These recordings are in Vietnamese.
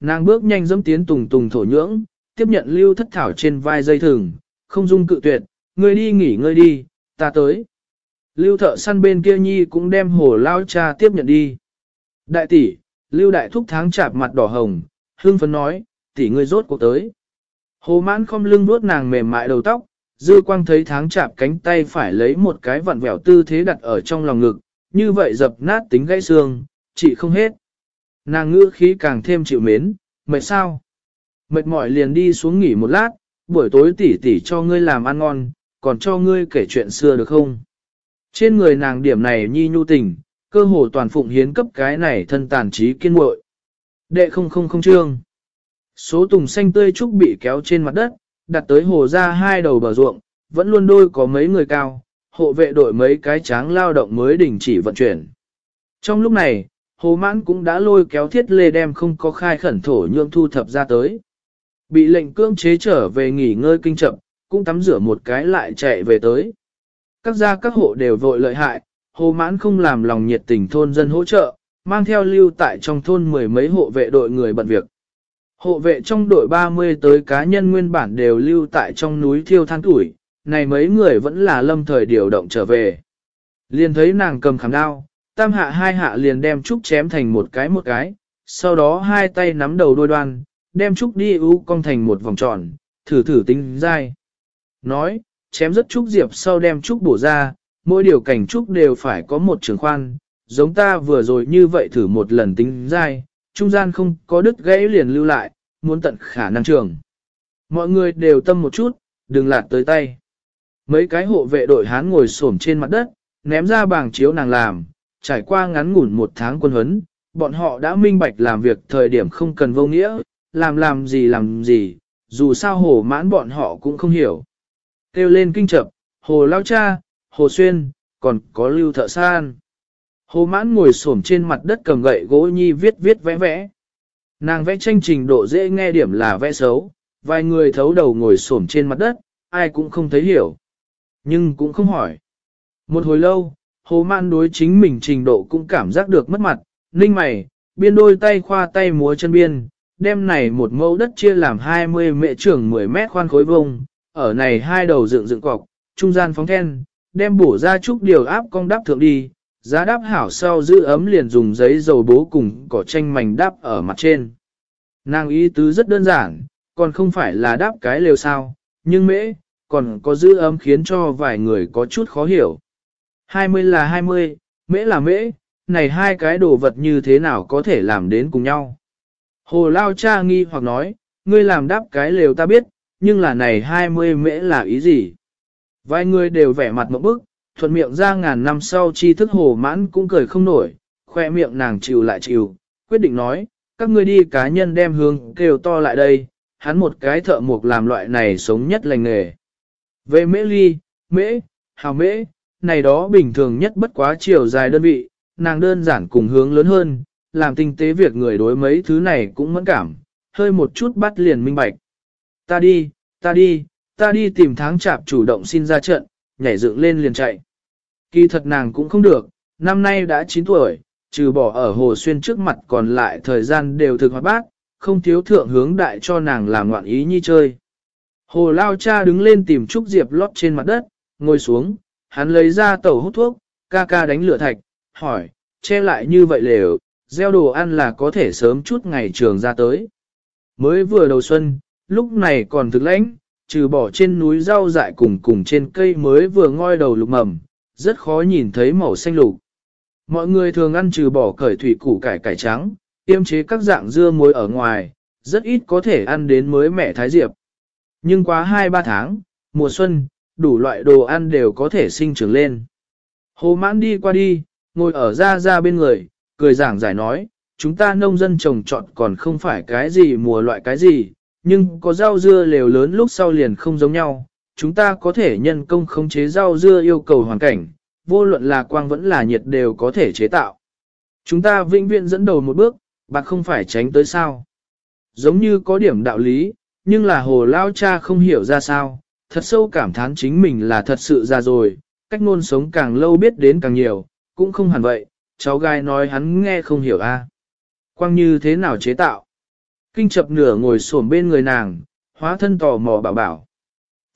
Nàng bước nhanh dẫm tiến tùng tùng thổ nhưỡng, tiếp nhận lưu thất thảo trên vai dây thừng, không dung cự tuyệt, ngươi đi nghỉ ngơi đi, ta tới. Lưu thợ săn bên kia nhi cũng đem hồ lao cha tiếp nhận đi. Đại tỷ, lưu đại thúc tháng chạp mặt đỏ hồng, hương phấn nói, tỷ ngươi rốt cuộc tới. Hồ mãn không lưng nuốt nàng mềm mại đầu tóc, dư quang thấy tháng chạp cánh tay phải lấy một cái vặn vẹo tư thế đặt ở trong lòng ngực, như vậy dập nát tính gãy xương, chị không hết. Nàng ngữ khí càng thêm chịu mến, mệt sao? Mệt mỏi liền đi xuống nghỉ một lát, buổi tối tỉ tỉ cho ngươi làm ăn ngon, còn cho ngươi kể chuyện xưa được không? Trên người nàng điểm này nhi nhu tình, cơ hồ toàn phụng hiến cấp cái này thân tàn trí kiên muội. Đệ không không không trương. Số tùng xanh tươi trúc bị kéo trên mặt đất, đặt tới hồ ra hai đầu bờ ruộng, vẫn luôn đôi có mấy người cao, hộ vệ đội mấy cái tráng lao động mới đình chỉ vận chuyển. Trong lúc này, hồ mãn cũng đã lôi kéo thiết lê đem không có khai khẩn thổ nhượng thu thập ra tới. Bị lệnh cưỡng chế trở về nghỉ ngơi kinh chậm, cũng tắm rửa một cái lại chạy về tới. Các gia các hộ đều vội lợi hại, hồ mãn không làm lòng nhiệt tình thôn dân hỗ trợ, mang theo lưu tại trong thôn mười mấy hộ vệ đội người bận việc. Hộ vệ trong đội 30 tới cá nhân nguyên bản đều lưu tại trong núi thiêu than tuổi, này mấy người vẫn là lâm thời điều động trở về. Liền thấy nàng cầm khảm đao, tam hạ hai hạ liền đem trúc chém thành một cái một cái, sau đó hai tay nắm đầu đôi đoan, đem trúc đi ưu cong thành một vòng tròn, thử thử tính dai. Nói, chém rất trúc diệp sau đem trúc bổ ra, mỗi điều cảnh trúc đều phải có một trường khoan, giống ta vừa rồi như vậy thử một lần tính dai, trung gian không có đứt gãy liền lưu lại, muốn tận khả năng trường. Mọi người đều tâm một chút, đừng lạt tới tay. Mấy cái hộ vệ đội hán ngồi xổm trên mặt đất, ném ra bảng chiếu nàng làm, trải qua ngắn ngủn một tháng quân huấn, bọn họ đã minh bạch làm việc thời điểm không cần vô nghĩa, làm làm gì làm gì, dù sao hồ mãn bọn họ cũng không hiểu. Kêu lên kinh chập, hồ lao cha, hồ xuyên, còn có lưu thợ san. Hồ mãn ngồi xổm trên mặt đất cầm gậy gỗ nhi viết viết vẽ vẽ. Nàng vẽ tranh trình độ dễ nghe điểm là vẽ xấu, vài người thấu đầu ngồi xổm trên mặt đất, ai cũng không thấy hiểu. Nhưng cũng không hỏi. Một hồi lâu, hồ man đối chính mình trình độ cũng cảm giác được mất mặt, ninh mày, biên đôi tay khoa tay múa chân biên, đem này một mẫu đất chia làm 20 mệ trưởng 10 mét khoan khối vông, ở này hai đầu dựng dựng cọc, trung gian phóng then, đem bổ ra chút điều áp cong đáp thượng đi, giá đáp hảo sau giữ ấm liền dùng giấy dầu bố cùng cỏ tranh mảnh đáp ở mặt trên. Nàng ý tứ rất đơn giản, còn không phải là đáp cái lều sao, nhưng mễ, còn có giữ ấm khiến cho vài người có chút khó hiểu. 20 là 20, mễ là mễ, này hai cái đồ vật như thế nào có thể làm đến cùng nhau. Hồ Lao cha nghi hoặc nói, ngươi làm đáp cái lều ta biết, nhưng là này 20 mễ là ý gì? Vài người đều vẻ mặt một bức, thuận miệng ra ngàn năm sau chi thức hồ mãn cũng cười không nổi, khoe miệng nàng chịu lại chịu, quyết định nói, các ngươi đi cá nhân đem hương kêu to lại đây, hắn một cái thợ mộc làm loại này sống nhất lành nghề. Về mễ ly, mễ, hào mễ, này đó bình thường nhất bất quá chiều dài đơn vị, nàng đơn giản cùng hướng lớn hơn, làm tinh tế việc người đối mấy thứ này cũng mẫn cảm, hơi một chút bắt liền minh bạch. Ta đi, ta đi, ta đi tìm tháng chạp chủ động xin ra trận, nhảy dựng lên liền chạy. Kỳ thật nàng cũng không được, năm nay đã 9 tuổi, trừ bỏ ở hồ xuyên trước mặt còn lại thời gian đều thực hoạt bát không thiếu thượng hướng đại cho nàng làm ngoạn ý nhi chơi. Hồ lao cha đứng lên tìm Trúc Diệp lót trên mặt đất, ngồi xuống, hắn lấy ra tẩu hút thuốc, ca ca đánh lửa thạch, hỏi, che lại như vậy lều, gieo đồ ăn là có thể sớm chút ngày trường ra tới. Mới vừa đầu xuân, lúc này còn thực lãnh, trừ bỏ trên núi rau dại cùng cùng trên cây mới vừa ngoi đầu lục mầm, rất khó nhìn thấy màu xanh lục. Mọi người thường ăn trừ bỏ cởi thủy củ cải cải trắng, tiêm chế các dạng dưa muối ở ngoài, rất ít có thể ăn đến mới mẻ thái diệp. Nhưng quá 2-3 tháng, mùa xuân, đủ loại đồ ăn đều có thể sinh trưởng lên. Hồ mãn đi qua đi, ngồi ở ra ra bên người, cười giảng giải nói, chúng ta nông dân trồng trọt còn không phải cái gì mùa loại cái gì, nhưng có rau dưa lều lớn lúc sau liền không giống nhau, chúng ta có thể nhân công khống chế rau dưa yêu cầu hoàn cảnh, vô luận là quang vẫn là nhiệt đều có thể chế tạo. Chúng ta vĩnh viễn dẫn đầu một bước, bạc không phải tránh tới sao. Giống như có điểm đạo lý, nhưng là hồ lao cha không hiểu ra sao, thật sâu cảm thán chính mình là thật sự ra rồi, cách ngôn sống càng lâu biết đến càng nhiều, cũng không hẳn vậy, cháu gai nói hắn nghe không hiểu a. Quang như thế nào chế tạo? Kinh chập nửa ngồi xổm bên người nàng, hóa thân tò mò bảo bảo.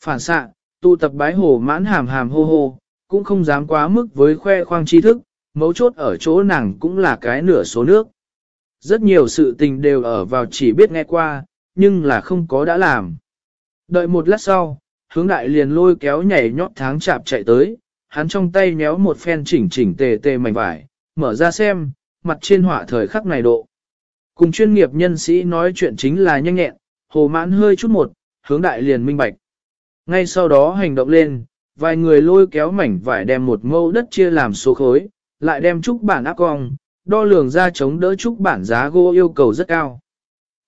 Phản xạ, tụ tập bái hồ mãn hàm hàm hô hô, cũng không dám quá mức với khoe khoang tri thức, mấu chốt ở chỗ nàng cũng là cái nửa số nước. Rất nhiều sự tình đều ở vào chỉ biết nghe qua, nhưng là không có đã làm. Đợi một lát sau, hướng đại liền lôi kéo nhảy nhót tháng chạp chạy tới, hắn trong tay nhéo một phen chỉnh chỉnh tề tề mảnh vải, mở ra xem, mặt trên họa thời khắc này độ. Cùng chuyên nghiệp nhân sĩ nói chuyện chính là nhanh nhẹn, hồ mãn hơi chút một, hướng đại liền minh bạch. Ngay sau đó hành động lên, vài người lôi kéo mảnh vải đem một mẫu đất chia làm số khối, lại đem trúc bản áp cong, đo lường ra chống đỡ trúc bản giá gỗ yêu cầu rất cao.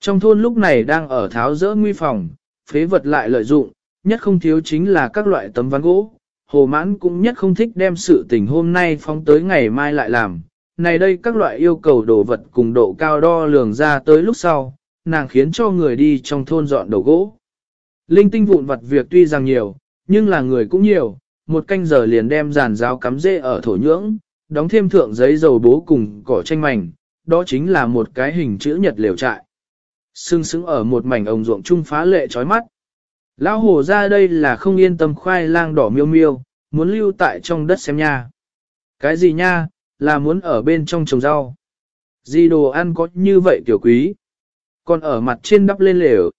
Trong thôn lúc này đang ở tháo rỡ nguy phòng, phế vật lại lợi dụng, nhất không thiếu chính là các loại tấm ván gỗ. Hồ mãn cũng nhất không thích đem sự tình hôm nay phóng tới ngày mai lại làm. Này đây các loại yêu cầu đồ vật cùng độ cao đo lường ra tới lúc sau, nàng khiến cho người đi trong thôn dọn đầu gỗ. Linh tinh vụn vặt việc tuy rằng nhiều, nhưng là người cũng nhiều, một canh giờ liền đem giàn giáo cắm rễ ở thổ nhưỡng, đóng thêm thượng giấy dầu bố cùng cỏ tranh mảnh, đó chính là một cái hình chữ nhật liều trại. Sưng sững ở một mảnh ông ruộng trung phá lệ chói mắt. Lão hồ ra đây là không yên tâm khoai lang đỏ miêu miêu, muốn lưu tại trong đất xem nha. Cái gì nha, là muốn ở bên trong trồng rau. Gì đồ ăn có như vậy tiểu quý. Còn ở mặt trên đắp lên lều.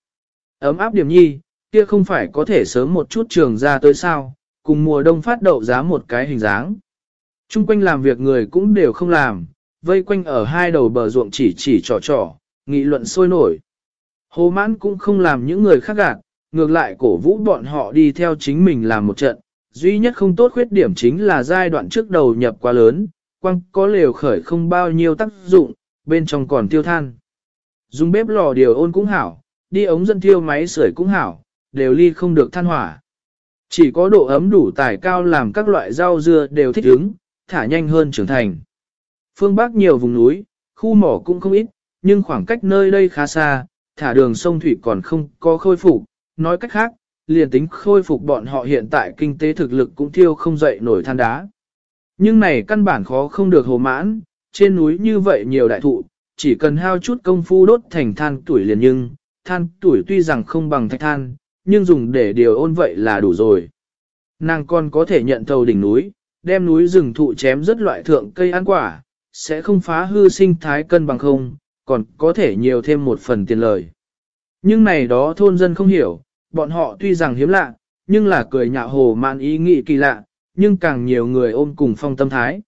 Ấm áp điểm nhi, kia không phải có thể sớm một chút trường ra tới sao, cùng mùa đông phát đậu giá một cái hình dáng. Trung quanh làm việc người cũng đều không làm, vây quanh ở hai đầu bờ ruộng chỉ chỉ trò trò, nghị luận sôi nổi. Hồ mãn cũng không làm những người khác gạt, ngược lại cổ vũ bọn họ đi theo chính mình làm một trận. Duy nhất không tốt khuyết điểm chính là giai đoạn trước đầu nhập quá lớn, quăng có lều khởi không bao nhiêu tác dụng, bên trong còn tiêu than. Dùng bếp lò điều ôn cũng hảo, đi ống dân tiêu máy sưởi cũng hảo, đều ly không được than hỏa. Chỉ có độ ấm đủ tải cao làm các loại rau dưa đều thích ứng, thả nhanh hơn trưởng thành. Phương Bắc nhiều vùng núi, khu mỏ cũng không ít, nhưng khoảng cách nơi đây khá xa, thả đường sông Thủy còn không có khôi phục. Nói cách khác, liền tính khôi phục bọn họ hiện tại kinh tế thực lực cũng thiêu không dậy nổi than đá. Nhưng này căn bản khó không được hồ mãn, trên núi như vậy nhiều đại thụ, chỉ cần hao chút công phu đốt thành than tuổi liền nhưng, than tuổi tuy rằng không bằng thạch than, nhưng dùng để điều ôn vậy là đủ rồi. Nàng còn có thể nhận thầu đỉnh núi, đem núi rừng thụ chém rất loại thượng cây ăn quả, sẽ không phá hư sinh thái cân bằng không, còn có thể nhiều thêm một phần tiền lời. Nhưng này đó thôn dân không hiểu, bọn họ tuy rằng hiếm lạ, nhưng là cười nhạo hồ mạn ý nghĩ kỳ lạ, nhưng càng nhiều người ôm cùng phong tâm thái.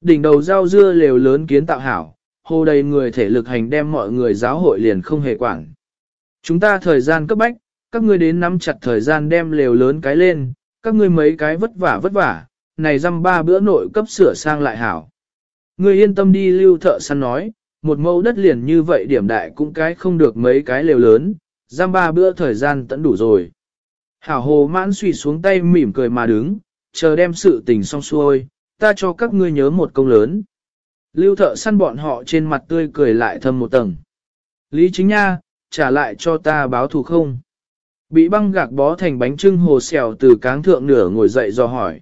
Đỉnh đầu rau dưa lều lớn kiến tạo hảo, hồ đầy người thể lực hành đem mọi người giáo hội liền không hề quản. Chúng ta thời gian cấp bách, các ngươi đến nắm chặt thời gian đem lều lớn cái lên, các ngươi mấy cái vất vả vất vả, này dăm ba bữa nội cấp sửa sang lại hảo. Ngươi yên tâm đi lưu thợ săn nói, một mẫu đất liền như vậy điểm đại cũng cái không được mấy cái lều lớn, giam ba bữa thời gian tận đủ rồi. Hảo hồ mãn suy xuống tay mỉm cười mà đứng, chờ đem sự tình xong xuôi, ta cho các ngươi nhớ một công lớn. Lưu thợ săn bọn họ trên mặt tươi cười lại thâm một tầng. Lý chính nha, trả lại cho ta báo thù không? Bị băng gạc bó thành bánh trưng hồ xèo từ cáng thượng nửa ngồi dậy do hỏi.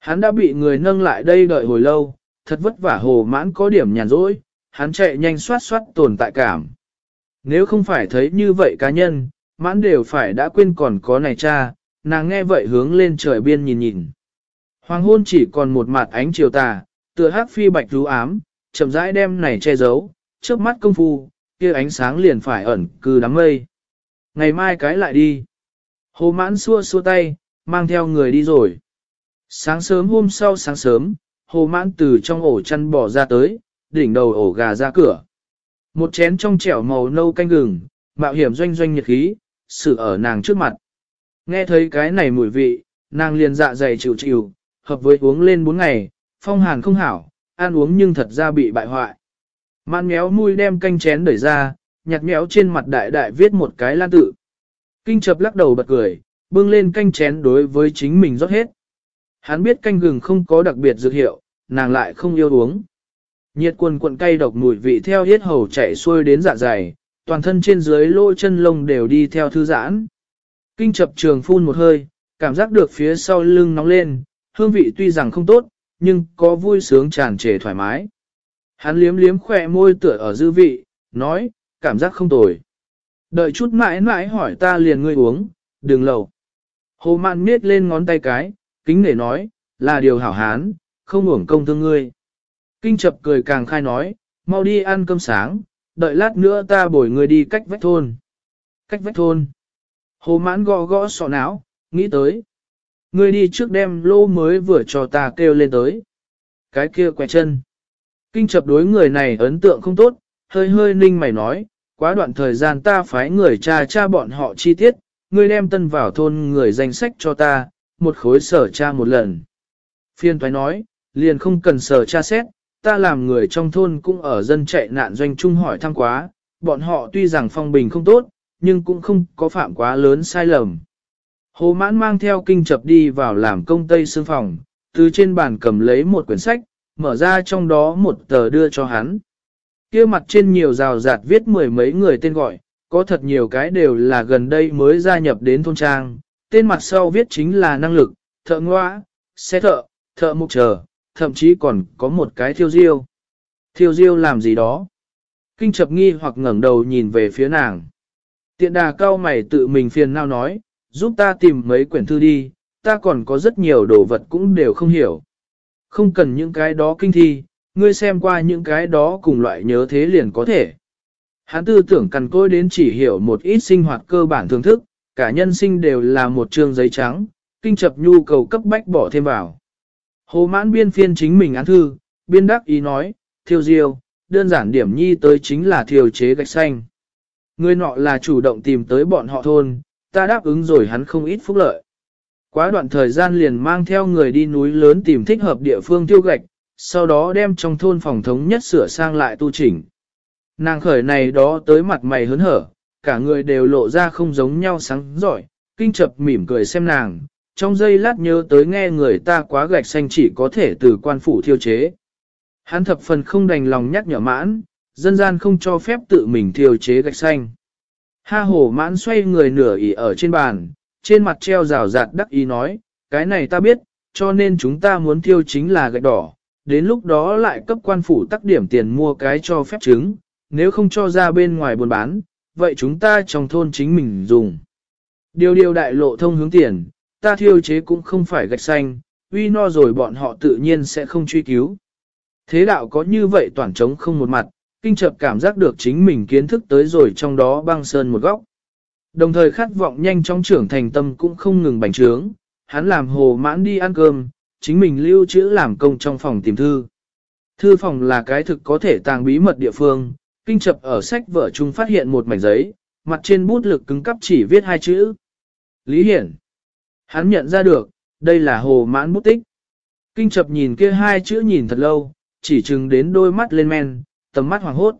Hắn đã bị người nâng lại đây đợi hồi lâu, thật vất vả hồ mãn có điểm nhàn rỗi, hắn chạy nhanh soát soát tồn tại cảm. Nếu không phải thấy như vậy cá nhân, mãn đều phải đã quên còn có này cha, nàng nghe vậy hướng lên trời biên nhìn nhìn. Hoàng hôn chỉ còn một mặt ánh chiều tà, tựa hắc phi bạch rú ám, chậm rãi đem này che giấu, trước mắt công phu, kia ánh sáng liền phải ẩn cư đám mây. Ngày mai cái lại đi. Hồ mãn xua xua tay, mang theo người đi rồi. Sáng sớm hôm sau sáng sớm, hồ mãn từ trong ổ chăn bỏ ra tới, đỉnh đầu ổ gà ra cửa. Một chén trong chẻo màu nâu canh gừng, mạo hiểm doanh doanh nhiệt khí, sự ở nàng trước mặt. Nghe thấy cái này mùi vị, nàng liền dạ dày chịu chịu, hợp với uống lên bốn ngày, phong hàn không hảo, ăn uống nhưng thật ra bị bại hoại. Man méo mùi đem canh chén đẩy ra, nhặt méo trên mặt đại đại viết một cái lan tự. Kinh chập lắc đầu bật cười, bưng lên canh chén đối với chính mình rót hết. Hắn biết canh gừng không có đặc biệt dược hiệu, nàng lại không yêu uống. Nhiệt quần cuộn cay độc mùi vị theo hết hầu chảy xuôi đến dạ dày, toàn thân trên dưới lỗ chân lông đều đi theo thư giãn. Kinh chập trường phun một hơi, cảm giác được phía sau lưng nóng lên, hương vị tuy rằng không tốt, nhưng có vui sướng tràn trề thoải mái. Hắn liếm liếm khỏe môi tựa ở dư vị, nói, cảm giác không tồi. Đợi chút mãi mãi hỏi ta liền ngươi uống, đừng lầu. Hồ mạn miết lên ngón tay cái, kính để nói, là điều hảo hán, không uổng công thương ngươi. Kinh chập cười càng khai nói, mau đi ăn cơm sáng, đợi lát nữa ta bồi người đi cách vách thôn. Cách vách thôn. Hồ mãn gõ gõ sọ não, nghĩ tới. người đi trước đem lô mới vừa cho ta kêu lên tới. Cái kia quẹt chân. Kinh chập đối người này ấn tượng không tốt, hơi hơi ninh mày nói, quá đoạn thời gian ta phái người cha cha bọn họ chi tiết, ngươi đem tân vào thôn người danh sách cho ta, một khối sở cha một lần. Phiên thoái nói, liền không cần sở cha xét, ta làm người trong thôn cũng ở dân chạy nạn doanh trung hỏi thăm quá, bọn họ tuy rằng phong bình không tốt, nhưng cũng không có phạm quá lớn sai lầm. Hồ mãn mang theo kinh chập đi vào làm công tây xương phòng, từ trên bàn cầm lấy một quyển sách, mở ra trong đó một tờ đưa cho hắn. kia mặt trên nhiều rào rạt viết mười mấy người tên gọi, có thật nhiều cái đều là gần đây mới gia nhập đến thôn trang, tên mặt sau viết chính là năng lực, thợ ngoã, xe thợ, thợ mục chờ, thậm chí còn có một cái thiêu diêu. Thiêu diêu làm gì đó? Kinh chập nghi hoặc ngẩng đầu nhìn về phía nàng. Tiện đà cao mày tự mình phiền nào nói, giúp ta tìm mấy quyển thư đi, ta còn có rất nhiều đồ vật cũng đều không hiểu. Không cần những cái đó kinh thi, ngươi xem qua những cái đó cùng loại nhớ thế liền có thể. Hắn tư tưởng cần côi đến chỉ hiểu một ít sinh hoạt cơ bản thưởng thức, cả nhân sinh đều là một trường giấy trắng, kinh chập nhu cầu cấp bách bỏ thêm vào. Hồ mãn biên phiên chính mình án thư, biên đắc ý nói, thiêu diêu, đơn giản điểm nhi tới chính là thiêu chế gạch xanh. Người nọ là chủ động tìm tới bọn họ thôn, ta đáp ứng rồi hắn không ít phúc lợi. Quá đoạn thời gian liền mang theo người đi núi lớn tìm thích hợp địa phương tiêu gạch, sau đó đem trong thôn phòng thống nhất sửa sang lại tu chỉnh. Nàng khởi này đó tới mặt mày hớn hở, cả người đều lộ ra không giống nhau sáng giỏi, kinh chập mỉm cười xem nàng, trong giây lát nhớ tới nghe người ta quá gạch xanh chỉ có thể từ quan phủ thiêu chế. Hắn thập phần không đành lòng nhắc nhở mãn, dân gian không cho phép tự mình thiêu chế gạch xanh. Ha hổ mãn xoay người nửa ỉ ở trên bàn, trên mặt treo rào rạt đắc ý nói, cái này ta biết, cho nên chúng ta muốn thiêu chính là gạch đỏ, đến lúc đó lại cấp quan phủ tắc điểm tiền mua cái cho phép trứng, nếu không cho ra bên ngoài buôn bán, vậy chúng ta trong thôn chính mình dùng. Điều điều đại lộ thông hướng tiền, ta thiêu chế cũng không phải gạch xanh, uy no rồi bọn họ tự nhiên sẽ không truy cứu. Thế đạo có như vậy toàn trống không một mặt, kinh chập cảm giác được chính mình kiến thức tới rồi trong đó băng sơn một góc. Đồng thời khát vọng nhanh trong trưởng thành tâm cũng không ngừng bành trướng, hắn làm hồ mãn đi ăn cơm, chính mình lưu trữ làm công trong phòng tìm thư. Thư phòng là cái thực có thể tàng bí mật địa phương, kinh chập ở sách vở chung phát hiện một mảnh giấy, mặt trên bút lực cứng cắp chỉ viết hai chữ. Lý Hiển. Hắn nhận ra được, đây là hồ mãn bút tích. Kinh chập nhìn kia hai chữ nhìn thật lâu, chỉ chừng đến đôi mắt lên men, tầm mắt hoàng hốt.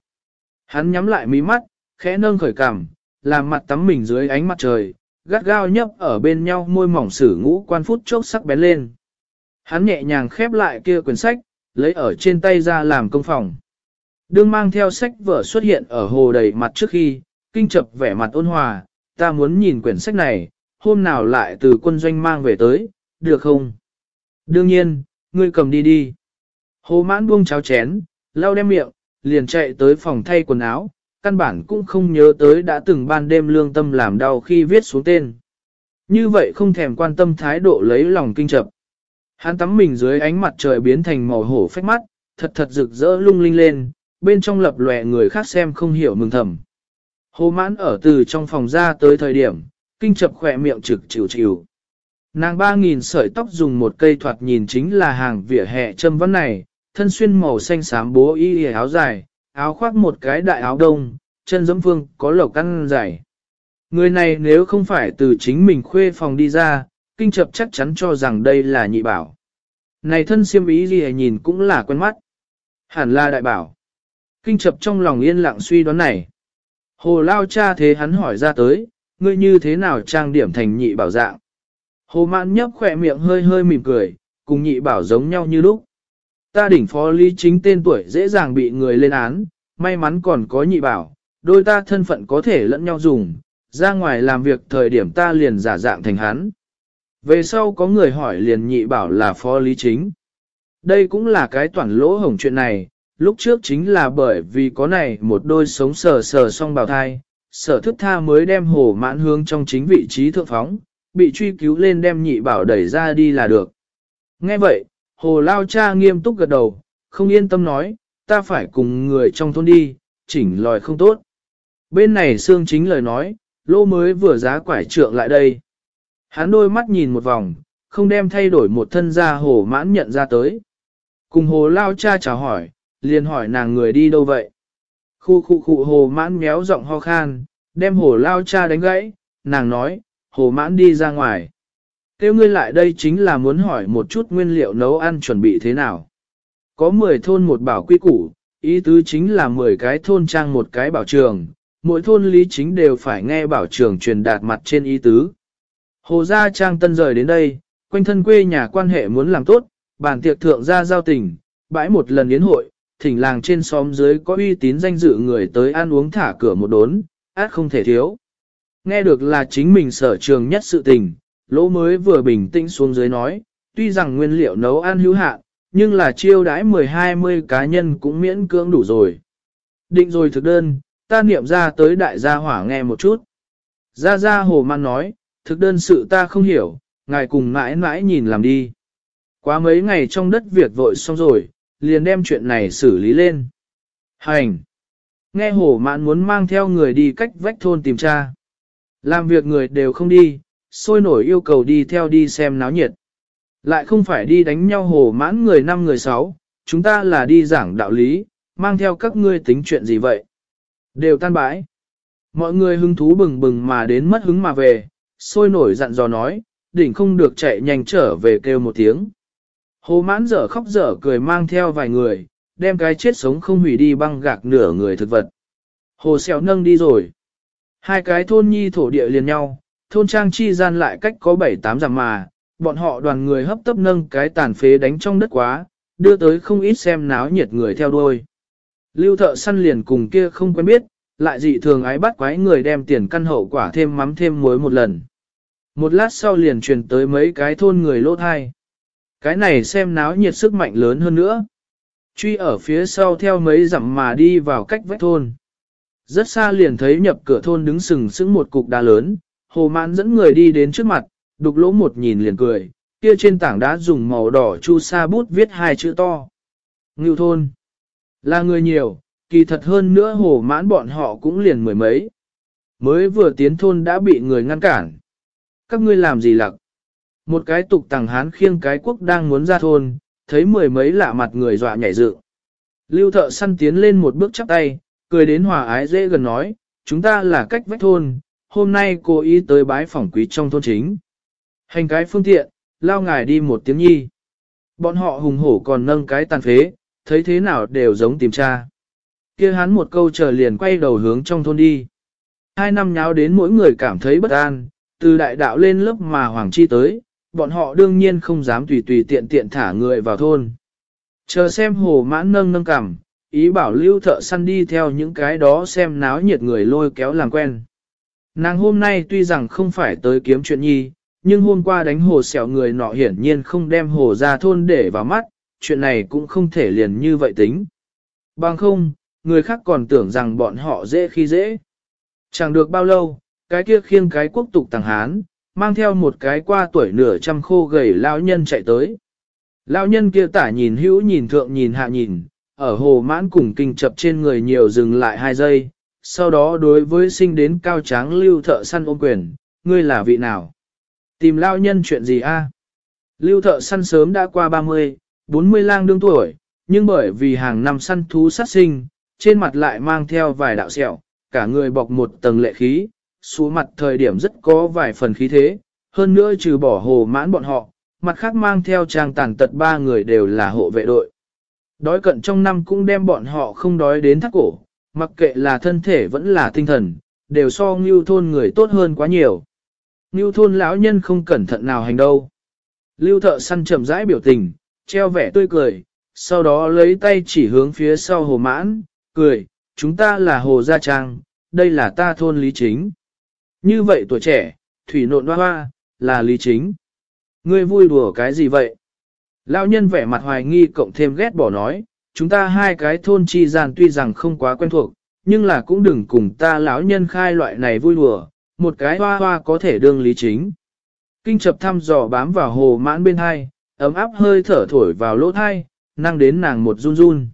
Hắn nhắm lại mí mắt, khẽ nâng khởi cảm, làm mặt tắm mình dưới ánh mặt trời, gắt gao nhấp ở bên nhau môi mỏng sử ngũ quan phút chốc sắc bén lên. Hắn nhẹ nhàng khép lại kia quyển sách, lấy ở trên tay ra làm công phòng. Đương mang theo sách vở xuất hiện ở hồ đầy mặt trước khi, kinh chập vẻ mặt ôn hòa, ta muốn nhìn quyển sách này, hôm nào lại từ quân doanh mang về tới, được không? Đương nhiên, ngươi cầm đi đi. Hồ mãn buông cháo chén, lau đem miệng, liền chạy tới phòng thay quần áo, căn bản cũng không nhớ tới đã từng ban đêm lương tâm làm đau khi viết xuống tên. Như vậy không thèm quan tâm thái độ lấy lòng kinh chập. Hắn tắm mình dưới ánh mặt trời biến thành màu hổ phách mắt, thật thật rực rỡ lung linh lên, bên trong lập lòe người khác xem không hiểu mừng thầm. Hồ mãn ở từ trong phòng ra tới thời điểm, kinh chập khỏe miệng trực chịu chịu. Nàng ba nghìn sợi tóc dùng một cây thoạt nhìn chính là hàng vỉa hè châm vấn này, thân xuyên màu xanh xám bố y y áo dài, áo khoác một cái đại áo đông, chân dẫm phương có lẩu căn dài. Người này nếu không phải từ chính mình khuê phòng đi ra, kinh chập chắc chắn cho rằng đây là nhị bảo. Này thân siêm ý gì nhìn cũng là quen mắt. Hẳn là đại bảo. Kinh chập trong lòng yên lặng suy đoán này. Hồ lao cha thế hắn hỏi ra tới, ngươi như thế nào trang điểm thành nhị bảo dạng. Hồ mãn nhấp khỏe miệng hơi hơi mỉm cười, cùng nhị bảo giống nhau như lúc. Ta đỉnh phó lý chính tên tuổi dễ dàng bị người lên án, may mắn còn có nhị bảo, đôi ta thân phận có thể lẫn nhau dùng, ra ngoài làm việc thời điểm ta liền giả dạng thành hắn. Về sau có người hỏi liền nhị bảo là phó lý chính. Đây cũng là cái toàn lỗ hổng chuyện này, lúc trước chính là bởi vì có này một đôi sống sờ sờ song bào thai, sở thức tha mới đem hồ mãn hướng trong chính vị trí thượng phóng, bị truy cứu lên đem nhị bảo đẩy ra đi là được. Nghe vậy, hồ lao cha nghiêm túc gật đầu, không yên tâm nói, ta phải cùng người trong thôn đi, chỉnh lòi không tốt. Bên này xương chính lời nói, lô mới vừa giá quải trượng lại đây. Hắn đôi mắt nhìn một vòng, không đem thay đổi một thân ra hồ mãn nhận ra tới. Cùng hồ lao cha chào hỏi, liền hỏi nàng người đi đâu vậy. Khu khu khu hồ mãn méo giọng ho khan, đem hồ lao cha đánh gãy, nàng nói, hồ mãn đi ra ngoài. Kêu ngươi lại đây chính là muốn hỏi một chút nguyên liệu nấu ăn chuẩn bị thế nào. Có 10 thôn một bảo quy củ, ý tứ chính là 10 cái thôn trang một cái bảo trường, mỗi thôn lý chính đều phải nghe bảo trường truyền đạt mặt trên ý tứ. Hồ gia trang tân rời đến đây, quanh thân quê nhà quan hệ muốn làm tốt, bản tiệc thượng gia giao tình, bãi một lần yến hội, thỉnh làng trên xóm dưới có uy tín danh dự người tới ăn uống thả cửa một đốn, át không thể thiếu. Nghe được là chính mình sở trường nhất sự tình, lỗ mới vừa bình tĩnh xuống dưới nói, tuy rằng nguyên liệu nấu ăn hữu hạn, nhưng là chiêu đãi 10-20 cá nhân cũng miễn cưỡng đủ rồi. Định rồi thực đơn, ta niệm ra tới đại gia hỏa nghe một chút. Gia Gia Hồ Man nói, thực đơn sự ta không hiểu, ngài cùng mãi mãi nhìn làm đi. Quá mấy ngày trong đất việc vội xong rồi, liền đem chuyện này xử lý lên. Hành! Nghe Hồ Mạn muốn mang theo người đi cách vách thôn tìm cha. Làm việc người đều không đi, sôi nổi yêu cầu đi theo đi xem náo nhiệt. Lại không phải đi đánh nhau hồ mãn người năm người sáu, chúng ta là đi giảng đạo lý, mang theo các ngươi tính chuyện gì vậy? Đều tan bãi. Mọi người hứng thú bừng bừng mà đến mất hứng mà về, sôi nổi dặn dò nói, đỉnh không được chạy nhanh trở về kêu một tiếng. Hồ mãn dở khóc dở cười mang theo vài người, đem cái chết sống không hủy đi băng gạc nửa người thực vật. Hồ xèo nâng đi rồi. Hai cái thôn nhi thổ địa liền nhau, thôn trang chi gian lại cách có bảy tám dặm mà, bọn họ đoàn người hấp tấp nâng cái tàn phế đánh trong đất quá, đưa tới không ít xem náo nhiệt người theo đuôi. Lưu thợ săn liền cùng kia không quen biết, lại dị thường ái bắt quái người đem tiền căn hậu quả thêm mắm thêm muối một lần. Một lát sau liền truyền tới mấy cái thôn người lỗ thai. Cái này xem náo nhiệt sức mạnh lớn hơn nữa. Truy ở phía sau theo mấy dặm mà đi vào cách vách thôn. Rất xa liền thấy nhập cửa thôn đứng sừng sững một cục đá lớn, hồ mãn dẫn người đi đến trước mặt, đục lỗ một nhìn liền cười, kia trên tảng đá dùng màu đỏ chu sa bút viết hai chữ to. Ngưu thôn. Là người nhiều, kỳ thật hơn nữa hồ mãn bọn họ cũng liền mười mấy. Mới vừa tiến thôn đã bị người ngăn cản. Các ngươi làm gì lặc? Một cái tục tàng hán khiêng cái quốc đang muốn ra thôn, thấy mười mấy lạ mặt người dọa nhảy dựng. Lưu thợ săn tiến lên một bước chắp tay, cười đến hòa ái dễ gần nói, chúng ta là cách vách thôn, hôm nay cô ý tới bái phỏng quý trong thôn chính. Hành cái phương tiện, lao ngài đi một tiếng nhi. Bọn họ hùng hổ còn nâng cái tàn phế, thấy thế nào đều giống tìm cha. kia hắn một câu chờ liền quay đầu hướng trong thôn đi. Hai năm nháo đến mỗi người cảm thấy bất an, từ đại đạo lên lớp mà Hoàng Chi tới, bọn họ đương nhiên không dám tùy tùy tiện tiện thả người vào thôn. Chờ xem hồ mãn nâng nâng cằm, ý bảo lưu thợ săn đi theo những cái đó xem náo nhiệt người lôi kéo làm quen. Nàng hôm nay tuy rằng không phải tới kiếm chuyện nhi, nhưng hôm qua đánh hồ xẻo người nọ hiển nhiên không đem hồ ra thôn để vào mắt, chuyện này cũng không thể liền như vậy tính. Bằng không, người khác còn tưởng rằng bọn họ dễ khi dễ. Chẳng được bao lâu, cái kia khiêng cái quốc tục tàng hán, mang theo một cái qua tuổi nửa trăm khô gầy lao nhân chạy tới. Lao nhân kia tả nhìn hữu nhìn thượng nhìn hạ nhìn, ở hồ mãn cùng kinh chập trên người nhiều dừng lại hai giây, sau đó đối với sinh đến cao tráng lưu thợ săn ôm quyền, ngươi là vị nào? Tìm lao nhân chuyện gì a? Lưu thợ săn sớm đã qua 30, 40 lang đương tuổi, nhưng bởi vì hàng năm săn thú sát sinh, trên mặt lại mang theo vài đạo sẹo, cả người bọc một tầng lệ khí, xuống mặt thời điểm rất có vài phần khí thế, hơn nữa trừ bỏ hồ mãn bọn họ, mặt khác mang theo trang tàn tật ba người đều là hộ vệ đội. Đói cận trong năm cũng đem bọn họ không đói đến thắt cổ, mặc kệ là thân thể vẫn là tinh thần, đều so ngưu thôn người tốt hơn quá nhiều. Ngưu thôn lão nhân không cẩn thận nào hành đâu. Lưu thợ săn chậm rãi biểu tình, treo vẻ tươi cười, sau đó lấy tay chỉ hướng phía sau hồ mãn, cười, chúng ta là hồ gia trang, đây là ta thôn lý chính. Như vậy tuổi trẻ, thủy nộn hoa hoa, là lý chính. Ngươi vui đùa cái gì vậy? Lão nhân vẻ mặt hoài nghi cộng thêm ghét bỏ nói, chúng ta hai cái thôn chi gian tuy rằng không quá quen thuộc, nhưng là cũng đừng cùng ta lão nhân khai loại này vui đùa, một cái hoa hoa có thể đương lý chính. Kinh chập thăm dò bám vào hồ mãn bên hai, ấm áp hơi thở thổi vào lỗ thai, năng đến nàng một run run.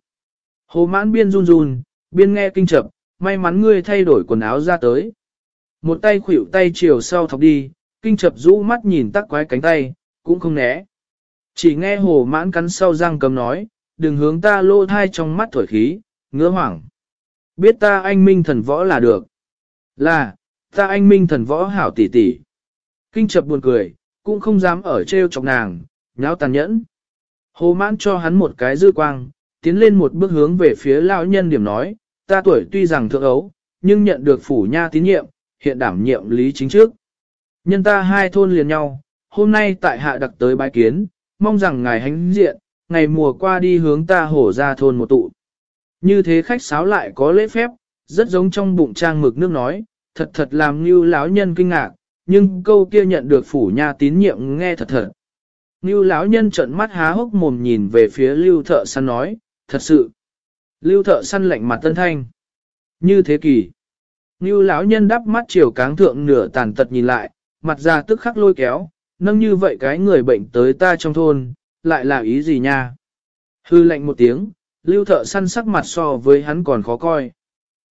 Hồ mãn biên run run, biên nghe kinh chập, may mắn ngươi thay đổi quần áo ra tới. Một tay khuỷu tay chiều sau thọc đi, kinh chập rũ mắt nhìn tắc quái cánh tay, cũng không né. Chỉ nghe hồ mãn cắn sau răng cầm nói, đừng hướng ta lô thai trong mắt thổi khí, ngứa hoảng. Biết ta anh minh thần võ là được. Là, ta anh minh thần võ hảo tỷ tỷ. Kinh chập buồn cười, cũng không dám ở treo chọc nàng, nháo tàn nhẫn. Hồ mãn cho hắn một cái dư quang, tiến lên một bước hướng về phía lão nhân điểm nói, ta tuổi tuy rằng thượng ấu, nhưng nhận được phủ nha tín nhiệm, hiện đảm nhiệm lý chính trước. Nhân ta hai thôn liền nhau, hôm nay tại hạ đặc tới bái kiến, mong rằng ngài hánh diện, ngày mùa qua đi hướng ta hổ ra thôn một tụ. Như thế khách sáo lại có lễ phép, rất giống trong bụng trang mực nước nói, thật thật làm như lão nhân kinh ngạc, nhưng câu kia nhận được phủ nha tín nhiệm nghe thật thật. Như lão nhân trợn mắt há hốc mồm nhìn về phía lưu thợ săn nói, thật sự. Lưu thợ săn lạnh mặt tân thanh. Như thế kỷ. Như lão nhân đắp mắt chiều cáng thượng nửa tàn tật nhìn lại, mặt ra tức khắc lôi kéo, nâng như vậy cái người bệnh tới ta trong thôn, lại là ý gì nha? Hư lạnh một tiếng, lưu thợ săn sắc mặt so với hắn còn khó coi.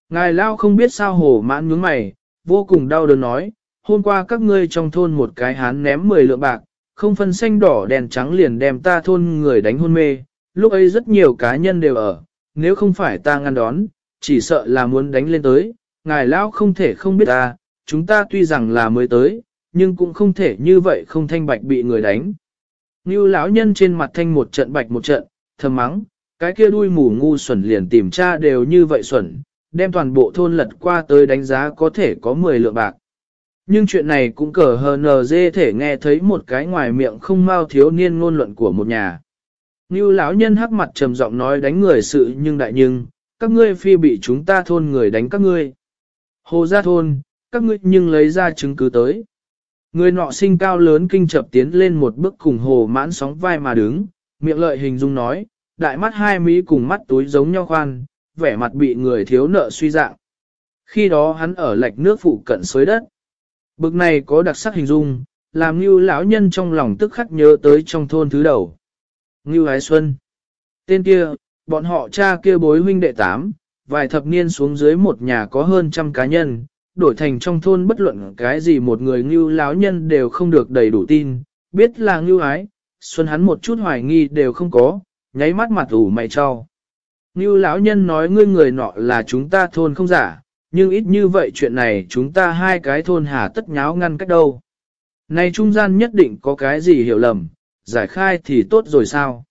Ngài lao không biết sao hổ mãn nhướng mày, vô cùng đau đớn nói, hôm qua các ngươi trong thôn một cái hán ném 10 lượng bạc, không phân xanh đỏ đèn trắng liền đem ta thôn người đánh hôn mê, lúc ấy rất nhiều cá nhân đều ở, nếu không phải ta ngăn đón, chỉ sợ là muốn đánh lên tới, ngài lão không thể không biết ta, chúng ta tuy rằng là mới tới, nhưng cũng không thể như vậy không thanh bạch bị người đánh. Như lão nhân trên mặt thanh một trận bạch một trận, thầm mắng, cái kia đuôi mù ngu xuẩn liền tìm cha đều như vậy xuẩn, đem toàn bộ thôn lật qua tới đánh giá có thể có 10 lượng bạc. Nhưng chuyện này cũng cờ hờ nờ dê thể nghe thấy một cái ngoài miệng không mau thiếu niên ngôn luận của một nhà. Như lão nhân hắc mặt trầm giọng nói đánh người sự nhưng đại nhưng, các ngươi phi bị chúng ta thôn người đánh các ngươi. Hồ gia thôn, các ngươi nhưng lấy ra chứng cứ tới. Người nọ sinh cao lớn kinh chập tiến lên một bước cùng hồ mãn sóng vai mà đứng, miệng lợi hình dung nói, đại mắt hai mỹ cùng mắt túi giống nhau khoan, vẻ mặt bị người thiếu nợ suy dạng. Khi đó hắn ở lạch nước phụ cận xới đất. Bực này có đặc sắc hình dung, làm như lão nhân trong lòng tức khắc nhớ tới trong thôn thứ đầu. Ngưu Hái Xuân. Tên kia, bọn họ cha kia bối huynh đệ tám, vài thập niên xuống dưới một nhà có hơn trăm cá nhân, đổi thành trong thôn bất luận cái gì một người ngưu lão nhân đều không được đầy đủ tin, biết là ngưu ái, xuân hắn một chút hoài nghi đều không có, nháy mắt mặt ủ mày cho. Ngưu lão nhân nói ngươi người nọ là chúng ta thôn không giả, nhưng ít như vậy chuyện này chúng ta hai cái thôn hà tất nháo ngăn cách đâu. Này trung gian nhất định có cái gì hiểu lầm, giải khai thì tốt rồi sao?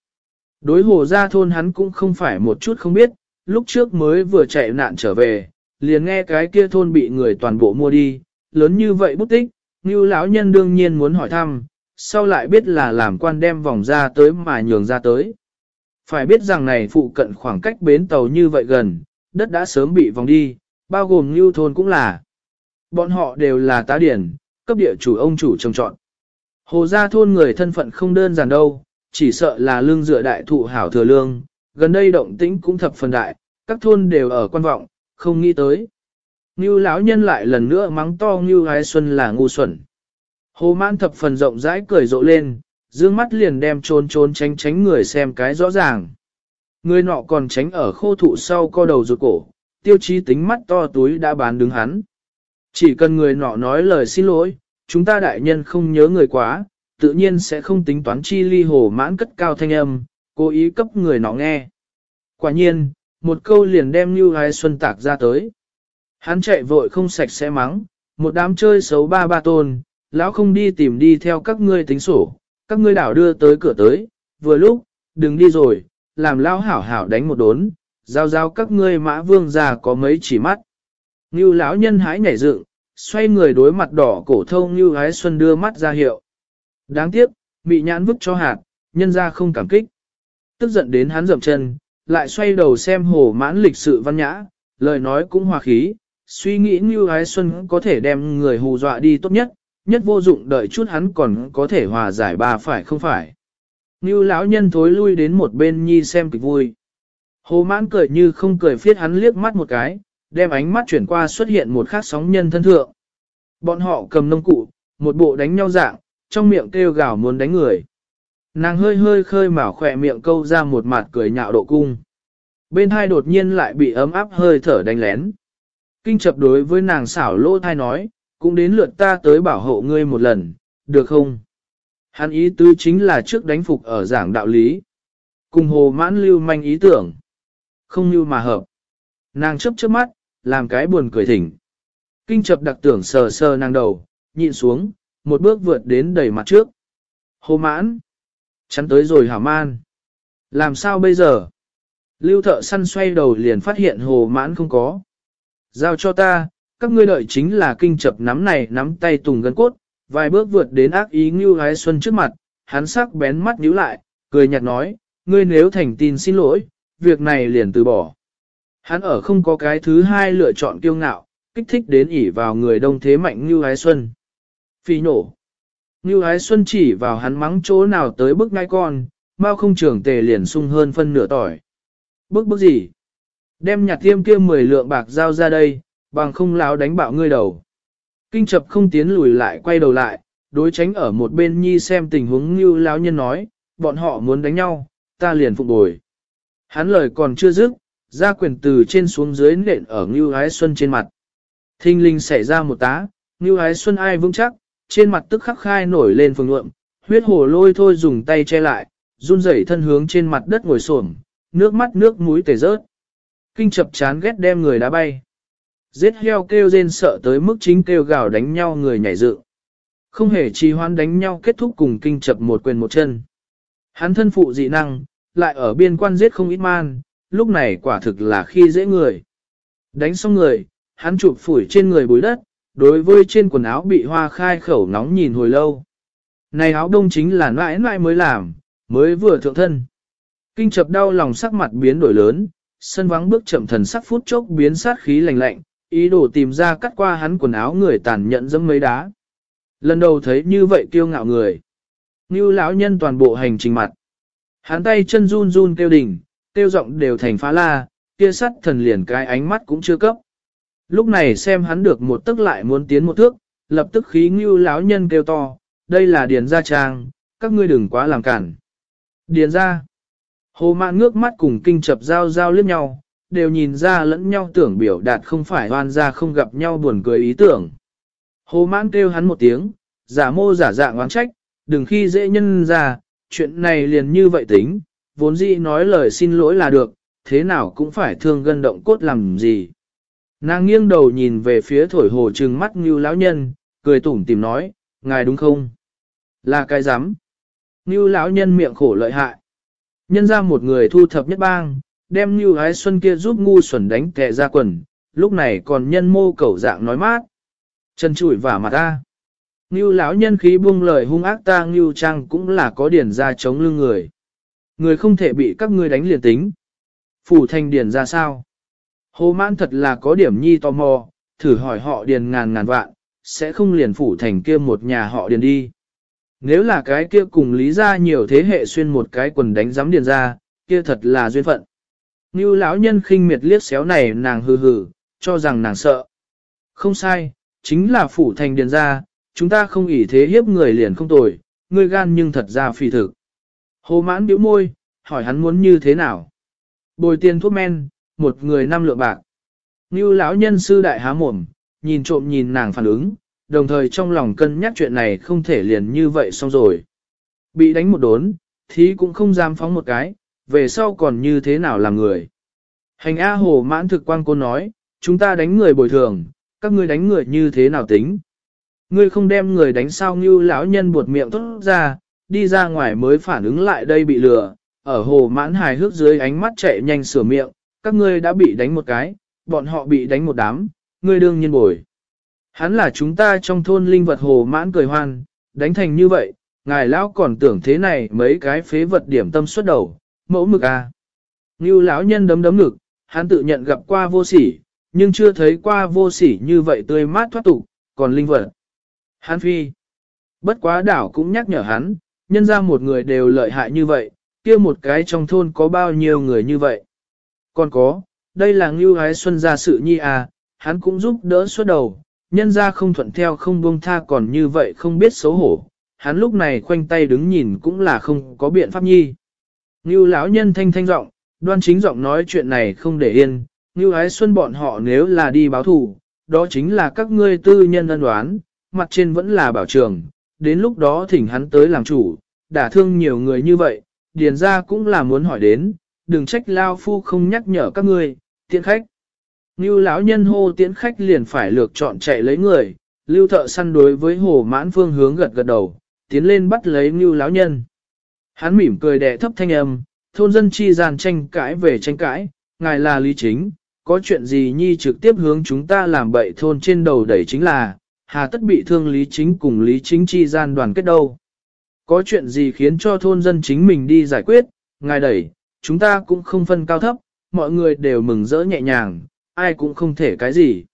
Đối hồ ra thôn hắn cũng không phải một chút không biết, lúc trước mới vừa chạy nạn trở về, liền nghe cái kia thôn bị người toàn bộ mua đi, lớn như vậy bút tích, như lão nhân đương nhiên muốn hỏi thăm, sau lại biết là làm quan đem vòng ra tới mà nhường ra tới. Phải biết rằng này phụ cận khoảng cách bến tàu như vậy gần, đất đã sớm bị vòng đi, bao gồm như thôn cũng là. Bọn họ đều là tá điển, cấp địa chủ ông chủ trồng trọn. Hồ gia thôn người thân phận không đơn giản đâu, chỉ sợ là lương dựa đại thụ hảo thừa lương, gần đây động tĩnh cũng thập phần đại, các thôn đều ở quan vọng, không nghĩ tới. Ngưu lão nhân lại lần nữa mắng to Ngưu Ái Xuân là ngu xuẩn. Hồ mãn thập phần rộng rãi cười rộ lên, dương mắt liền đem trốn trốn tránh tránh người xem cái rõ ràng. Người nọ còn tránh ở khô thụ sau co đầu rụt cổ, tiêu chí tính mắt to túi đã bán đứng hắn. Chỉ cần người nọ nói lời xin lỗi, chúng ta đại nhân không nhớ người quá, tự nhiên sẽ không tính toán chi ly hồ mãn cất cao thanh âm, cố ý cấp người nó nghe. Quả nhiên, một câu liền đem như gái xuân tạc ra tới. Hắn chạy vội không sạch sẽ mắng, một đám chơi xấu ba ba tôn, lão không đi tìm đi theo các ngươi tính sổ, các ngươi đảo đưa tới cửa tới, vừa lúc, đừng đi rồi, làm lão hảo hảo đánh một đốn, giao giao các ngươi mã vương già có mấy chỉ mắt. Như lão nhân hái nhảy dựng, xoay người đối mặt đỏ cổ thông như gái xuân đưa mắt ra hiệu. Đáng tiếc, bị nhãn vứt cho hạt, nhân ra không cảm kích. Tức giận đến hắn dậm chân, lại xoay đầu xem hồ mãn lịch sự văn nhã, lời nói cũng hòa khí, suy nghĩ như ái xuân có thể đem người hù dọa đi tốt nhất, nhất vô dụng đợi chút hắn còn có thể hòa giải bà phải không phải. Như lão nhân thối lui đến một bên nhi xem kịch vui. Hồ mãn cười như không cười phiết hắn liếc mắt một cái, đem ánh mắt chuyển qua xuất hiện một khác sóng nhân thân thượng. Bọn họ cầm nông cụ, một bộ đánh nhau dạng, trong miệng kêu gào muốn đánh người. Nàng hơi hơi khơi mào khỏe miệng câu ra một mặt cười nhạo độ cung. Bên hai đột nhiên lại bị ấm áp hơi thở đánh lén. Kinh chập đối với nàng xảo lỗ thai nói, cũng đến lượt ta tới bảo hộ ngươi một lần, được không? Hắn ý tứ chính là trước đánh phục ở giảng đạo lý. Cùng hồ mãn lưu manh ý tưởng. Không như mà hợp. Nàng chấp chớp mắt, làm cái buồn cười thỉnh. Kinh chập đặc tưởng sờ sờ nàng đầu, nhịn xuống, một bước vượt đến đầy mặt trước. Hồ mãn. Chắn tới rồi hả man. Làm sao bây giờ? Lưu thợ săn xoay đầu liền phát hiện hồ mãn không có. Giao cho ta, các ngươi đợi chính là kinh chập nắm này nắm tay tùng gân cốt, vài bước vượt đến ác ý Ngưu Hái Xuân trước mặt, hắn sắc bén mắt nhíu lại, cười nhạt nói, ngươi nếu thành tin xin lỗi, việc này liền từ bỏ. Hắn ở không có cái thứ hai lựa chọn kiêu ngạo, kích thích đến ỉ vào người đông thế mạnh Ngưu Hái Xuân. Phi nổ. Ngưu Ái Xuân chỉ vào hắn mắng chỗ nào tới bức ngai con, mau không trưởng tề liền sung hơn phân nửa tỏi. Bức bức gì? Đem nhặt tiêm kia 10 lượng bạc giao ra đây, bằng không láo đánh bạo ngươi đầu. Kinh chập không tiến lùi lại quay đầu lại, đối tránh ở một bên nhi xem tình huống như lão nhân nói, bọn họ muốn đánh nhau, ta liền phục bồi. Hắn lời còn chưa dứt, ra quyền từ trên xuống dưới nện ở Ngưu Ái Xuân trên mặt. Thinh linh xảy ra một tá, Ngưu Ái Xuân ai vững chắc, trên mặt tức khắc khai nổi lên phồng ngượng, huyết hồ lôi thôi dùng tay che lại, run rẩy thân hướng trên mặt đất ngồi xổm, nước mắt nước mũi tề rớt. Kinh chập chán ghét đem người đá bay. Giết heo kêu rên sợ tới mức chính kêu gào đánh nhau người nhảy dựng. Không hề trì hoãn đánh nhau kết thúc cùng kinh chập một quyền một chân. Hắn thân phụ dị năng, lại ở biên quan giết không ít man, lúc này quả thực là khi dễ người. Đánh xong người, hắn chụp phủi trên người bối đất, đối với trên quần áo bị hoa khai khẩu nóng nhìn hồi lâu. Này áo đông chính là nãi nãi mới làm, mới vừa thượng thân. Kinh chập đau lòng sắc mặt biến đổi lớn, sân vắng bước chậm thần sắc phút chốc biến sát khí lạnh lạnh, ý đồ tìm ra cắt qua hắn quần áo người tàn nhẫn dẫm mấy đá. Lần đầu thấy như vậy kiêu ngạo người. Như lão nhân toàn bộ hành trình mặt. Hắn tay chân run run kêu đỉnh, kêu giọng đều thành phá la, kia sắt thần liền cái ánh mắt cũng chưa cấp. Lúc này xem hắn được một tức lại muốn tiến một thước, lập tức khí ngưu lão nhân kêu to, đây là điền gia trang, các ngươi đừng quá làm cản. Điền gia. Hồ mạn ngước mắt cùng kinh chập giao giao liếc nhau, đều nhìn ra lẫn nhau tưởng biểu đạt không phải oan ra không gặp nhau buồn cười ý tưởng. Hồ mãn kêu hắn một tiếng, giả mô giả dạng oán trách, đừng khi dễ nhân ra, chuyện này liền như vậy tính, vốn dĩ nói lời xin lỗi là được, thế nào cũng phải thương gân động cốt làm gì. Nàng nghiêng đầu nhìn về phía thổi hồ trừng mắt như lão nhân, cười tủm tìm nói, ngài đúng không? Là cái rắm Như lão nhân miệng khổ lợi hại. Nhân ra một người thu thập nhất bang, đem như ái xuân kia giúp ngu xuẩn đánh tệ ra quần, lúc này còn nhân mô cẩu dạng nói mát. Chân chủi vả mặt ta. Ngưu lão nhân khí buông lời hung ác ta Ngưu Trang cũng là có điển ra chống lưng người. Người không thể bị các ngươi đánh liền tính. Phủ thành điển ra sao? Hồ mãn thật là có điểm nhi tò mò, thử hỏi họ điền ngàn ngàn vạn, sẽ không liền phủ thành kia một nhà họ điền đi. Nếu là cái kia cùng lý ra nhiều thế hệ xuyên một cái quần đánh giám điền ra, kia thật là duyên phận. Như lão nhân khinh miệt liếc xéo này nàng hừ hừ, cho rằng nàng sợ. Không sai, chính là phủ thành điền ra, chúng ta không ỷ thế hiếp người liền không tồi, ngươi gan nhưng thật ra phi thực. Hồ mãn biểu môi, hỏi hắn muốn như thế nào. Bồi tiền thuốc men, một người năm lượng bạc. Như lão nhân sư đại há mồm, nhìn trộm nhìn nàng phản ứng, đồng thời trong lòng cân nhắc chuyện này không thể liền như vậy xong rồi. Bị đánh một đốn, thì cũng không dám phóng một cái, về sau còn như thế nào làm người. Hành A Hồ mãn thực quan cô nói, chúng ta đánh người bồi thường, các ngươi đánh người như thế nào tính. Ngươi không đem người đánh sao như lão nhân buột miệng tốt ra, đi ra ngoài mới phản ứng lại đây bị lừa, ở hồ mãn hài hước dưới ánh mắt chạy nhanh sửa miệng, các ngươi đã bị đánh một cái, bọn họ bị đánh một đám, ngươi đương nhiên bồi. Hắn là chúng ta trong thôn linh vật hồ mãn cười hoan, đánh thành như vậy, ngài lão còn tưởng thế này mấy cái phế vật điểm tâm xuất đầu, mẫu mực à. Như lão nhân đấm đấm ngực, hắn tự nhận gặp qua vô sỉ, nhưng chưa thấy qua vô sỉ như vậy tươi mát thoát tục, còn linh vật. Hắn phi. Bất quá đảo cũng nhắc nhở hắn, nhân ra một người đều lợi hại như vậy, kia một cái trong thôn có bao nhiêu người như vậy. Còn có, đây là ngưu hái xuân gia sự nhi à, hắn cũng giúp đỡ suốt đầu, nhân ra không thuận theo không buông tha còn như vậy không biết xấu hổ, hắn lúc này khoanh tay đứng nhìn cũng là không có biện pháp nhi. Ngưu lão nhân thanh thanh giọng, đoan chính giọng nói chuyện này không để yên, Ngưu ái xuân bọn họ nếu là đi báo thù, đó chính là các ngươi tư nhân ân đoán, mặt trên vẫn là bảo trường, đến lúc đó thỉnh hắn tới làm chủ, đả thương nhiều người như vậy, điền ra cũng là muốn hỏi đến, đừng trách lao phu không nhắc nhở các ngươi, tiện khách. Như lão nhân hô tiễn khách liền phải lược chọn chạy lấy người, lưu thợ săn đối với hồ mãn phương hướng gật gật đầu, tiến lên bắt lấy như lão nhân. Hắn mỉm cười đẻ thấp thanh âm, thôn dân chi gian tranh cãi về tranh cãi, ngài là lý chính, có chuyện gì nhi trực tiếp hướng chúng ta làm bậy thôn trên đầu đẩy chính là, hà tất bị thương lý chính cùng lý chính chi gian đoàn kết đâu. Có chuyện gì khiến cho thôn dân chính mình đi giải quyết, ngài đẩy, chúng ta cũng không phân cao thấp, mọi người đều mừng rỡ nhẹ nhàng, ai cũng không thể cái gì.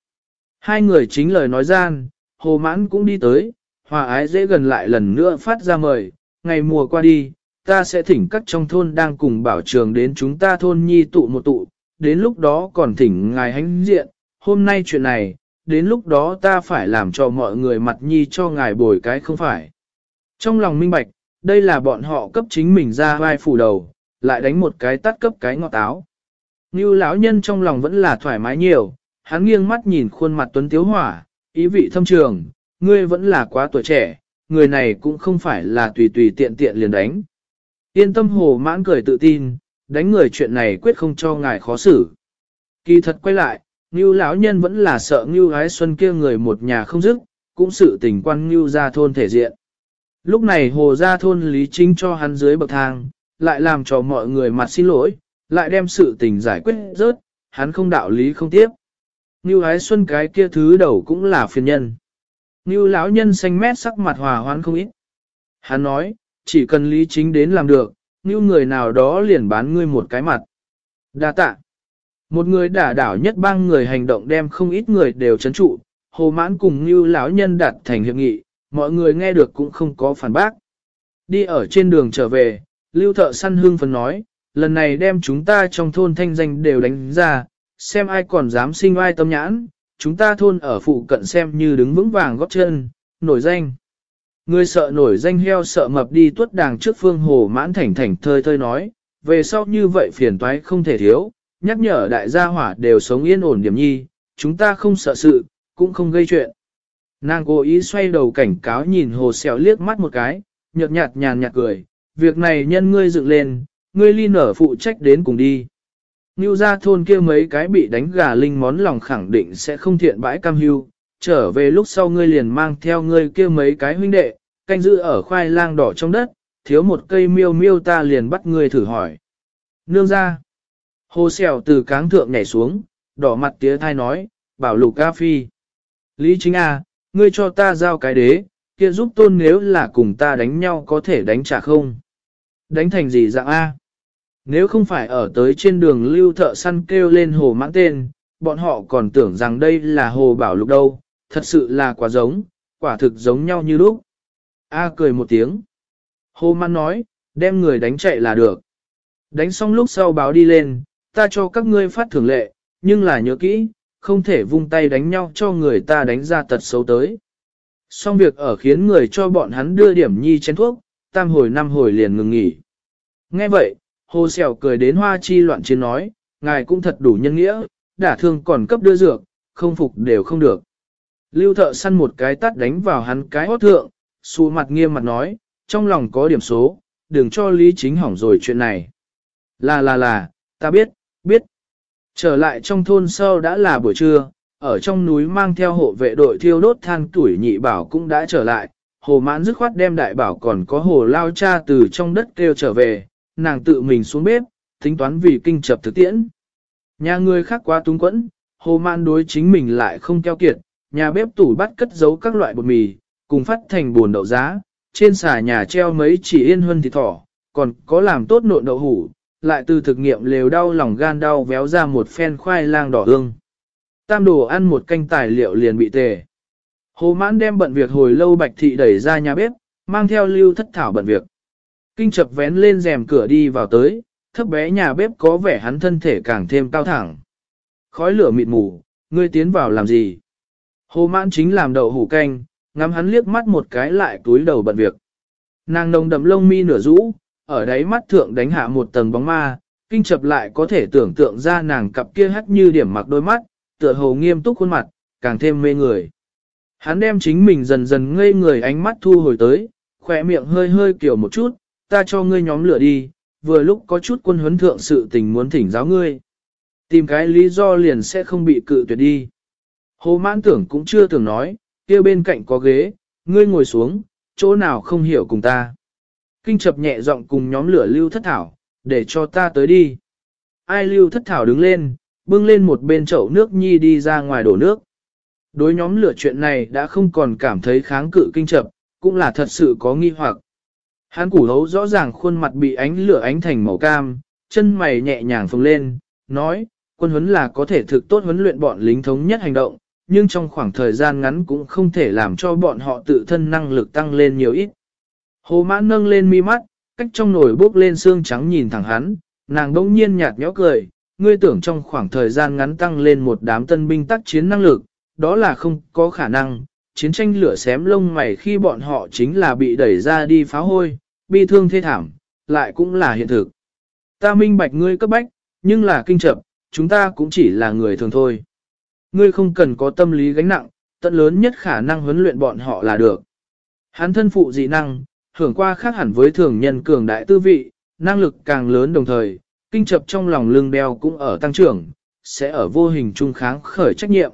Hai người chính lời nói gian, hồ mãn cũng đi tới, hòa ái dễ gần lại lần nữa phát ra mời, ngày mùa qua đi, ta sẽ thỉnh các trong thôn đang cùng bảo trường đến chúng ta thôn nhi tụ một tụ, đến lúc đó còn thỉnh ngài hánh diện, hôm nay chuyện này, đến lúc đó ta phải làm cho mọi người mặt nhi cho ngài bồi cái không phải. Trong lòng minh bạch, đây là bọn họ cấp chính mình ra vai phủ đầu, lại đánh một cái tắt cấp cái ngọt áo. Như lão nhân trong lòng vẫn là thoải mái nhiều, hắn nghiêng mắt nhìn khuôn mặt tuấn tiếu hỏa, ý vị thâm trường, ngươi vẫn là quá tuổi trẻ, người này cũng không phải là tùy tùy tiện tiện liền đánh. Yên tâm hồ mãn cười tự tin, đánh người chuyện này quyết không cho ngài khó xử. Kỳ thật quay lại, Ngưu lão nhân vẫn là sợ Ngưu gái xuân kia người một nhà không dứt, cũng sự tình quan Ngưu ra thôn thể diện. Lúc này hồ ra thôn lý chính cho hắn dưới bậc thang, lại làm cho mọi người mặt xin lỗi, lại đem sự tình giải quyết rớt, hắn không đạo lý không tiếp. Như ái xuân cái kia thứ đầu cũng là phiền nhân. Như lão nhân xanh mét sắc mặt hòa hoãn không ít. Hắn nói, chỉ cần lý chính đến làm được, như người nào đó liền bán ngươi một cái mặt. Đa tạ. Một người đả đảo nhất bang người hành động đem không ít người đều chấn trụ, hồ mãn cùng như lão nhân đạt thành hiệp nghị, mọi người nghe được cũng không có phản bác. Đi ở trên đường trở về, lưu thợ săn hương phấn nói, lần này đem chúng ta trong thôn thanh danh đều đánh ra, xem ai còn dám sinh ai tâm nhãn, chúng ta thôn ở phụ cận xem như đứng vững vàng góp chân, nổi danh. Người sợ nổi danh heo sợ mập đi tuất đàng trước phương hồ mãn thành thành thơi thơi nói, về sau như vậy phiền toái không thể thiếu, nhắc nhở đại gia hỏa đều sống yên ổn điểm nhi, chúng ta không sợ sự, cũng không gây chuyện. Nàng cố ý xoay đầu cảnh cáo nhìn hồ xèo liếc mắt một cái, nhợt nhạt nhàn nhạt cười, việc này nhân ngươi dựng lên, ngươi ly nở phụ trách đến cùng đi. Ngưu ra thôn kia mấy cái bị đánh gà linh món lòng khẳng định sẽ không thiện bãi cam hưu, trở về lúc sau ngươi liền mang theo ngươi kia mấy cái huynh đệ, canh giữ ở khoai lang đỏ trong đất, thiếu một cây miêu miêu ta liền bắt ngươi thử hỏi. Nương ra. Hồ xèo từ cáng thượng nhảy xuống, đỏ mặt tía thai nói, bảo lục ca phi. Lý chính à, ngươi cho ta giao cái đế, kia giúp tôn nếu là cùng ta đánh nhau có thể đánh trả không? Đánh thành gì dạng A? Nếu không phải ở tới trên đường lưu thợ săn kêu lên hồ mãn tên, bọn họ còn tưởng rằng đây là hồ bảo lục đâu, thật sự là quá giống, quả thực giống nhau như lúc. A cười một tiếng. Hồ mãn nói, đem người đánh chạy là được. Đánh xong lúc sau báo đi lên, ta cho các ngươi phát thưởng lệ, nhưng là nhớ kỹ, không thể vung tay đánh nhau cho người ta đánh ra tật xấu tới. Xong việc ở khiến người cho bọn hắn đưa điểm nhi chén thuốc, tam hồi năm hồi liền ngừng nghỉ. Nghe vậy, hồ sẹo cười đến hoa chi loạn chiến nói, ngài cũng thật đủ nhân nghĩa, đả thương còn cấp đưa dược, không phục đều không được. Lưu thợ săn một cái tát đánh vào hắn cái hót thượng, xù mặt nghiêm mặt nói, trong lòng có điểm số, đừng cho lý chính hỏng rồi chuyện này. Là là là, ta biết, biết. Trở lại trong thôn sau đã là buổi trưa, ở trong núi mang theo hộ vệ đội thiêu đốt than tuổi nhị bảo cũng đã trở lại, hồ mãn dứt khoát đem đại bảo còn có hồ lao cha từ trong đất kêu trở về, nàng tự mình xuống bếp, tính toán vì kinh chập thực tiễn. Nhà người khác quá túng quẫn, hồ mãn đối chính mình lại không keo kiệt, nhà bếp tủ bắt cất giấu các loại bột mì, cùng phát thành buồn đậu giá, trên xà nhà treo mấy chỉ yên hơn thịt thỏ, còn có làm tốt nộn đậu hủ, lại từ thực nghiệm lều đau lòng gan đau véo ra một phen khoai lang đỏ hương, Tam đồ ăn một canh tài liệu liền bị tề. Hồ mãn đem bận việc hồi lâu bạch thị đẩy ra nhà bếp, mang theo lưu thất thảo bận việc. Kinh chập vén lên rèm cửa đi vào tới, thấp bé nhà bếp có vẻ hắn thân thể càng thêm cao thẳng. Khói lửa mịt mù, ngươi tiến vào làm gì? Hồ mãn chính làm đậu hủ canh, ngắm hắn liếc mắt một cái lại túi đầu bận việc. Nàng nồng đậm lông mi nửa rũ, ở đáy mắt thượng đánh hạ một tầng bóng ma, kinh chập lại có thể tưởng tượng ra nàng cặp kia hắt như điểm mặc đôi mắt, tựa hồ nghiêm túc khuôn mặt, càng thêm mê người. Hắn đem chính mình dần dần ngây người ánh mắt thu hồi tới, khỏe miệng hơi hơi kiểu một chút, ta cho ngươi nhóm lửa đi, vừa lúc có chút quân huấn thượng sự tình muốn thỉnh giáo ngươi. Tìm cái lý do liền sẽ không bị cự tuyệt đi. Hồ mãn tưởng cũng chưa tưởng nói, kia bên cạnh có ghế, ngươi ngồi xuống, chỗ nào không hiểu cùng ta. Kinh chập nhẹ giọng cùng nhóm lửa lưu thất thảo, để cho ta tới đi. Ai lưu thất thảo đứng lên, bưng lên một bên chậu nước nhi đi ra ngoài đổ nước. Đối nhóm lửa chuyện này đã không còn cảm thấy kháng cự kinh chập, cũng là thật sự có nghi hoặc. Hắn củ hấu rõ ràng khuôn mặt bị ánh lửa ánh thành màu cam, chân mày nhẹ nhàng phồng lên, nói, quân huấn là có thể thực tốt huấn luyện bọn lính thống nhất hành động, nhưng trong khoảng thời gian ngắn cũng không thể làm cho bọn họ tự thân năng lực tăng lên nhiều ít. Hồ mãn nâng lên mi mắt, cách trong nồi bốc lên xương trắng nhìn thẳng hắn, nàng đông nhiên nhạt nhõ cười, ngươi tưởng trong khoảng thời gian ngắn tăng lên một đám tân binh tác chiến năng lực, đó là không có khả năng, chiến tranh lửa xém lông mày khi bọn họ chính là bị đẩy ra đi phá hôi, bi thương thê thảm, lại cũng là hiện thực. Ta minh bạch ngươi cấp bách, nhưng là kinh chậm, chúng ta cũng chỉ là người thường thôi. Ngươi không cần có tâm lý gánh nặng, tận lớn nhất khả năng huấn luyện bọn họ là được. Hắn thân phụ dị năng, hưởng qua khác hẳn với thường nhân cường đại tư vị, năng lực càng lớn đồng thời, kinh chập trong lòng lưng đeo cũng ở tăng trưởng, sẽ ở vô hình trung kháng khởi trách nhiệm.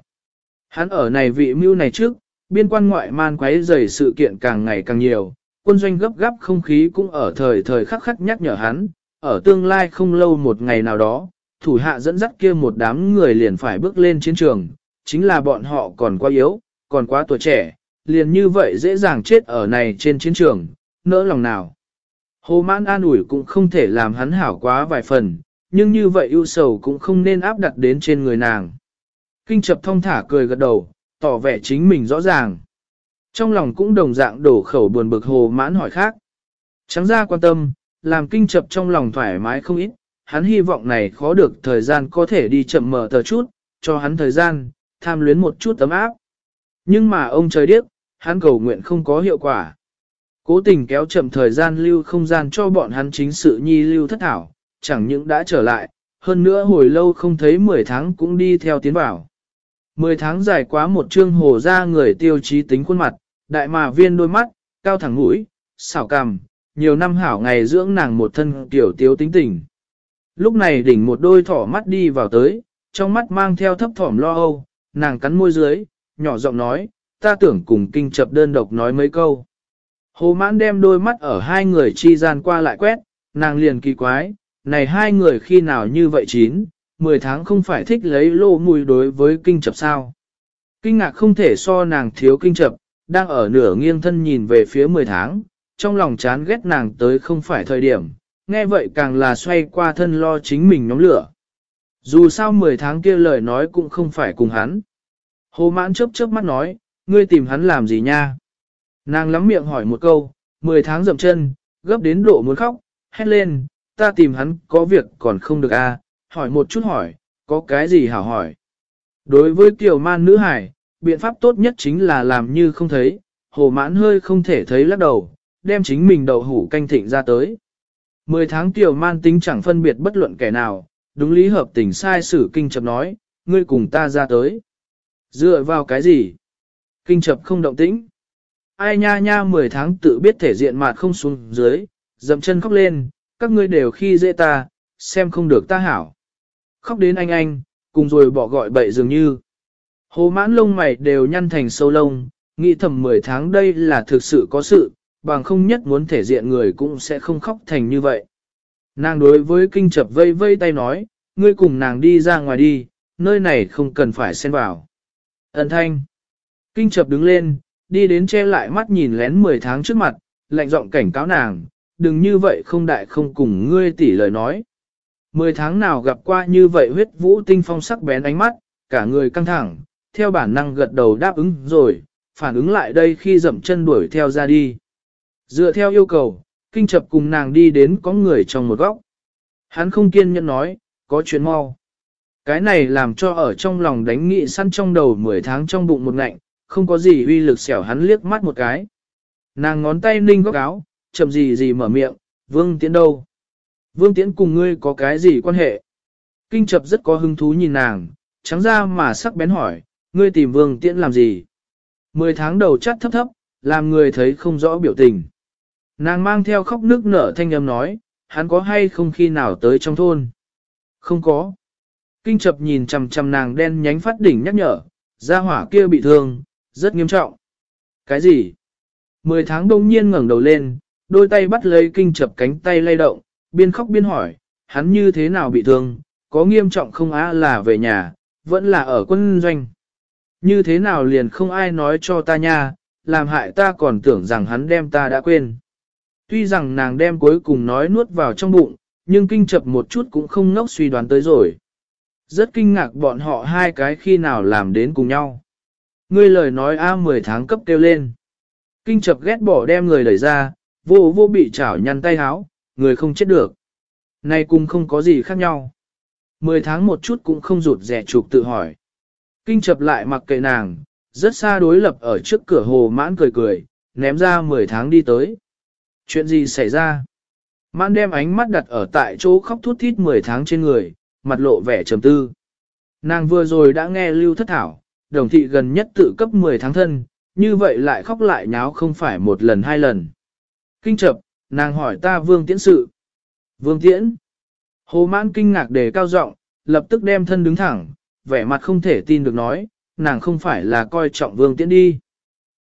Hắn ở này vị mưu này trước, biên quan ngoại man quấy rầy sự kiện càng ngày càng nhiều, quân doanh gấp gáp không khí cũng ở thời thời khắc khắc nhắc nhở hắn, ở tương lai không lâu một ngày nào đó, thủ hạ dẫn dắt kia một đám người liền phải bước lên chiến trường, chính là bọn họ còn quá yếu, còn quá tuổi trẻ, liền như vậy dễ dàng chết ở này trên chiến trường, nỡ lòng nào. Hồ mãn an ủi cũng không thể làm hắn hảo quá vài phần, nhưng như vậy ưu sầu cũng không nên áp đặt đến trên người nàng. Kinh chập thông thả cười gật đầu, tỏ vẻ chính mình rõ ràng. Trong lòng cũng đồng dạng đổ khẩu buồn bực hồ mãn hỏi khác. Trắng ra quan tâm, làm kinh chập trong lòng thoải mái không ít, hắn hy vọng này khó được thời gian có thể đi chậm mở tờ chút, cho hắn thời gian, tham luyến một chút tấm áp. Nhưng mà ông trời điếc, hắn cầu nguyện không có hiệu quả. Cố tình kéo chậm thời gian lưu không gian cho bọn hắn chính sự nhi lưu thất thảo, chẳng những đã trở lại, hơn nữa hồi lâu không thấy 10 tháng cũng đi theo tiến bảo. 10 tháng dài quá một chương hồ ra người tiêu chí tính khuôn mặt, đại mà viên đôi mắt, cao thẳng mũi, xảo cằm, nhiều năm hảo ngày dưỡng nàng một thân tiểu tiếu tính tình. Lúc này đỉnh một đôi thỏ mắt đi vào tới, trong mắt mang theo thấp thỏm lo âu, nàng cắn môi dưới, nhỏ giọng nói, ta tưởng cùng kinh chập đơn độc nói mấy câu. Hồ mãn đem đôi mắt ở hai người chi gian qua lại quét, nàng liền kỳ quái, này hai người khi nào như vậy chín, 10 tháng không phải thích lấy lô mùi đối với kinh chập sao. Kinh ngạc không thể so nàng thiếu kinh chập, đang ở nửa nghiêng thân nhìn về phía 10 tháng, trong lòng chán ghét nàng tới không phải thời điểm, nghe vậy càng là xoay qua thân lo chính mình nóng lửa. Dù sao 10 tháng kia lời nói cũng không phải cùng hắn. Hồ mãn chớp chớp mắt nói, ngươi tìm hắn làm gì nha? Nàng lắm miệng hỏi một câu, 10 tháng dậm chân, gấp đến độ muốn khóc, hét lên, ta tìm hắn có việc còn không được à, hỏi một chút hỏi, có cái gì hảo hỏi. Đối với tiểu man nữ hải, biện pháp tốt nhất chính là làm như không thấy, hồ mãn hơi không thể thấy lắc đầu, đem chính mình đầu hủ canh thịnh ra tới. Mười tháng tiểu man tính chẳng phân biệt bất luận kẻ nào, đúng lý hợp tình sai sử kinh chập nói, ngươi cùng ta ra tới. Dựa vào cái gì? Kinh chập không động tĩnh. Ai nha nha mười tháng tự biết thể diện mà không xuống dưới, dậm chân khóc lên, các ngươi đều khi dễ ta, xem không được ta hảo. Khóc đến anh anh, cùng rồi bỏ gọi bậy dường như. Hồ mãn lông mày đều nhăn thành sâu lông, nghĩ thầm 10 tháng đây là thực sự có sự, bằng không nhất muốn thể diện người cũng sẽ không khóc thành như vậy. Nàng đối với kinh chập vây vây tay nói, ngươi cùng nàng đi ra ngoài đi, nơi này không cần phải xen vào. Ấn thanh. Kinh chập đứng lên, đi đến che lại mắt nhìn lén 10 tháng trước mặt, lạnh giọng cảnh cáo nàng, đừng như vậy không đại không cùng ngươi tỉ lời nói. Mười tháng nào gặp qua như vậy huyết vũ tinh phong sắc bén ánh mắt, cả người căng thẳng, theo bản năng gật đầu đáp ứng rồi, phản ứng lại đây khi dậm chân đuổi theo ra đi. Dựa theo yêu cầu, kinh chập cùng nàng đi đến có người trong một góc. Hắn không kiên nhẫn nói, có chuyện mau. Cái này làm cho ở trong lòng đánh nghị săn trong đầu 10 tháng trong bụng một ngạnh, không có gì uy lực xẻo hắn liếc mắt một cái. Nàng ngón tay ninh góc áo, chậm gì gì mở miệng, vương tiễn đâu? Vương tiễn cùng ngươi có cái gì quan hệ? Kinh chập rất có hứng thú nhìn nàng, trắng ra mà sắc bén hỏi, ngươi tìm vương tiễn làm gì? Mười tháng đầu chắt thấp thấp, làm người thấy không rõ biểu tình. Nàng mang theo khóc nước nở thanh âm nói, hắn có hay không khi nào tới trong thôn? Không có. Kinh chập nhìn chằm chằm nàng đen nhánh phát đỉnh nhắc nhở, gia hỏa kia bị thương, rất nghiêm trọng. Cái gì? Mười tháng đông nhiên ngẩng đầu lên, đôi tay bắt lấy kinh chập cánh tay lay động, biên khóc biên hỏi, hắn như thế nào bị thương, có nghiêm trọng không á là về nhà, vẫn là ở quân doanh. Như thế nào liền không ai nói cho ta nha, làm hại ta còn tưởng rằng hắn đem ta đã quên. Tuy rằng nàng đem cuối cùng nói nuốt vào trong bụng, nhưng kinh chập một chút cũng không ngốc suy đoán tới rồi. Rất kinh ngạc bọn họ hai cái khi nào làm đến cùng nhau. Ngươi lời nói A 10 tháng cấp kêu lên. Kinh chập ghét bỏ đem người đẩy ra, vô vô bị chảo nhăn tay háo, người không chết được. Này cùng không có gì khác nhau. 10 tháng một chút cũng không rụt rẻ trục tự hỏi. Kinh chập lại mặc kệ nàng, rất xa đối lập ở trước cửa hồ mãn cười cười, ném ra 10 tháng đi tới. Chuyện gì xảy ra? Mãn đem ánh mắt đặt ở tại chỗ khóc thút thít 10 tháng trên người, mặt lộ vẻ trầm tư. Nàng vừa rồi đã nghe lưu thất thảo, đồng thị gần nhất tự cấp 10 tháng thân, như vậy lại khóc lại nháo không phải một lần hai lần. Kinh chập, nàng hỏi ta vương tiễn sự. Vương tiễn. Hồ mãn kinh ngạc đề cao giọng, lập tức đem thân đứng thẳng, vẻ mặt không thể tin được nói, nàng không phải là coi trọng vương tiễn đi.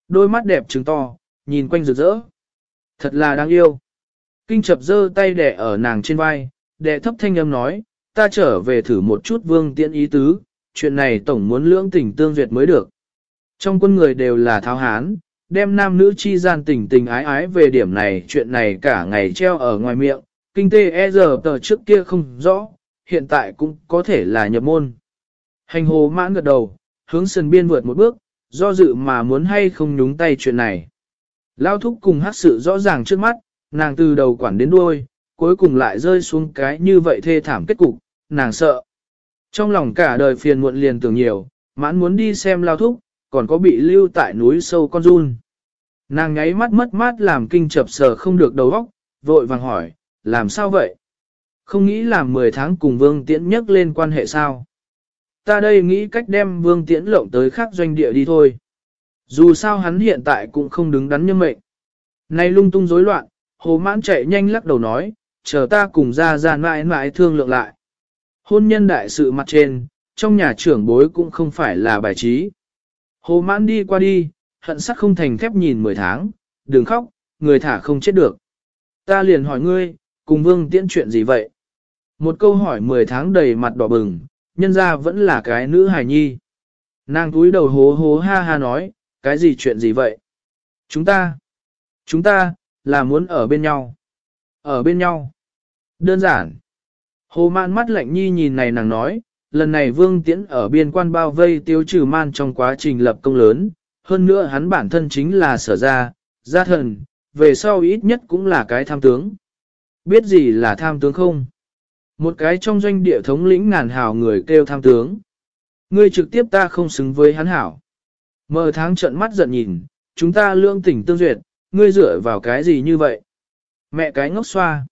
Đôi mắt đẹp trứng to, nhìn quanh rực rỡ. Thật là đáng yêu. Kinh chập giơ tay đẻ ở nàng trên vai, đẻ thấp thanh âm nói, ta trở về thử một chút vương tiễn ý tứ, chuyện này tổng muốn lưỡng tình tương duyệt mới được. Trong quân người đều là tháo hán, đem nam nữ chi gian tình tình ái ái về điểm này chuyện này cả ngày treo ở ngoài miệng, kinh tế e giờ tờ trước kia không rõ, hiện tại cũng có thể là nhập môn. Hành hồ mãn gật đầu, hướng sân biên vượt một bước, do dự mà muốn hay không nhúng tay chuyện này. Lao thúc cùng hát sự rõ ràng trước mắt, nàng từ đầu quản đến đuôi, cuối cùng lại rơi xuống cái như vậy thê thảm kết cục, nàng sợ. Trong lòng cả đời phiền muộn liền tưởng nhiều, mãn muốn đi xem lao thúc, còn có bị lưu tại núi sâu con run. Nàng nháy mắt mất mát làm kinh chập sờ không được đầu óc, vội vàng hỏi, làm sao vậy? Không nghĩ làm 10 tháng cùng Vương Tiễn nhắc lên quan hệ sao? Ta đây nghĩ cách đem Vương Tiễn lộng tới khác doanh địa đi thôi. Dù sao hắn hiện tại cũng không đứng đắn như mệnh. Nay lung tung rối loạn, hồ mãn chạy nhanh lắc đầu nói, chờ ta cùng ra ra mãi mãi thương lượng lại. Hôn nhân đại sự mặt trên, trong nhà trưởng bối cũng không phải là bài trí. Hồ mãn đi qua đi, hận sắc không thành thép nhìn 10 tháng, đừng khóc, người thả không chết được. Ta liền hỏi ngươi, cùng vương tiễn chuyện gì vậy? Một câu hỏi 10 tháng đầy mặt đỏ bừng, nhân ra vẫn là cái nữ hài nhi. Nàng túi đầu hố hố ha ha nói, cái gì chuyện gì vậy? Chúng ta, chúng ta, là muốn ở bên nhau. Ở bên nhau. Đơn giản. Hồ Mạn mắt lạnh nhi nhìn này nàng nói, lần này vương tiễn ở biên quan bao vây tiêu trừ man trong quá trình lập công lớn, hơn nữa hắn bản thân chính là sở gia, gia thần, về sau ít nhất cũng là cái tham tướng. Biết gì là tham tướng không? Một cái trong doanh địa thống lĩnh ngàn hào người kêu tham tướng. Ngươi trực tiếp ta không xứng với hắn hảo. Mờ tháng trận mắt giận nhìn, chúng ta lương tỉnh tương duyệt, ngươi dựa vào cái gì như vậy? Mẹ cái ngốc xoa.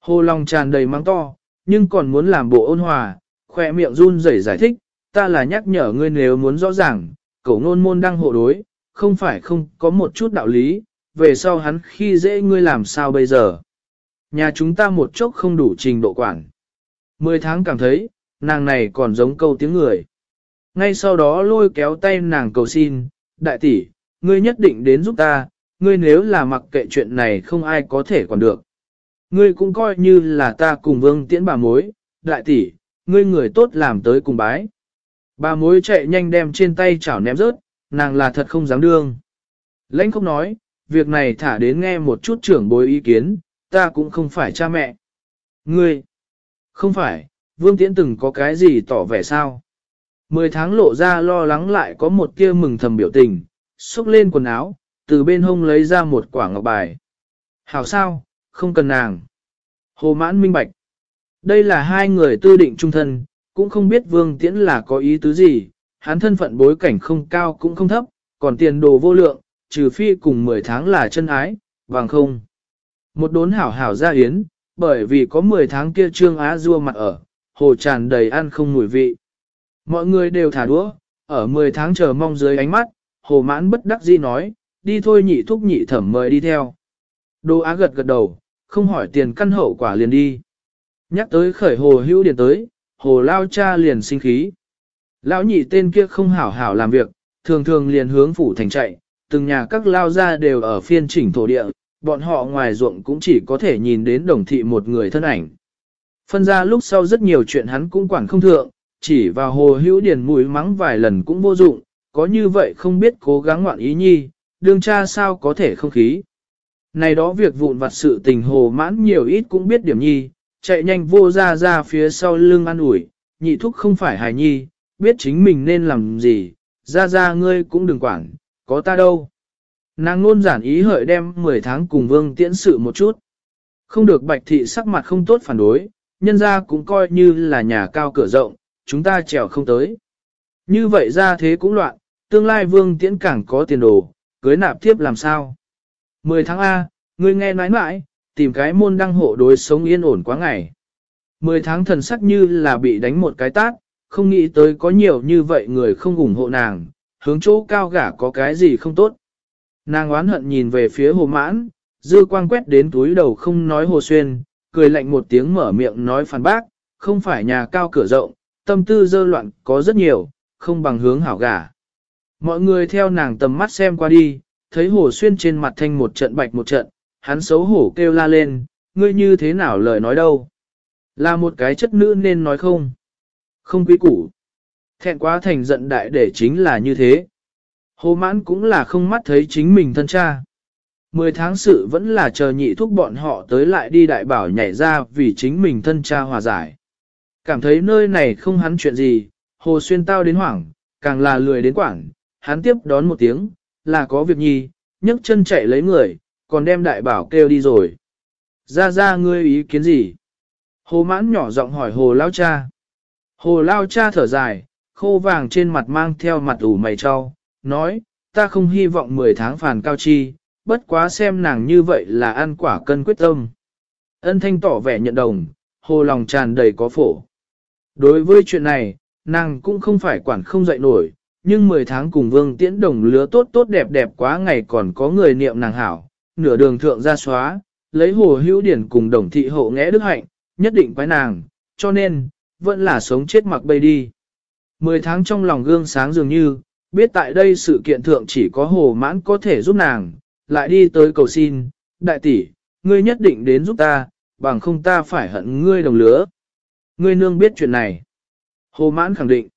Hồ lòng tràn đầy mắng to, nhưng còn muốn làm bộ ôn hòa, khoe miệng run rẩy giải thích, ta là nhắc nhở ngươi nếu muốn rõ ràng, cậu nôn môn đang hộ đối, không phải không có một chút đạo lý, về sau hắn khi dễ ngươi làm sao bây giờ. Nhà chúng ta một chốc không đủ trình độ quản. Mười tháng cảm thấy, nàng này còn giống câu tiếng người. Ngay sau đó lôi kéo tay nàng cầu xin, đại tỷ, ngươi nhất định đến giúp ta, ngươi nếu là mặc kệ chuyện này không ai có thể còn được. Ngươi cũng coi như là ta cùng vương tiễn bà mối, đại tỷ, ngươi người tốt làm tới cùng bái. Bà mối chạy nhanh đem trên tay chảo ném rớt, nàng là thật không dám đương. Lãnh không nói, việc này thả đến nghe một chút trưởng bối ý kiến, ta cũng không phải cha mẹ. Ngươi, không phải, Vương Tiễn từng có cái gì tỏ vẻ sao? Mười tháng lộ ra lo lắng lại có một tia mừng thầm biểu tình, xúc lên quần áo, từ bên hông lấy ra một quả ngọc bài. Hảo sao, không cần nàng. Hồ mãn minh bạch. Đây là hai người tư định trung thân, cũng không biết Vương Tiễn là có ý tứ gì, hắn thân phận bối cảnh không cao cũng không thấp, còn tiền đồ vô lượng, trừ phi cùng 10 tháng là chân ái, vàng không. Một đốn hảo hảo ra yến, bởi vì có 10 tháng kia trương á rua mặt ở, hồ tràn đầy ăn không mùi vị. Mọi người đều thả đũa, ở 10 tháng chờ mong dưới ánh mắt, hồ mãn bất đắc dĩ nói, đi thôi nhị thúc nhị thẩm mời đi theo. Đô á gật gật đầu, không hỏi tiền căn hậu quả liền đi. Nhắc tới khởi hồ hữu điền tới, hồ lao cha liền sinh khí. Lão nhị tên kia không hảo hảo làm việc, thường thường liền hướng phủ thành chạy, từng nhà các lao gia đều ở phiên chỉnh thổ địa, bọn họ ngoài ruộng cũng chỉ có thể nhìn đến đồng thị một người thân ảnh. Phân ra lúc sau rất nhiều chuyện hắn cũng quản không thượng, chỉ vào hồ hữu điền mũi mắng vài lần cũng vô dụng, có như vậy không biết cố gắng ngoạn ý nhi, đương cha sao có thể không khí. Này đó việc vụn vặt sự tình hồ mãn nhiều ít cũng biết điểm nhi, chạy nhanh vô ra ra phía sau lưng ăn ủi, nhị thúc không phải hài nhi, biết chính mình nên làm gì, ra ra ngươi cũng đừng quản, có ta đâu. Nàng luôn giản ý hợi đem 10 tháng cùng vương tiễn sự một chút. Không được bạch thị sắc mặt không tốt phản đối, nhân ra cũng coi như là nhà cao cửa rộng, chúng ta trèo không tới. Như vậy ra thế cũng loạn, tương lai vương tiễn càng có tiền đồ, cưới nạp tiếp làm sao. 10 tháng A, ngươi nghe nói mãi, tìm cái môn đăng hộ đối sống yên ổn quá ngày. 10 tháng thần sắc như là bị đánh một cái tát, không nghĩ tới có nhiều như vậy người không ủng hộ nàng, hướng chỗ cao gả có cái gì không tốt. Nàng oán hận nhìn về phía hồ mãn, dư quang quét đến túi đầu không nói hồ xuyên, cười lạnh một tiếng mở miệng nói phản bác, không phải nhà cao cửa rộng, tâm tư dơ loạn có rất nhiều, không bằng hướng hảo gả. Mọi người theo nàng tầm mắt xem qua đi, thấy hồ xuyên trên mặt thanh một trận bạch một trận, hắn xấu hổ kêu la lên, ngươi như thế nào lời nói đâu. Là một cái chất nữ nên nói không. Không quý củ. Thẹn quá thành giận đại để chính là như thế. Hồ mãn cũng là không mắt thấy chính mình thân cha. Mười tháng sự vẫn là chờ nhị thúc bọn họ tới lại đi đại bảo nhảy ra vì chính mình thân cha hòa giải. Cảm thấy nơi này không hắn chuyện gì, hồ xuyên tao đến hoảng, càng là lười đến quảng, hắn tiếp đón một tiếng, là có việc nhi, nhấc chân chạy lấy người, còn đem đại bảo kêu đi rồi. Ra ra ngươi ý kiến gì? Hồ mãn nhỏ giọng hỏi hồ lao cha. Hồ lao cha thở dài, khô vàng trên mặt mang theo mặt ủ mày cho, nói, ta không hy vọng 10 tháng phản cao chi, bất quá xem nàng như vậy là ăn quả cân quyết tâm. Ân thanh tỏ vẻ nhận đồng, hồ lòng tràn đầy có phổ. Đối với chuyện này, nàng cũng không phải quản không dậy nổi, nhưng 10 tháng cùng vương tiễn đồng lứa tốt tốt đẹp đẹp quá ngày còn có người niệm nàng hảo, nửa đường thượng ra xóa, lấy hồ hữu điển cùng đồng thị hộ nghẽ đức hạnh, nhất định quái nàng, cho nên, vẫn là sống chết mặc bay đi. Mười tháng trong lòng gương sáng dường như, biết tại đây sự kiện thượng chỉ có hồ mãn có thể giúp nàng, lại đi tới cầu xin, đại tỷ, ngươi nhất định đến giúp ta, bằng không ta phải hận ngươi đồng lứa. Ngươi nương biết chuyện này. Hồ mãn khẳng định.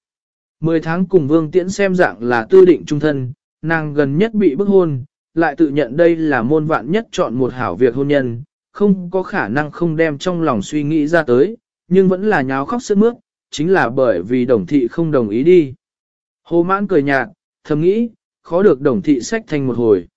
Mười tháng cùng vương tiễn xem dạng là tư định trung thân, nàng gần nhất bị bức hôn, lại tự nhận đây là môn vạn nhất chọn một hảo việc hôn nhân, không có khả năng không đem trong lòng suy nghĩ ra tới, nhưng vẫn là nháo khóc sướt mướt, chính là bởi vì đồng thị không đồng ý đi. Hồ mãn cười nhạt, thầm nghĩ, khó được đồng thị sách thành một hồi.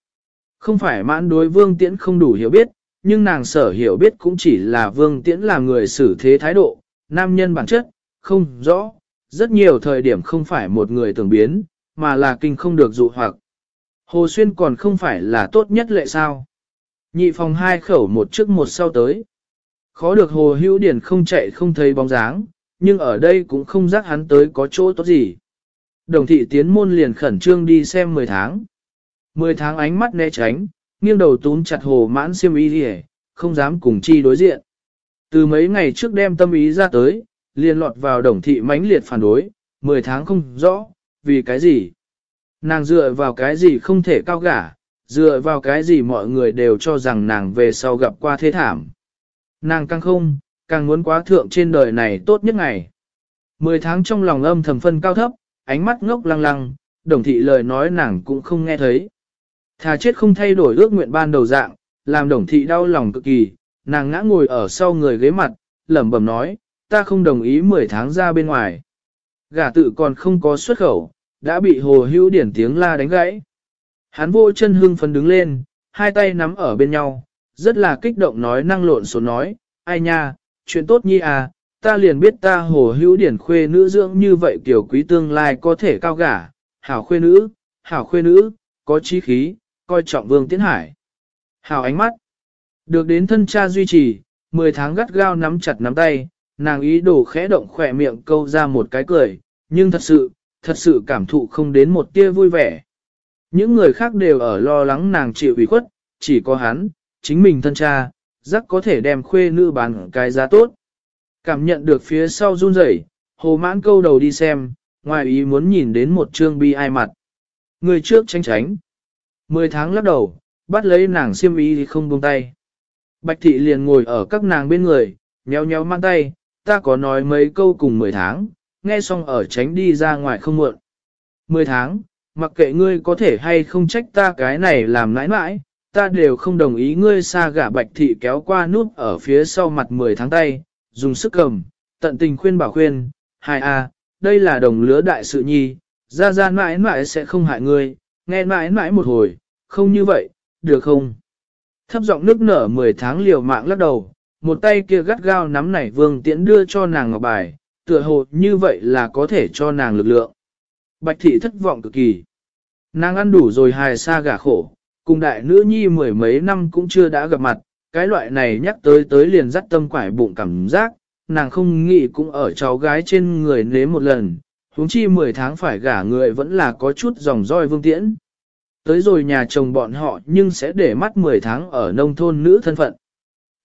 Không phải mãn đối vương tiễn không đủ hiểu biết, nhưng nàng sở hiểu biết cũng chỉ là vương tiễn là người xử thế thái độ, nam nhân bản chất, không rõ, rất nhiều thời điểm không phải một người tưởng biến, mà là kinh không được dụ hoặc. Hồ Xuyên còn không phải là tốt nhất lệ sao. Nhị phòng hai khẩu một trước một sau tới. Khó được Hồ Hữu Điển không chạy không thấy bóng dáng, nhưng ở đây cũng không giác hắn tới có chỗ tốt gì. Đồng thị tiến môn liền khẩn trương đi xem 10 tháng. 10 tháng ánh mắt né tránh, nghiêng đầu tún chặt hồ mãn siêm ý hề, không dám cùng chi đối diện. Từ mấy ngày trước đem tâm ý ra tới, liền lọt vào đồng thị mãnh liệt phản đối, 10 tháng không rõ, vì cái gì. Nàng dựa vào cái gì không thể cao gả, dựa vào cái gì mọi người đều cho rằng nàng về sau gặp qua thế thảm. Nàng càng không, càng muốn quá thượng trên đời này tốt nhất ngày. Mười tháng trong lòng âm thầm phân cao thấp, ánh mắt ngốc lăng lăng, đồng thị lời nói nàng cũng không nghe thấy. Thà chết không thay đổi ước nguyện ban đầu dạng, làm đồng thị đau lòng cực kỳ, nàng ngã ngồi ở sau người ghế mặt, lẩm bẩm nói, ta không đồng ý 10 tháng ra bên ngoài. Gả tự còn không có xuất khẩu, đã bị hồ hữu điển tiếng la đánh gãy. Hắn vô chân hưng phấn đứng lên, hai tay nắm ở bên nhau, rất là kích động nói năng lộn số nói, ai nha, chuyện tốt nhi à, ta liền biết ta hồ hữu điển khuê nữ dưỡng như vậy kiểu quý tương lai có thể cao gả, hảo khuê nữ, hảo khuê nữ, có trí khí, coi trọng vương tiến hải. Hảo ánh mắt, được đến thân cha duy trì, 10 tháng gắt gao nắm chặt nắm tay, nàng ý đồ khẽ động khỏe miệng câu ra một cái cười, nhưng thật sự, thật sự cảm thụ không đến một tia vui vẻ. Những người khác đều ở lo lắng nàng chịu ủy khuất, chỉ có hắn, chính mình thân cha, rắc có thể đem khuê nữ bán cái giá tốt. Cảm nhận được phía sau run rẩy, hồ mãn câu đầu đi xem, ngoài ý muốn nhìn đến một trương bi ai mặt. Người trước tránh tránh. Mười tháng lắc đầu, bắt lấy nàng xiêm y thì không buông tay. Bạch thị liền ngồi ở các nàng bên người, nheo nheo mang tay, ta có nói mấy câu cùng mười tháng, nghe xong ở tránh đi ra ngoài không muộn. Mười tháng, mặc kệ ngươi có thể hay không trách ta cái này làm nãi nãi, ta đều không đồng ý ngươi xa gả bạch thị kéo qua nút ở phía sau mặt mười tháng tay, dùng sức cầm, tận tình khuyên bảo khuyên, hai a, đây là đồng lứa đại sự nhi, ra ra mãi mãi sẽ không hại ngươi, nghe mãi mãi một hồi, không như vậy, được không? Thấp giọng nước nở 10 tháng liều mạng lắc đầu, một tay kia gắt gao nắm nảy vương tiễn đưa cho nàng ngọc bài, tựa hồ như vậy là có thể cho nàng lực lượng. Bạch thị thất vọng cực kỳ. Nàng ăn đủ rồi hài xa gả khổ, cùng đại nữ nhi mười mấy năm cũng chưa đã gặp mặt, cái loại này nhắc tới tới liền dắt tâm quải bụng cảm giác, nàng không nghĩ cũng ở cháu gái trên người nếm một lần, huống chi 10 tháng phải gả người vẫn là có chút dòng roi vương tiễn. Tới rồi nhà chồng bọn họ nhưng sẽ để mắt 10 tháng ở nông thôn nữ thân phận.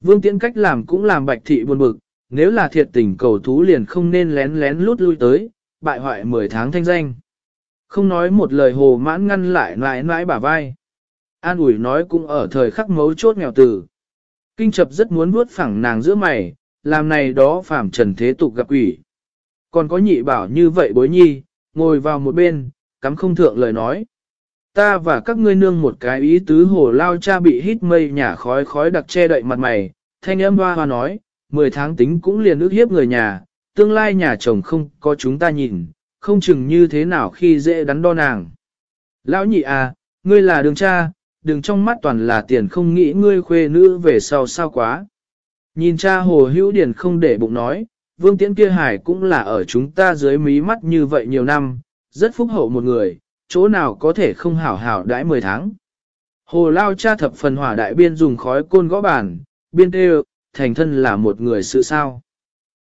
Vương tiễn cách làm cũng làm bạch thị buồn bực, nếu là thiệt tình cầu thú liền không nên lén lén lút lui tới, bại hoại 10 tháng thanh danh. Không nói một lời hồ mãn ngăn lại nãi nãi bả vai. An ủi nói cũng ở thời khắc mấu chốt nghèo tử. Kinh chập rất muốn vuốt phẳng nàng giữa mày, làm này đó phàm trần thế tục gặp quỷ. Còn có nhị bảo như vậy bối nhi, ngồi vào một bên, cắm không thượng lời nói. Ta và các ngươi nương một cái ý tứ hồ lao cha bị hít mây nhả khói khói đặc che đậy mặt mày, thanh âm hoa hoa nói, 10 tháng tính cũng liền ước hiếp người nhà, tương lai nhà chồng không có chúng ta nhìn, không chừng như thế nào khi dễ đắn đo nàng. Lão nhị à, ngươi là đường cha, đừng trong mắt toàn là tiền không nghĩ ngươi khuê nữ về sau sao quá. Nhìn cha hồ hữu điển không để bụng nói, vương tiễn kia hải cũng là ở chúng ta dưới mí mắt như vậy nhiều năm, rất phúc hậu một người, chỗ nào có thể không hảo hảo đãi 10 tháng. Hồ lao cha thập phần hỏa đại biên dùng khói côn gõ bàn, biên tê thành thân là một người sự sao.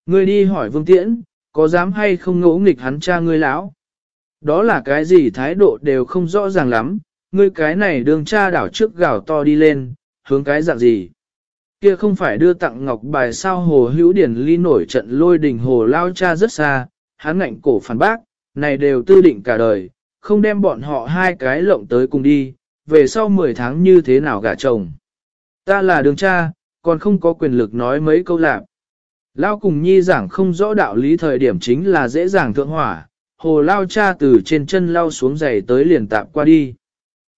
Ngươi đi hỏi vương tiễn, có dám hay không ngỗ nghịch hắn cha ngươi lão? Đó là cái gì thái độ đều không rõ ràng lắm, ngươi cái này đường cha đảo trước gào to đi lên, hướng cái dạng gì? Kia không phải đưa tặng ngọc bài sao hồ hữu điển ly nổi trận lôi đình hồ lao cha rất xa, hắn ngạnh cổ phản bác, này đều tư định cả đời, không đem bọn họ hai cái lộng tới cùng đi, về sau 10 tháng như thế nào gả chồng. Ta là đường cha, còn không có quyền lực nói mấy câu lạc. Lao cùng nhi giảng không rõ đạo lý thời điểm chính là dễ dàng thượng hỏa, hồ lao cha từ trên chân lao xuống giày tới liền tạp qua đi.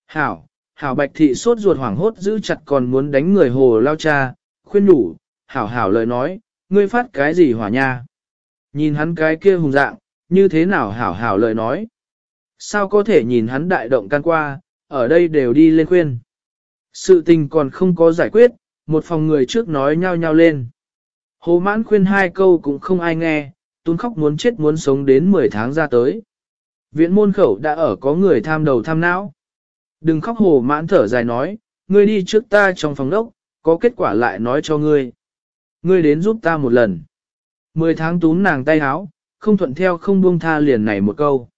Hảo, hảo bạch thị sốt ruột hoảng hốt giữ chặt còn muốn đánh người hồ lao cha, khuyên đủ, hảo hảo lời nói, ngươi phát cái gì hỏa nha. Nhìn hắn cái kia hùng dạng, như thế nào hảo hảo lời nói. Sao có thể nhìn hắn đại động can qua, ở đây đều đi lên khuyên. Sự tình còn không có giải quyết, một phòng người trước nói nhau nhau lên. Hồ mãn khuyên hai câu cũng không ai nghe, tuôn khóc muốn chết muốn sống đến 10 tháng ra tới. Viện môn khẩu đã ở có người tham đầu tham não. Đừng khóc hồ mãn thở dài nói, ngươi đi trước ta trong phòng đốc, có kết quả lại nói cho ngươi. Ngươi đến giúp ta một lần. 10 tháng tún nàng tay háo, không thuận theo không buông tha liền này một câu.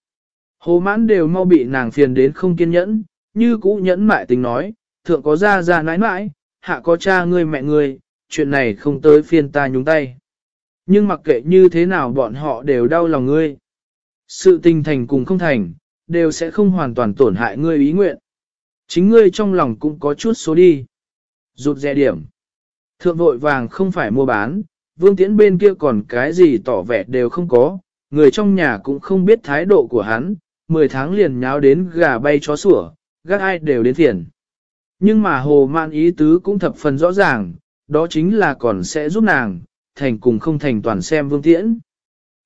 Hồ mãn đều mau bị nàng phiền đến không kiên nhẫn, như cũ nhẫn mại tình nói, thượng có ra ra nãi nãi, hạ có cha ngươi mẹ ngươi, chuyện này không tới phiên ta nhúng tay. Nhưng mặc kệ như thế nào bọn họ đều đau lòng ngươi. Sự tình thành cùng không thành, đều sẽ không hoàn toàn tổn hại ngươi ý nguyện. Chính ngươi trong lòng cũng có chút số đi. Rụt rè điểm. Thượng vội vàng không phải mua bán, vương tiễn bên kia còn cái gì tỏ vẻ đều không có, người trong nhà cũng không biết thái độ của hắn, 10 tháng liền nháo đến gà bay chó sủa, gác ai đều đến phiền. Nhưng mà hồ mạn ý tứ cũng thập phần rõ ràng, đó chính là còn sẽ giúp nàng, thành cùng không thành toàn xem vương tiễn.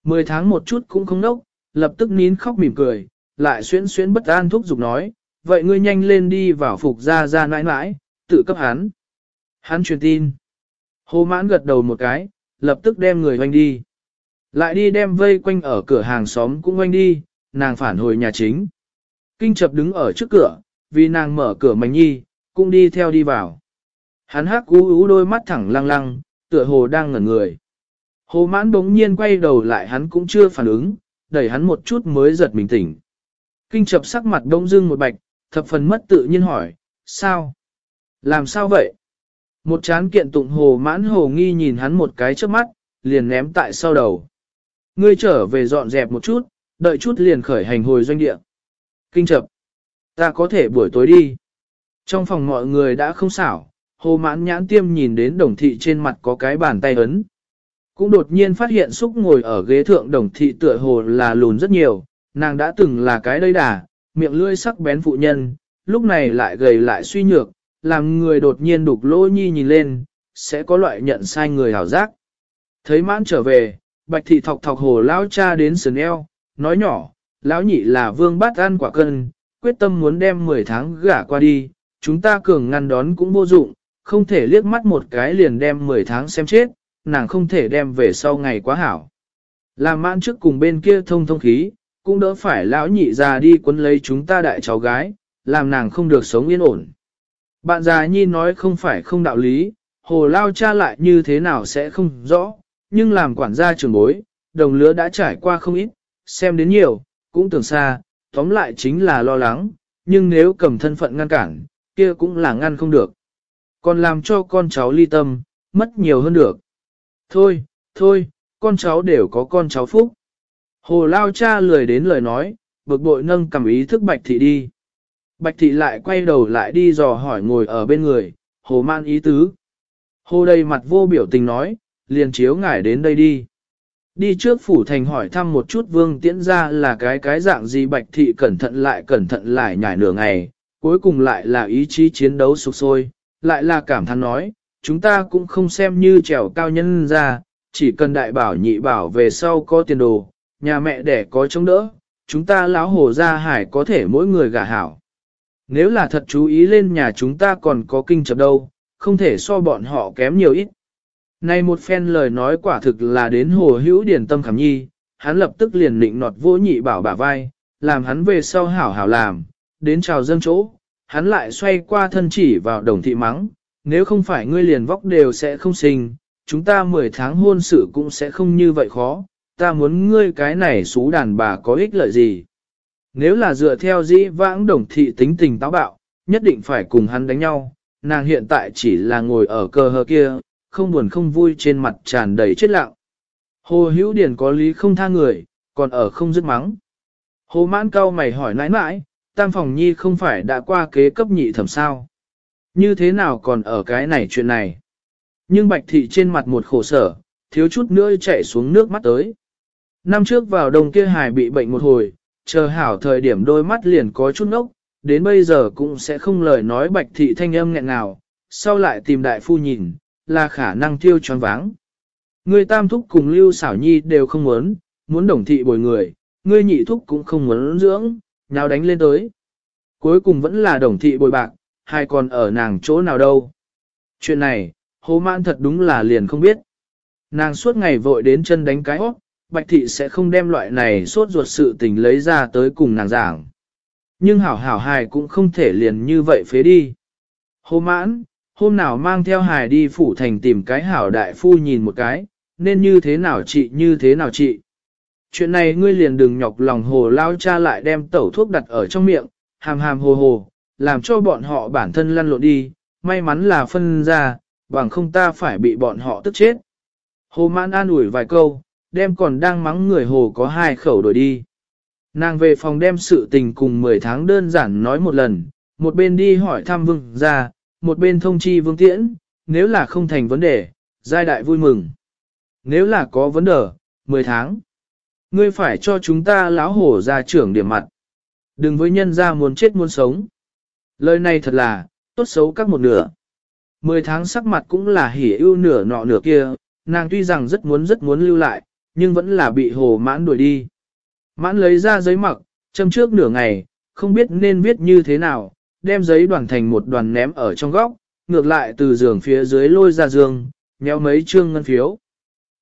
10 tháng một chút cũng không nốc, lập tức nín khóc mỉm cười, lại xuyến xuyến bất an thúc giục nói, vậy ngươi nhanh lên đi vào phục ra ra nãi nãi, tự cấp hắn. Hắn truyền tin. Hồ mãn gật đầu một cái, lập tức đem người hoanh đi. Lại đi đem vây quanh ở cửa hàng xóm cũng hoanh đi, nàng phản hồi nhà chính. Kinh chập đứng ở trước cửa, vì nàng mở cửa mảnh nhi, cũng đi theo đi vào. Hắn hắc ú ú đôi mắt thẳng lăng lăng, tựa hồ đang ngẩn người. Hồ mãn bỗng nhiên quay đầu lại hắn cũng chưa phản ứng, đẩy hắn một chút mới giật mình tỉnh. Kinh chập sắc mặt đông dưng một bạch, thập phần mất tự nhiên hỏi, sao? Làm sao vậy? Một chán kiện tụng hồ mãn hồ nghi nhìn hắn một cái trước mắt, liền ném tại sau đầu. Ngươi trở về dọn dẹp một chút, đợi chút liền khởi hành hồi doanh địa. Kinh chập. Ta có thể buổi tối đi. Trong phòng mọi người đã không xảo, hồ mãn nhãn tiêm nhìn đến đồng thị trên mặt có cái bàn tay ấn. Cũng đột nhiên phát hiện xúc ngồi ở ghế thượng đồng thị tựa hồ là lùn rất nhiều, nàng đã từng là cái đây đà, miệng lưỡi sắc bén phụ nhân, lúc này lại gầy lại suy nhược, làm người đột nhiên đục lỗ nhi nhìn lên, sẽ có loại nhận sai người hảo giác. Thấy mãn trở về, bạch thị thọc thọc hồ lao cha đến sườn eo, nói nhỏ, lão nhị là vương bát ăn quả cân, quyết tâm muốn đem 10 tháng gả qua đi, chúng ta cường ngăn đón cũng vô dụng, không thể liếc mắt một cái liền đem 10 tháng xem chết, nàng không thể đem về sau ngày quá hảo. Làm mãn trước cùng bên kia thông thông khí, cũng đỡ phải lão nhị già đi quấn lấy chúng ta đại cháu gái, làm nàng không được sống yên ổn. Bạn già nhi nói không phải không đạo lý, hồ lao cha lại như thế nào sẽ không rõ, nhưng làm quản gia trường bối, đồng lứa đã trải qua không ít, xem đến nhiều, cũng tưởng xa, tóm lại chính là lo lắng, nhưng nếu cầm thân phận ngăn cản, kia cũng là ngăn không được. Còn làm cho con cháu ly tâm, mất nhiều hơn được. Thôi, thôi, con cháu đều có con cháu phúc. Hồ lao cha lười đến lời nói, bực bội nâng cầm ý thức bạch thị đi. Bạch thị lại quay đầu lại đi dò hỏi ngồi ở bên người, hồ man ý tứ. Hồ đầy mặt vô biểu tình nói, liền chiếu ngải đến đây đi. Đi trước phủ thành hỏi thăm một chút vương tiễn ra là cái cái dạng gì bạch thị cẩn thận lại cẩn thận lại nhảy nửa ngày, cuối cùng lại là ý chí chiến đấu sục sôi, lại là cảm thán nói, chúng ta cũng không xem như trèo cao nhân ra, chỉ cần đại bảo nhị bảo về sau có tiền đồ, nhà mẹ đẻ có chống đỡ, chúng ta lão hồ ra hải có thể mỗi người gả hảo. Nếu là thật chú ý lên nhà chúng ta còn có kinh chập đâu, không thể so bọn họ kém nhiều ít. Này một phen lời nói quả thực là đến hồ hữu điển tâm khảm nhi, hắn lập tức liền định nọt vô nhị bảo bả vai, làm hắn về sau hảo hảo làm, đến chào dâng chỗ, hắn lại xoay qua thân chỉ vào đồng thị mắng, nếu không phải ngươi liền vóc đều sẽ không sinh, chúng ta 10 tháng hôn sự cũng sẽ không như vậy khó, ta muốn ngươi cái này xú đàn bà có ích lợi gì. Nếu là dựa theo dĩ vãng đồng thị tính tình táo bạo, nhất định phải cùng hắn đánh nhau, nàng hiện tại chỉ là ngồi ở cờ hờ kia, không buồn không vui trên mặt tràn đầy chết lặng. Hồ hữu điển có lý không tha người, còn ở không dứt mắng. Hồ mãn cao mày hỏi nãi nãi, tam phòng nhi không phải đã qua kế cấp nhị thẩm sao. Như thế nào còn ở cái này chuyện này? Nhưng bạch thị trên mặt một khổ sở, thiếu chút nữa chạy xuống nước mắt tới. Năm trước vào đông kia hài bị bệnh một hồi, chờ hảo thời điểm đôi mắt liền có chút nốc, đến bây giờ cũng sẽ không lời nói bạch thị thanh âm nghẹn nào, sau lại tìm đại phu nhìn, là khả năng tiêu tròn váng. Người tam thúc cùng lưu xảo nhi đều không muốn, muốn đồng thị bồi người, người nhị thúc cũng không muốn dưỡng, nào đánh lên tới. Cuối cùng vẫn là đồng thị bồi bạc, hai còn ở nàng chỗ nào đâu. Chuyện này, hố mãn thật đúng là liền không biết. Nàng suốt ngày vội đến chân đánh cái hót, bạch thị sẽ không đem loại này sốt ruột sự tình lấy ra tới cùng nàng giảng. Nhưng hảo hảo hài cũng không thể liền như vậy phế đi. hố mãn, hôm nào mang theo hài đi phủ thành tìm cái hảo đại phu nhìn một cái, nên như thế nào chị như thế nào chị Chuyện này ngươi liền đừng nhọc lòng hồ lao cha lại đem tẩu thuốc đặt ở trong miệng, hàm hàm hồ hồ, làm cho bọn họ bản thân lăn lộn đi, may mắn là phân ra, bằng không ta phải bị bọn họ tức chết. Hồ mãn an ủi vài câu, đem còn đang mắng người hồ có hai khẩu đổi đi. Nàng về phòng đem sự tình cùng 10 tháng đơn giản nói một lần, một bên đi hỏi thăm vương ra, một bên thông chi vương tiễn, nếu là không thành vấn đề, giai đại vui mừng. Nếu là có vấn đề, 10 tháng, ngươi phải cho chúng ta lão hổ ra trưởng điểm mặt. Đừng với nhân ra muốn chết muốn sống. Lời này thật là, tốt xấu các một nửa. 10 tháng sắc mặt cũng là hỉ ưu nửa nọ nửa kia, nàng tuy rằng rất muốn rất muốn lưu lại, nhưng vẫn là bị hồ mãn đuổi đi. Mãn lấy ra giấy mặc, châm trước nửa ngày, không biết nên viết như thế nào, đem giấy đoàn thành một đoàn ném ở trong góc, ngược lại từ giường phía dưới lôi ra giường, nhéo mấy trương ngân phiếu.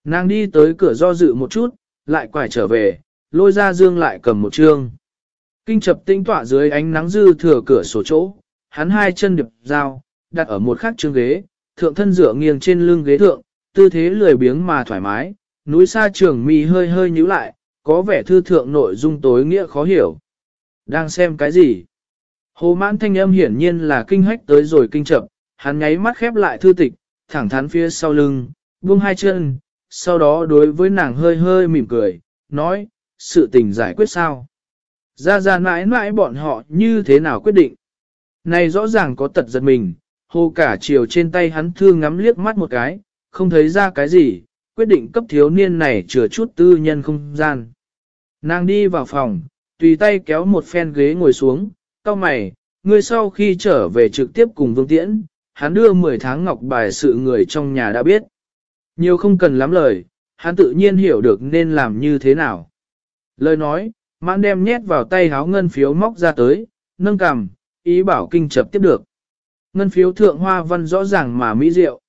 Nàng đi tới cửa do dự một chút, lại quải trở về, lôi ra dương lại cầm một chương. Kinh chập tinh tỏa dưới ánh nắng dư thừa cửa sổ chỗ, hắn hai chân điệp dao, đặt ở một khắc chương ghế, thượng thân dựa nghiêng trên lưng ghế thượng, tư thế lười biếng mà thoải mái, núi xa trường mì hơi hơi nhíu lại, có vẻ thư thượng nội dung tối nghĩa khó hiểu. Đang xem cái gì? Hồ mãn thanh âm hiển nhiên là kinh hách tới rồi kinh chậm, hắn nháy mắt khép lại thư tịch, thẳng thắn phía sau lưng, buông hai chân, sau đó đối với nàng hơi hơi mỉm cười, nói, sự tình giải quyết sao? Ra ra mãi mãi bọn họ như thế nào quyết định? Này rõ ràng có tật giật mình, hồ cả chiều trên tay hắn thương ngắm liếc mắt một cái, không thấy ra cái gì, quyết định cấp thiếu niên này chừa chút tư nhân không gian. Nàng đi vào phòng, tùy tay kéo một phen ghế ngồi xuống, cao mày, người sau khi trở về trực tiếp cùng Vương Tiễn, hắn đưa 10 tháng ngọc bài sự người trong nhà đã biết. Nhiều không cần lắm lời, hắn tự nhiên hiểu được nên làm như thế nào. Lời nói, mãn đem nhét vào tay háo ngân phiếu móc ra tới, nâng cằm, ý bảo kinh chập tiếp được. Ngân phiếu thượng hoa văn rõ ràng mà mỹ diệu.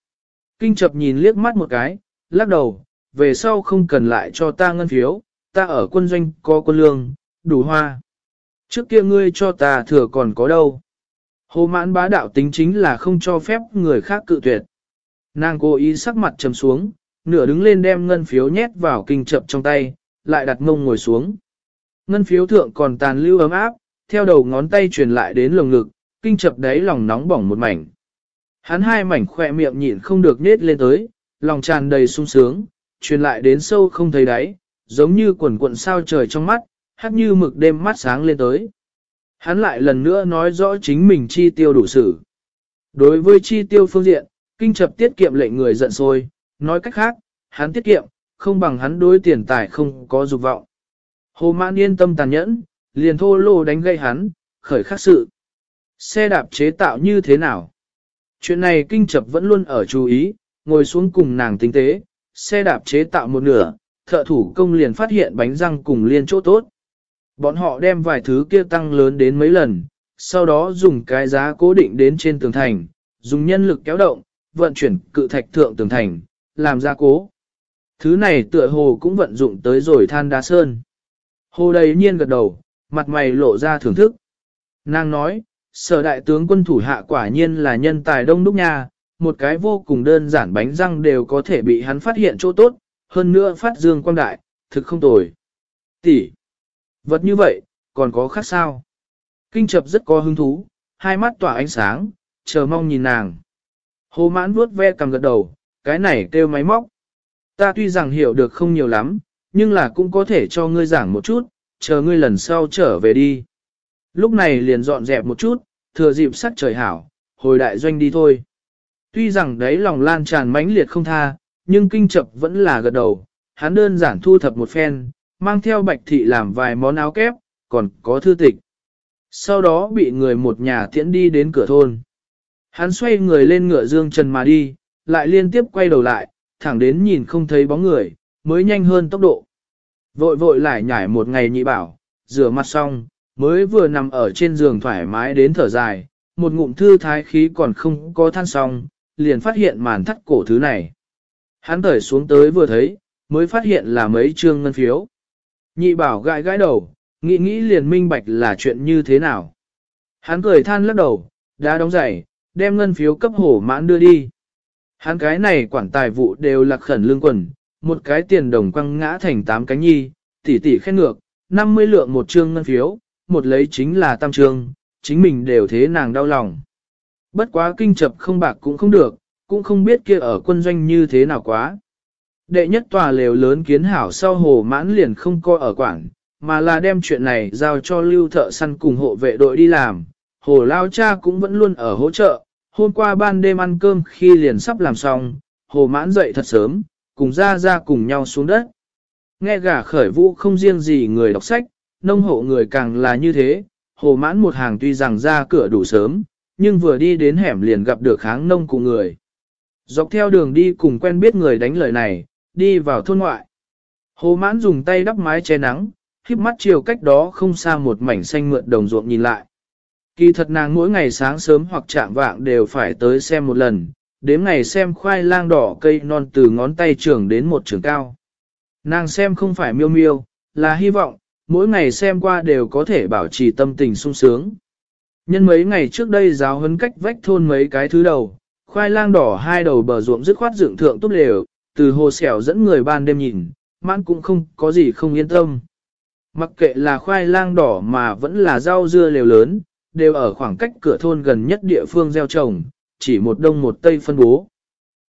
Kinh chập nhìn liếc mắt một cái, lắc đầu, về sau không cần lại cho ta ngân phiếu, ta ở quân doanh có quân lương, đủ hoa. Trước kia ngươi cho ta thừa còn có đâu. Hồ mãn bá đạo tính chính là không cho phép người khác cự tuyệt. Nàng cố ý sắc mặt trầm xuống, nửa đứng lên đem ngân phiếu nhét vào kinh chập trong tay, lại đặt mông ngồi xuống. Ngân phiếu thượng còn tàn lưu ấm áp, theo đầu ngón tay truyền lại đến lồng ngực, kinh chập đáy lòng nóng bỏng một mảnh. Hắn hai mảnh khỏe miệng nhịn không được nết lên tới, lòng tràn đầy sung sướng, truyền lại đến sâu không thấy đáy, giống như quần cuộn sao trời trong mắt, hát như mực đêm mắt sáng lên tới. Hắn lại lần nữa nói rõ chính mình chi tiêu đủ sự. Đối với chi tiêu phương diện, kinh chập tiết kiệm lệnh người giận sôi nói cách khác, hắn tiết kiệm, không bằng hắn đối tiền tài không có dục vọng. Hồ mãn yên tâm tàn nhẫn, liền thô lô đánh gây hắn, khởi khắc sự. Xe đạp chế tạo như thế nào? Chuyện này kinh chập vẫn luôn ở chú ý, ngồi xuống cùng nàng tinh tế, xe đạp chế tạo một nửa, thợ thủ công liền phát hiện bánh răng cùng liên chỗ tốt. Bọn họ đem vài thứ kia tăng lớn đến mấy lần, sau đó dùng cái giá cố định đến trên tường thành, dùng nhân lực kéo động, vận chuyển cự thạch thượng tường thành, làm gia cố. Thứ này tựa hồ cũng vận dụng tới rồi than đá sơn. Hồ đầy nhiên gật đầu, mặt mày lộ ra thưởng thức. Nàng nói, sở đại tướng quân thủ hạ quả nhiên là nhân tài đông đúc nha, một cái vô cùng đơn giản bánh răng đều có thể bị hắn phát hiện chỗ tốt, hơn nữa phát dương quang đại, thực không tồi. Tỷ, vật như vậy, còn có khác sao? Kinh chập rất có hứng thú, hai mắt tỏa ánh sáng, chờ mong nhìn nàng. Hồ mãn vuốt ve cầm gật đầu, cái này kêu máy móc. Ta tuy rằng hiểu được không nhiều lắm, nhưng là cũng có thể cho ngươi giảng một chút, chờ ngươi lần sau trở về đi. Lúc này liền dọn dẹp một chút, thừa dịp sắc trời hảo, hồi đại doanh đi thôi. Tuy rằng đấy lòng lan tràn mãnh liệt không tha, nhưng kinh chập vẫn là gật đầu, hắn đơn giản thu thập một phen, mang theo bạch thị làm vài món áo kép, còn có thư tịch. Sau đó bị người một nhà tiễn đi đến cửa thôn. Hắn xoay người lên ngựa dương trần mà đi, lại liên tiếp quay đầu lại, thẳng đến nhìn không thấy bóng người, mới nhanh hơn tốc độ. Vội vội lại nhảy một ngày nhị bảo, rửa mặt xong, mới vừa nằm ở trên giường thoải mái đến thở dài, một ngụm thư thái khí còn không có than xong, liền phát hiện màn thắt cổ thứ này. Hắn thở xuống tới vừa thấy, mới phát hiện là mấy trương ngân phiếu. Nhị bảo gãi gãi đầu, nghĩ nghĩ liền minh bạch là chuyện như thế nào. Hắn cười than lắc đầu, đã đóng giày, đem ngân phiếu cấp hổ mãn đưa đi. Hắn cái này quản tài vụ đều lạc khẩn lương quần, một cái tiền đồng quăng ngã thành tám cánh nhi, tỷ tỷ khen ngược, 50 lượng một trương ngân phiếu, một lấy chính là tam trương, chính mình đều thế nàng đau lòng. Bất quá kinh chập không bạc cũng không được, cũng không biết kia ở quân doanh như thế nào quá. Đệ nhất tòa lều lớn kiến hảo sau hồ mãn liền không coi ở quảng, mà là đem chuyện này giao cho lưu thợ săn cùng hộ vệ đội đi làm. Hồ lao cha cũng vẫn luôn ở hỗ trợ, hôm qua ban đêm ăn cơm khi liền sắp làm xong, hồ mãn dậy thật sớm, cùng ra ra cùng nhau xuống đất. Nghe gà khởi vũ không riêng gì người đọc sách, nông hộ người càng là như thế, hồ mãn một hàng tuy rằng ra cửa đủ sớm, nhưng vừa đi đến hẻm liền gặp được kháng nông của người. Dọc theo đường đi cùng quen biết người đánh lời này, đi vào thôn ngoại. Hồ mãn dùng tay đắp mái che nắng, khiếp mắt chiều cách đó không xa một mảnh xanh mượn đồng ruộng nhìn lại. Kỳ thật nàng mỗi ngày sáng sớm hoặc chạm vạng đều phải tới xem một lần, đếm ngày xem khoai lang đỏ cây non từ ngón tay trưởng đến một trường cao. Nàng xem không phải miêu miêu, là hy vọng, mỗi ngày xem qua đều có thể bảo trì tâm tình sung sướng. Nhân mấy ngày trước đây giáo huấn cách vách thôn mấy cái thứ đầu, khoai lang đỏ hai đầu bờ ruộng dứt khoát dựng thượng tốt lều, từ hồ xẻo dẫn người ban đêm nhìn, mãn cũng không có gì không yên tâm. Mặc kệ là khoai lang đỏ mà vẫn là rau dưa lều lớn, đều ở khoảng cách cửa thôn gần nhất địa phương gieo trồng, chỉ một đông một tây phân bố.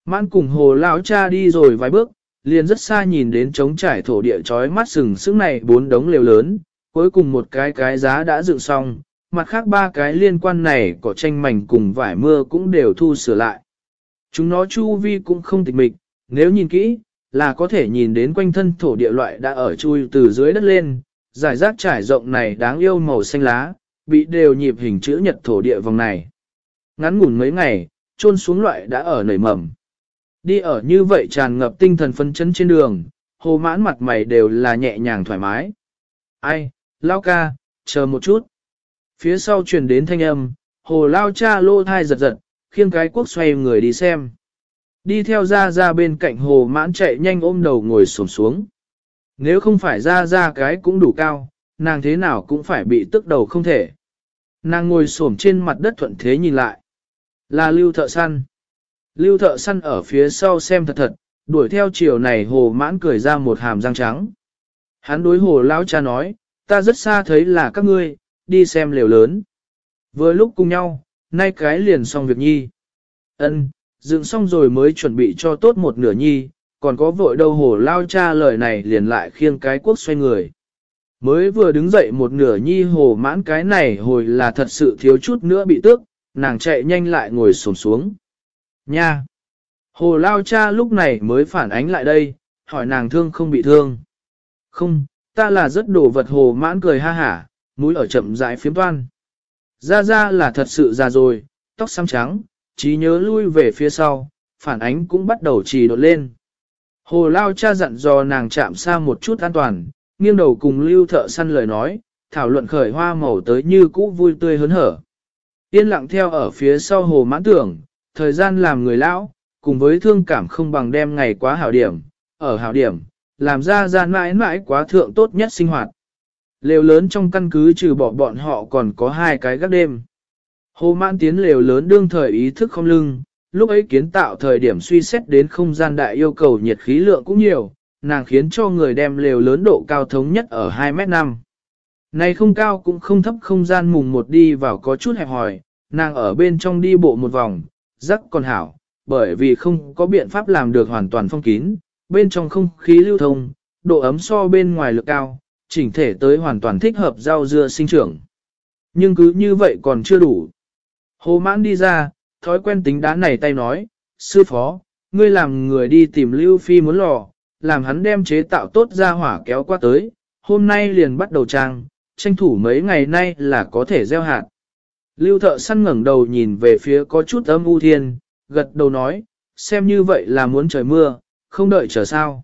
Mãn cùng hồ lão cha đi rồi vài bước, liền rất xa nhìn đến trống trải thổ địa trói mắt sừng sững này bốn đống lều lớn, cuối cùng một cái cái giá đã dựng xong, mặt khác ba cái liên quan này có tranh mảnh cùng vải mưa cũng đều thu sửa lại. Chúng nó chu vi cũng không tịch mịch, nếu nhìn kỹ, là có thể nhìn đến quanh thân thổ địa loại đã ở chui từ dưới đất lên, giải rác trải rộng này đáng yêu màu xanh lá, bị đều nhịp hình chữ nhật thổ địa vòng này. Ngắn ngủn mấy ngày, trôn xuống loại đã ở nảy mầm. Đi ở như vậy tràn ngập tinh thần phấn chấn trên đường, hồ mãn mặt mày đều là nhẹ nhàng thoải mái. Ai, lao ca, chờ một chút. Phía sau truyền đến thanh âm, hồ lao cha lô thai giật giật, khiêng cái quốc xoay người đi xem. Đi theo ra ra bên cạnh hồ mãn chạy nhanh ôm đầu ngồi xổm xuống. Nếu không phải ra ra cái cũng đủ cao, nàng thế nào cũng phải bị tức đầu không thể. Nàng ngồi xổm trên mặt đất thuận thế nhìn lại. Là lưu thợ săn. Lưu thợ săn ở phía sau xem thật thật, đuổi theo chiều này hồ mãn cười ra một hàm răng trắng. Hắn đối hồ lão cha nói, ta rất xa thấy là các ngươi, đi xem liều lớn. Vừa lúc cùng nhau, nay cái liền xong việc nhi. Ân, dựng xong rồi mới chuẩn bị cho tốt một nửa nhi, còn có vội đâu hồ lao cha lời này liền lại khiêng cái quốc xoay người. Mới vừa đứng dậy một nửa nhi hồ mãn cái này hồi là thật sự thiếu chút nữa bị tước, nàng chạy nhanh lại ngồi xổm xuống. Nha! Hồ lao cha lúc này mới phản ánh lại đây, hỏi nàng thương không bị thương. Không, ta là rất đổ vật hồ mãn cười ha hả, mũi ở chậm rãi phiếm toan. Ra ra là thật sự già rồi, tóc xăm trắng, trí nhớ lui về phía sau, phản ánh cũng bắt đầu trì đột lên. Hồ lao cha dặn dò nàng chạm xa một chút an toàn, nghiêng đầu cùng lưu thợ săn lời nói, thảo luận khởi hoa màu tới như cũ vui tươi hớn hở. Yên lặng theo ở phía sau hồ mãn tưởng, thời gian làm người lão, cùng với thương cảm không bằng đem ngày quá hảo điểm, ở hảo điểm, làm ra gian mãi mãi quá thượng tốt nhất sinh hoạt. Lều lớn trong căn cứ trừ bỏ bọn họ còn có hai cái gác đêm. Hồ mãn tiến lều lớn đương thời ý thức không lưng, lúc ấy kiến tạo thời điểm suy xét đến không gian đại yêu cầu nhiệt khí lượng cũng nhiều, nàng khiến cho người đem lều lớn độ cao thống nhất ở 2 mét 5. Này không cao cũng không thấp không gian mùng một đi vào có chút hẹp hòi, nàng ở bên trong đi bộ một vòng, rắc còn hảo, bởi vì không có biện pháp làm được hoàn toàn phong kín, bên trong không khí lưu thông, độ ấm so bên ngoài lực cao, chỉnh thể tới hoàn toàn thích hợp rau dưa sinh trưởng. Nhưng cứ như vậy còn chưa đủ. Hồ mãn đi ra, thói quen tính đá này tay nói, sư phó, ngươi làm người đi tìm Lưu Phi muốn lò, làm hắn đem chế tạo tốt ra hỏa kéo qua tới, hôm nay liền bắt đầu trang, tranh thủ mấy ngày nay là có thể gieo hạt. Lưu thợ săn ngẩng đầu nhìn về phía có chút âm u thiên, gật đầu nói, xem như vậy là muốn trời mưa, không đợi chờ sao.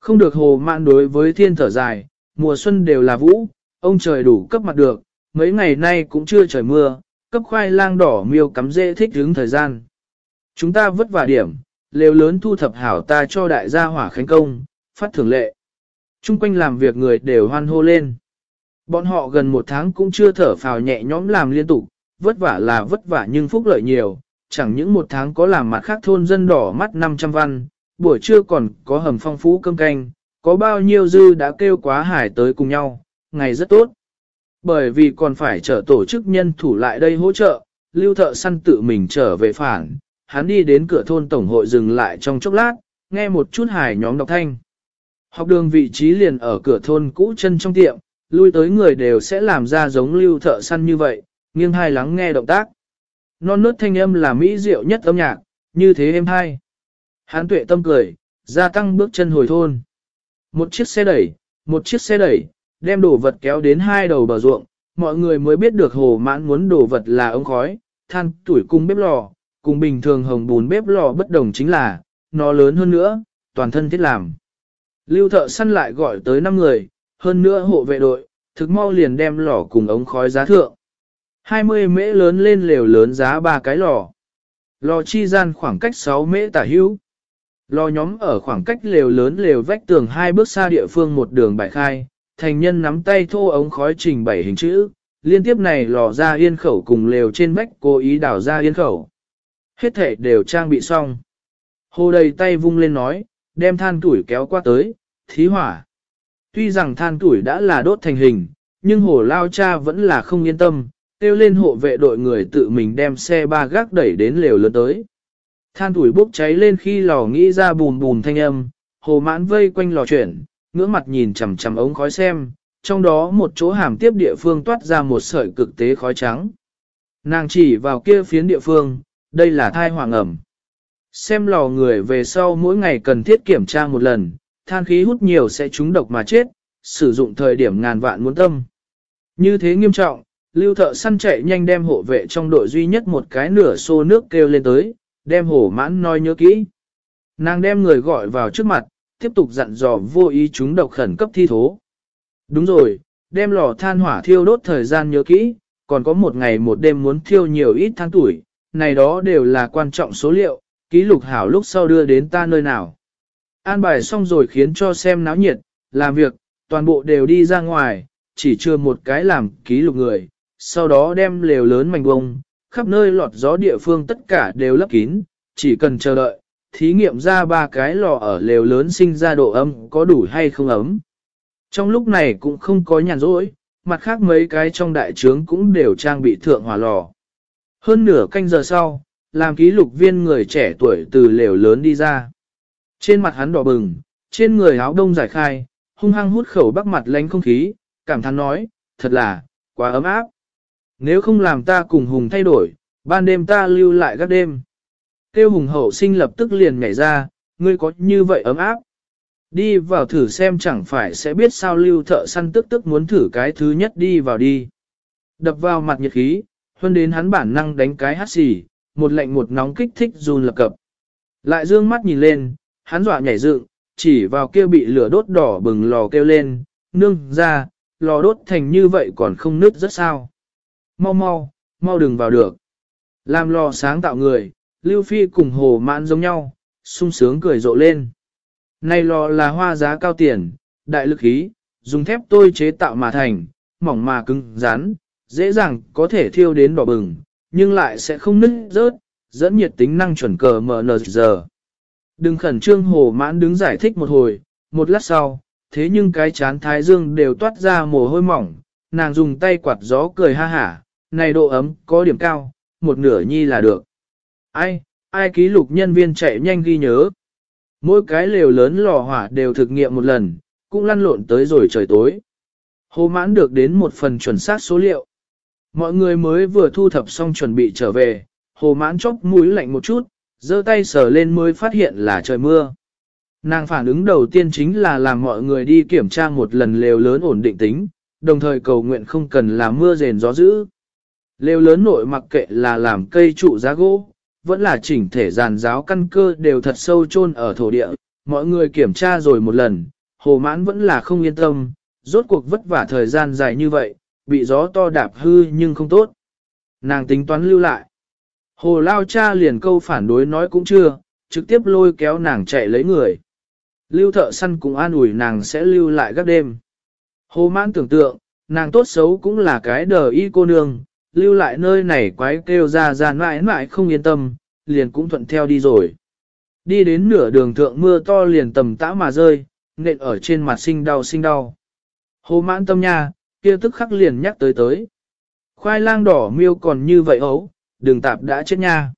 Không được hồ mạn đối với thiên thở dài, mùa xuân đều là vũ, ông trời đủ cấp mặt được, mấy ngày nay cũng chưa trời mưa, cấp khoai lang đỏ miêu cắm dễ thích đứng thời gian. Chúng ta vất vả điểm, lều lớn thu thập hảo ta cho đại gia hỏa khánh công, phát thưởng lệ. Trung quanh làm việc người đều hoan hô lên. Bọn họ gần một tháng cũng chưa thở phào nhẹ nhõm làm liên tục, vất vả là vất vả nhưng phúc lợi nhiều, chẳng những một tháng có làm mặt khác thôn dân đỏ mắt 500 văn, buổi trưa còn có hầm phong phú cơm canh, có bao nhiêu dư đã kêu quá hải tới cùng nhau, ngày rất tốt. Bởi vì còn phải chờ tổ chức nhân thủ lại đây hỗ trợ, lưu thợ săn tự mình trở về phản, hắn đi đến cửa thôn tổng hội dừng lại trong chốc lát, nghe một chút hài nhóm đọc thanh. Học đường vị trí liền ở cửa thôn cũ chân trong tiệm, lui tới người đều sẽ làm ra giống lưu thợ săn như vậy, nghiêng hai lắng nghe động tác. Non nớt thanh âm là mỹ diệu nhất âm nhạc, như thế êm hai. Hán tuệ tâm cười, gia tăng bước chân hồi thôn. Một chiếc xe đẩy, một chiếc xe đẩy, đem đồ vật kéo đến hai đầu bờ ruộng, mọi người mới biết được hồ mãn muốn đồ vật là ống khói, than, tuổi cung bếp lò, cùng bình thường hồng bùn bếp lò bất đồng chính là, nó lớn hơn nữa, toàn thân thiết làm. Lưu thợ săn lại gọi tới 5 người, hơn nữa hộ vệ đội, thực mau liền đem lò cùng ống khói giá thượng. 20 mễ lớn lên lều lớn giá ba cái lò. lò chi gian khoảng cách 6 mễ tả hữu. Lò nhóm ở khoảng cách lều lớn lều vách tường hai bước xa địa phương một đường bài khai, thành nhân nắm tay thô ống khói trình bảy hình chữ, liên tiếp này lò ra yên khẩu cùng lều trên vách cố ý đảo ra yên khẩu. Hết thể đều trang bị xong. Hồ đầy tay vung lên nói, đem than tuổi kéo qua tới, thí hỏa. Tuy rằng than tuổi đã là đốt thành hình, nhưng hồ lao cha vẫn là không yên tâm, kêu lên hộ vệ đội người tự mình đem xe ba gác đẩy đến lều lớn tới. Than tuổi bốc cháy lên khi lò nghĩ ra bùn bùn thanh âm, hồ mãn vây quanh lò chuyển, ngưỡng mặt nhìn chằm chằm ống khói xem, trong đó một chỗ hàm tiếp địa phương toát ra một sợi cực tế khói trắng. Nàng chỉ vào kia phiến địa phương, đây là thai hoàng ẩm. Xem lò người về sau mỗi ngày cần thiết kiểm tra một lần, than khí hút nhiều sẽ trúng độc mà chết, sử dụng thời điểm ngàn vạn muốn tâm. Như thế nghiêm trọng, lưu thợ săn chạy nhanh đem hộ vệ trong đội duy nhất một cái nửa xô nước kêu lên tới, đem hổ mãn nói nhớ kỹ. Nàng đem người gọi vào trước mặt, tiếp tục dặn dò vô ý chúng độc khẩn cấp thi thố. Đúng rồi, đem lò than hỏa thiêu đốt thời gian nhớ kỹ, còn có một ngày một đêm muốn thiêu nhiều ít than tuổi, này đó đều là quan trọng số liệu, ký lục hảo lúc sau đưa đến ta nơi nào. An bài xong rồi khiến cho xem náo nhiệt, làm việc, toàn bộ đều đi ra ngoài, chỉ chưa một cái làm ký lục người, sau đó đem lều lớn mảnh bông, khắp nơi lọt gió địa phương tất cả đều lấp kín, chỉ cần chờ đợi, thí nghiệm ra ba cái lò ở lều lớn sinh ra độ ấm có đủ hay không ấm. Trong lúc này cũng không có nhàn rỗi, mặt khác mấy cái trong đại trướng cũng đều trang bị thượng hỏa lò. Hơn nửa canh giờ sau, làm ký lục viên người trẻ tuổi từ lều lớn đi ra. Trên mặt hắn đỏ bừng, trên người áo đông giải khai, hung hăng hút khẩu bắc mặt lánh không khí, cảm thán nói, thật là, quá ấm áp. Nếu không làm ta cùng Hùng thay đổi, ban đêm ta lưu lại các đêm. Tiêu Hùng hậu sinh lập tức liền nhảy ra, ngươi có như vậy ấm áp. Đi vào thử xem chẳng phải sẽ biết sao lưu thợ săn tức tức muốn thử cái thứ nhất đi vào đi. Đập vào mặt nhiệt khí, hơn đến hắn bản năng đánh cái hát xì, một lạnh một nóng kích thích run lập cập. Lại dương mắt nhìn lên, hắn dọa nhảy dựng, chỉ vào kia bị lửa đốt đỏ bừng lò kêu lên, nương ra, lò đốt thành như vậy còn không nứt rất sao. Mau mau, mau đừng vào được. Làm lò sáng tạo người, Lưu Phi cùng hồ mãn giống nhau, sung sướng cười rộ lên. Này lò là hoa giá cao tiền, đại lực khí, dùng thép tôi chế tạo mà thành, mỏng mà cứng, rắn, dễ dàng có thể thiêu đến đỏ bừng, nhưng lại sẽ không nứt rớt, dẫn nhiệt tính năng chuẩn cờ MNZ. Đừng khẩn trương hồ mãn đứng giải thích một hồi, một lát sau, thế nhưng cái chán thái dương đều toát ra mồ hôi mỏng, nàng dùng tay quạt gió cười ha hả, này độ ấm có điểm cao, một nửa nhi là được. Ai, ai ký lục nhân viên chạy nhanh ghi nhớ. Mỗi cái lều lớn lò hỏa đều thực nghiệm một lần, cũng lăn lộn tới rồi trời tối. Hồ mãn được đến một phần chuẩn xác số liệu. Mọi người mới vừa thu thập xong chuẩn bị trở về, hồ mãn chốc mũi lạnh một chút, giơ tay sờ lên mới phát hiện là trời mưa. Nàng phản ứng đầu tiên chính là làm mọi người đi kiểm tra một lần lều lớn ổn định tính, đồng thời cầu nguyện không cần là mưa rền gió dữ. Lều lớn nội mặc kệ là làm cây trụ giá gỗ, vẫn là chỉnh thể giàn giáo căn cơ đều thật sâu chôn ở thổ địa, mọi người kiểm tra rồi một lần, hồ mãn vẫn là không yên tâm, rốt cuộc vất vả thời gian dài như vậy, bị gió to đạp hư nhưng không tốt. Nàng tính toán lưu lại. Hồ lao cha liền câu phản đối nói cũng chưa, trực tiếp lôi kéo nàng chạy lấy người. Lưu thợ săn cũng an ủi nàng sẽ lưu lại các đêm. Hồ mãn tưởng tượng, nàng tốt xấu cũng là cái đờ y cô nương, lưu lại nơi này quái kêu ra ra mãi mãi không yên tâm, liền cũng thuận theo đi rồi. Đi đến nửa đường thượng mưa to liền tầm tã mà rơi, nện ở trên mặt sinh đau sinh đau. Hồ mãn tâm nha, kia tức khắc liền nhắc tới tới. Khoai lang đỏ miêu còn như vậy ấu, đường tạp đã chết nha.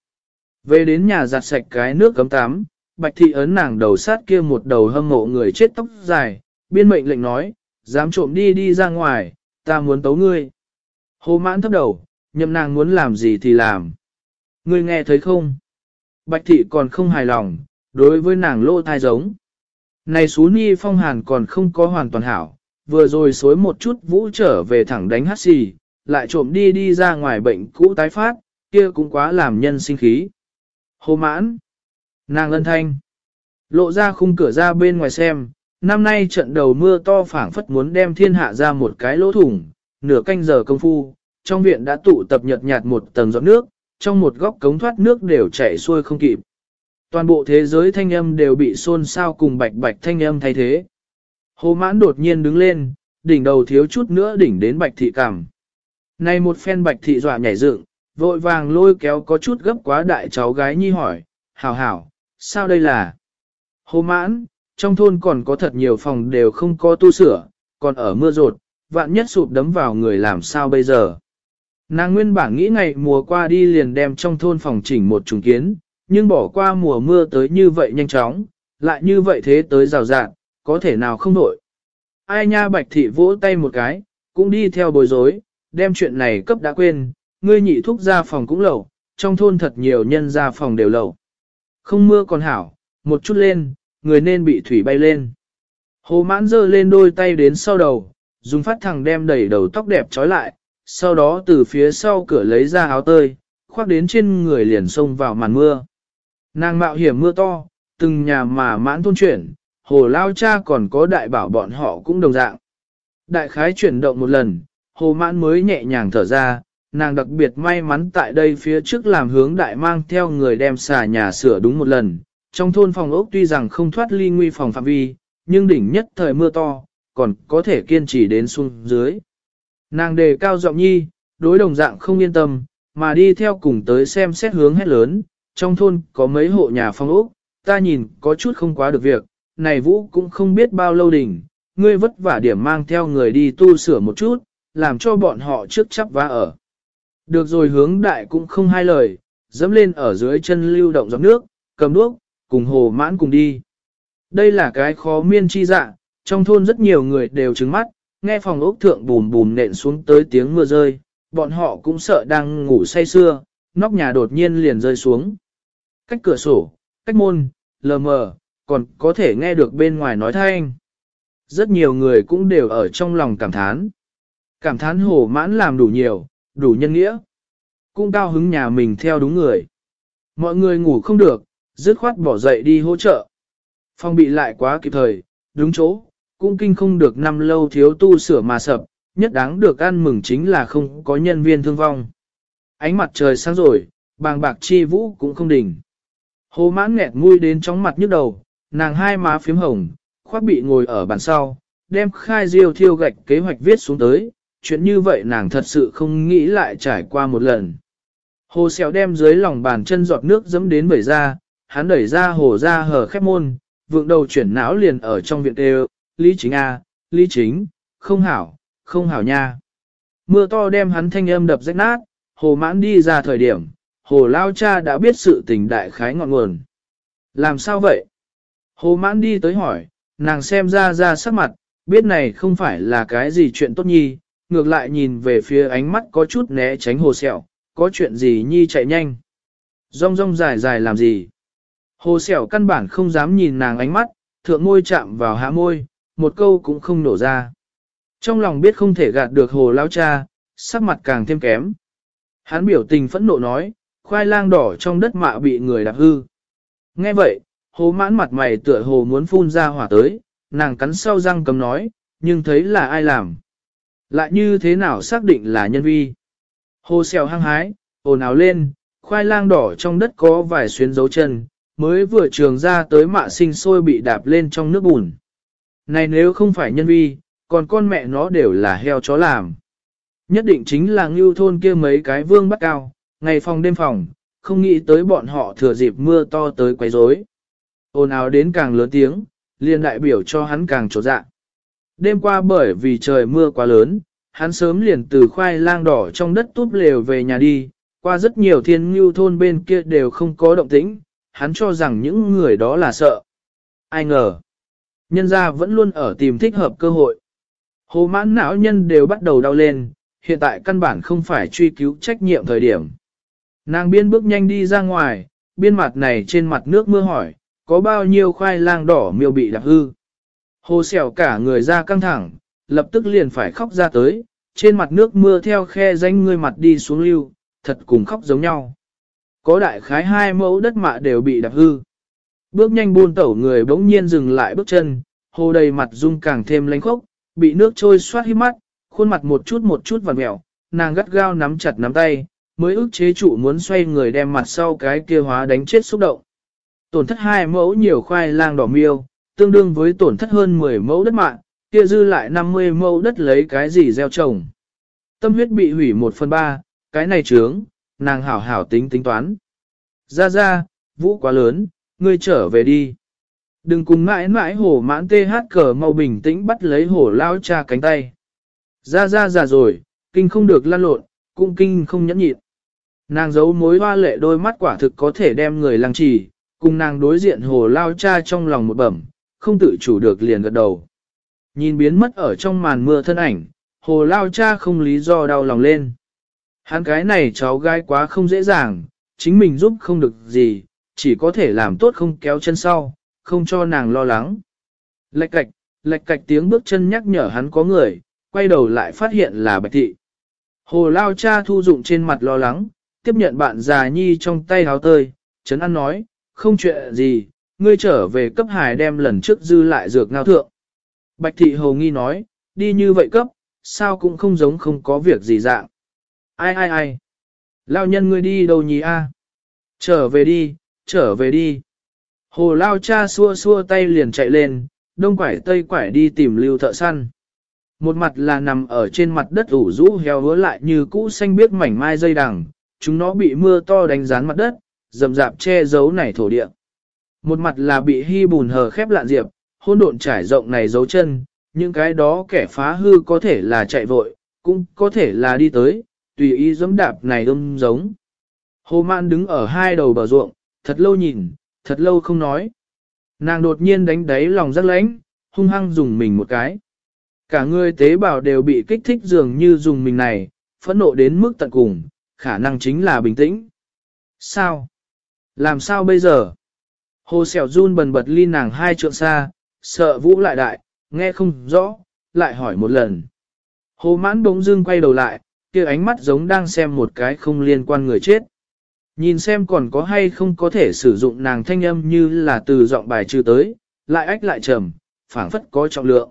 Về đến nhà giặt sạch cái nước cấm tắm, bạch thị ấn nàng đầu sát kia một đầu hâm mộ người chết tóc dài, biên mệnh lệnh nói, dám trộm đi đi ra ngoài, ta muốn tấu ngươi. Hồ mãn thấp đầu, nhậm nàng muốn làm gì thì làm. Ngươi nghe thấy không? Bạch thị còn không hài lòng, đối với nàng lô thai giống. Này xú ni phong hàn còn không có hoàn toàn hảo, vừa rồi xối một chút vũ trở về thẳng đánh hát xì, lại trộm đi đi ra ngoài bệnh cũ tái phát, kia cũng quá làm nhân sinh khí. Hồ mãn, nàng lân thanh, lộ ra khung cửa ra bên ngoài xem, năm nay trận đầu mưa to phảng phất muốn đem thiên hạ ra một cái lỗ thủng, nửa canh giờ công phu, trong viện đã tụ tập nhợt nhạt một tầng giọt nước, trong một góc cống thoát nước đều chảy xuôi không kịp. Toàn bộ thế giới thanh âm đều bị xôn xao cùng bạch bạch thanh âm thay thế. Hồ mãn đột nhiên đứng lên, đỉnh đầu thiếu chút nữa đỉnh đến bạch thị cằm. Này một phen bạch thị dọa nhảy dựng, vội vàng lôi kéo có chút gấp quá đại cháu gái nhi hỏi, hảo hảo, sao đây là? Hồ mãn, trong thôn còn có thật nhiều phòng đều không có tu sửa, còn ở mưa rột, vạn nhất sụp đấm vào người làm sao bây giờ? Nàng nguyên bản nghĩ ngày mùa qua đi liền đem trong thôn phòng chỉnh một trùng kiến, nhưng bỏ qua mùa mưa tới như vậy nhanh chóng, lại như vậy thế tới rào rạng, có thể nào không nổi. Ai nha bạch thị vỗ tay một cái, cũng đi theo bối rối, đem chuyện này cấp đã quên, ngươi nhị thúc ra phòng cũng lẩu, trong thôn thật nhiều nhân ra phòng đều lẩu. Không mưa còn hảo, một chút lên, người nên bị thủy bay lên. Hồ mãn giơ lên đôi tay đến sau đầu, dùng phát thẳng đem đẩy đầu tóc đẹp trói lại, sau đó từ phía sau cửa lấy ra áo tơi, khoác đến trên người liền xông vào màn mưa. Nàng mạo hiểm mưa to, từng nhà mà mãn thôn chuyển, hồ lao cha còn có đại bảo bọn họ cũng đồng dạng. Đại khái chuyển động một lần, hồ mãn mới nhẹ nhàng thở ra, nàng đặc biệt may mắn tại đây phía trước làm hướng đại mang theo người đem xà nhà sửa đúng một lần. Trong thôn phòng ốc tuy rằng không thoát ly nguy phòng phạm vi, nhưng đỉnh nhất thời mưa to, còn có thể kiên trì đến xuống dưới. Nàng đề cao giọng nhi, đối đồng dạng không yên tâm, mà đi theo cùng tới xem xét hướng hết lớn, trong thôn có mấy hộ nhà phong ốc, ta nhìn có chút không quá được việc, này Vũ cũng không biết bao lâu đỉnh, ngươi vất vả điểm mang theo người đi tu sửa một chút, làm cho bọn họ trước chấp vá ở. Được rồi hướng đại cũng không hai lời, dẫm lên ở dưới chân lưu động giọt nước, cầm đuốc, cùng hồ mãn cùng đi. Đây là cái khó miên chi dạ, trong thôn rất nhiều người đều trứng mắt, nghe phòng ốc thượng bùm bùm nện xuống tới tiếng mưa rơi, bọn họ cũng sợ đang ngủ say sưa, nóc nhà đột nhiên liền rơi xuống. Cách cửa sổ, cách môn, lờ mờ, còn có thể nghe được bên ngoài nói thanh. Rất nhiều người cũng đều ở trong lòng cảm thán. Cảm thán hổ mãn làm đủ nhiều, đủ nhân nghĩa. Cũng cao hứng nhà mình theo đúng người. Mọi người ngủ không được, dứt khoát bỏ dậy đi hỗ trợ. Phong bị lại quá kịp thời, đúng chỗ, cũng kinh không được năm lâu thiếu tu sửa mà sập, nhất đáng được ăn mừng chính là không có nhân viên thương vong. Ánh mặt trời sáng rồi, bàng bạc chi vũ cũng không đỉnh. Hồ mãn nghẹt mũi đến chóng mặt nhức đầu, nàng hai má phím hồng, khoác bị ngồi ở bàn sau, đem khai diêu thiêu gạch kế hoạch viết xuống tới, chuyện như vậy nàng thật sự không nghĩ lại trải qua một lần. Hồ xèo đem dưới lòng bàn chân giọt nước dẫm đến bể ra, hắn đẩy ra hồ ra hở khép môn, vượng đầu chuyển não liền ở trong viện đều, Lý Chính A, Lý Chính, không hảo, không hảo nha. Mưa to đem hắn thanh âm đập rách nát, hồ mãn đi ra thời điểm, hồ lao cha đã biết sự tình đại khái ngọn nguồn. Làm sao vậy? Hồ mãn đi tới hỏi, nàng xem ra ra sắc mặt, biết này không phải là cái gì chuyện tốt nhi, ngược lại nhìn về phía ánh mắt có chút né tránh hồ sẹo, có chuyện gì nhi chạy nhanh. Rong rong dài dài làm gì? Hồ sẹo căn bản không dám nhìn nàng ánh mắt, thượng môi chạm vào hạ môi, một câu cũng không nổ ra. Trong lòng biết không thể gạt được hồ lao cha, sắc mặt càng thêm kém. Hắn biểu tình phẫn nộ nói, khoai lang đỏ trong đất mạ bị người đạp hư. Nghe vậy, hồ mãn mặt mày tựa hồ muốn phun ra hỏa tới, nàng cắn sau răng cầm nói, nhưng thấy là ai làm. Lại như thế nào xác định là nhân vi. Hồ xèo hăng hái, ồn ào lên, khoai lang đỏ trong đất có vài xuyến dấu chân, mới vừa trường ra tới mạ sinh sôi bị đạp lên trong nước bùn. Này nếu không phải nhân vi, còn con mẹ nó đều là heo chó làm. Nhất định chính là ngưu thôn kia mấy cái vương bắt cao, ngày phòng đêm phòng, không nghĩ tới bọn họ thừa dịp mưa to tới quấy rối. Ồn ào đến càng lớn tiếng, liền đại biểu cho hắn càng trột dạ. Đêm qua bởi vì trời mưa quá lớn, hắn sớm liền từ khoai lang đỏ trong đất túp lều về nhà đi, qua rất nhiều thiên ngưu thôn bên kia đều không có động tĩnh, hắn cho rằng những người đó là sợ. Ai ngờ, nhân gia vẫn luôn ở tìm thích hợp cơ hội. Hồ mãn não nhân đều bắt đầu đau lên, hiện tại căn bản không phải truy cứu trách nhiệm thời điểm. Nàng biên bước nhanh đi ra ngoài, biên mặt này trên mặt nước mưa hỏi, có bao nhiêu khoai lang đỏ miêu bị đạp hư. Hồ xẻo cả người ra căng thẳng, lập tức liền phải khóc ra tới, trên mặt nước mưa theo khe danh người mặt đi xuống lưu, thật cùng khóc giống nhau. Có đại khái hai mẫu đất mạ đều bị đạp hư. Bước nhanh buôn tẩu người bỗng nhiên dừng lại bước chân, hồ đầy mặt rung càng thêm lánh khốc, bị nước trôi xoát hít mắt, khuôn mặt một chút một chút vằn mẹo, nàng gắt gao nắm chặt nắm tay, mới ức chế chủ muốn xoay người đem mặt sau cái kia hóa đánh chết xúc động. Tổn thất hai mẫu nhiều khoai lang đỏ miêu, tương đương với tổn thất hơn 10 mẫu đất mạng, kia dư lại 50 mẫu đất lấy cái gì gieo trồng. Tâm huyết bị hủy 1 phần 3, cái này trướng, nàng hảo hảo tính tính toán. Ra ra, vũ quá lớn, ngươi trở về đi. Đừng cùng mãi mãi hổ mãn tê hát cờ mau bình tĩnh bắt lấy hổ lao cha cánh tay. Ra ra già rồi, kinh không được lan lộn, cũng kinh không nhẫn nhịn. Nàng giấu mối hoa lệ đôi mắt quả thực có thể đem người lăng trì, cùng nàng đối diện hồ lao cha trong lòng một bẩm, không tự chủ được liền gật đầu. Nhìn biến mất ở trong màn mưa thân ảnh, hồ lao cha không lý do đau lòng lên. Hắn cái này cháu gái quá không dễ dàng, chính mình giúp không được gì, chỉ có thể làm tốt không kéo chân sau, không cho nàng lo lắng. Lệch cạch, lệch cạch tiếng bước chân nhắc nhở hắn có người, quay đầu lại phát hiện là bạch thị. Hồ lao cha thu dụng trên mặt lo lắng, tiếp nhận bạn già nhi trong tay háo tơi, chấn ăn nói, không chuyện gì, ngươi trở về cấp hải đem lần trước dư lại dược ngao thượng. Bạch thị hầu nghi nói, đi như vậy cấp, sao cũng không giống không có việc gì dạng. Ai ai ai? Lao nhân ngươi đi đâu nhỉ a? À? Trở về đi, trở về đi. Hồ lao cha xua xua tay liền chạy lên, đông quải tây quải đi tìm lưu thợ săn. Một mặt là nằm ở trên mặt đất ủ rũ heo hứa lại như cũ xanh biếc mảnh mai dây đằng, chúng nó bị mưa to đánh rán mặt đất, rậm rạp che giấu này thổ địa. Một mặt là bị hy bùn hờ khép lạn diệp, hôn độn trải rộng này dấu chân, những cái đó kẻ phá hư có thể là chạy vội, cũng có thể là đi tới, tùy ý giống đạp này âm giống. Hồ Man đứng ở hai đầu bờ ruộng, thật lâu nhìn, thật lâu không nói. Nàng đột nhiên đánh đáy lòng rất lãnh, hung hăng dùng mình một cái. Cả người tế bào đều bị kích thích dường như dùng mình này, phẫn nộ đến mức tận cùng, khả năng chính là bình tĩnh. Sao? Làm sao bây giờ? Hồ sẹo run bần bật ly nàng hai trượng xa, sợ vũ lại đại, nghe không rõ, lại hỏi một lần. Hồ mãn bỗng dưng quay đầu lại, kia ánh mắt giống đang xem một cái không liên quan người chết. Nhìn xem còn có hay không có thể sử dụng nàng thanh âm như là từ giọng bài trừ tới, lại ách lại trầm, phảng phất có trọng lượng.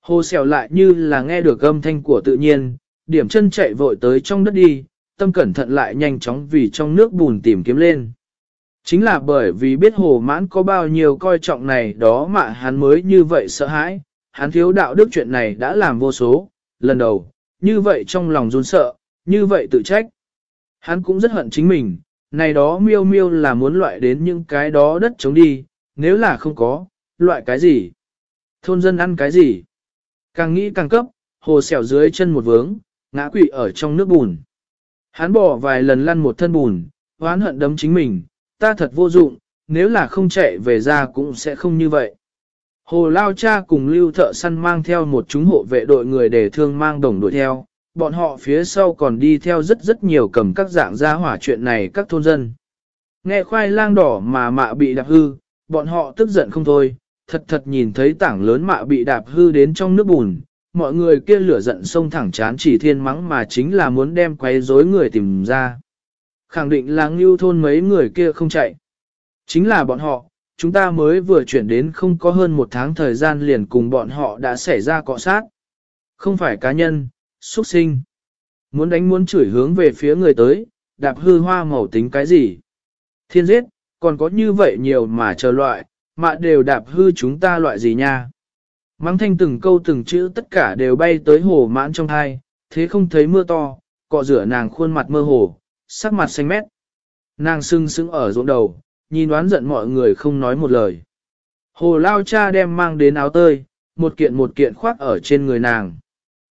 Hồ sẹo lại như là nghe được âm thanh của tự nhiên, điểm chân chạy vội tới trong đất đi, tâm cẩn thận lại nhanh chóng vì trong nước bùn tìm kiếm lên. Chính là bởi vì biết hồ mãn có bao nhiêu coi trọng này đó mà hắn mới như vậy sợ hãi, hắn thiếu đạo đức chuyện này đã làm vô số, lần đầu, như vậy trong lòng run sợ, như vậy tự trách. Hắn cũng rất hận chính mình, này đó miêu miêu là muốn loại đến những cái đó đất chống đi, nếu là không có, loại cái gì? Thôn dân ăn cái gì? Càng nghĩ càng cấp, hồ xẻo dưới chân một vướng, ngã quỵ ở trong nước bùn. Hắn bỏ vài lần lăn một thân bùn, hoán hận đấm chính mình, ta thật vô dụng, nếu là không chạy về ra cũng sẽ không như vậy. Hồ Lao Cha cùng lưu thợ săn mang theo một chúng hộ vệ đội người để thương mang đồng đội theo, bọn họ phía sau còn đi theo rất rất nhiều cầm các dạng gia hỏa chuyện này các thôn dân. Nghe khoai lang đỏ mà mạ bị đạp hư, bọn họ tức giận không thôi, thật thật nhìn thấy tảng lớn mạ bị đạp hư đến trong nước bùn, mọi người kia lửa giận sông thẳng chán chỉ thiên mắng mà chính là muốn đem quấy rối người tìm ra. Khẳng định là ngưu thôn mấy người kia không chạy. Chính là bọn họ, chúng ta mới vừa chuyển đến không có hơn một tháng thời gian liền cùng bọn họ đã xảy ra cọ sát. Không phải cá nhân, xuất sinh. Muốn đánh muốn chửi hướng về phía người tới, đạp hư hoa màu tính cái gì. Thiên giết, còn có như vậy nhiều mà chờ loại, mà đều đạp hư chúng ta loại gì nha. Mắng thanh từng câu từng chữ tất cả đều bay tới hồ mãn trong hai, thế không thấy mưa to, cọ rửa nàng khuôn mặt mơ hồ, sắc mặt xanh mét. Nàng sưng sững ở ruộng đầu, nhìn đoán giận mọi người không nói một lời. Hồ lao cha đem mang đến áo tơi, một kiện một kiện khoác ở trên người nàng.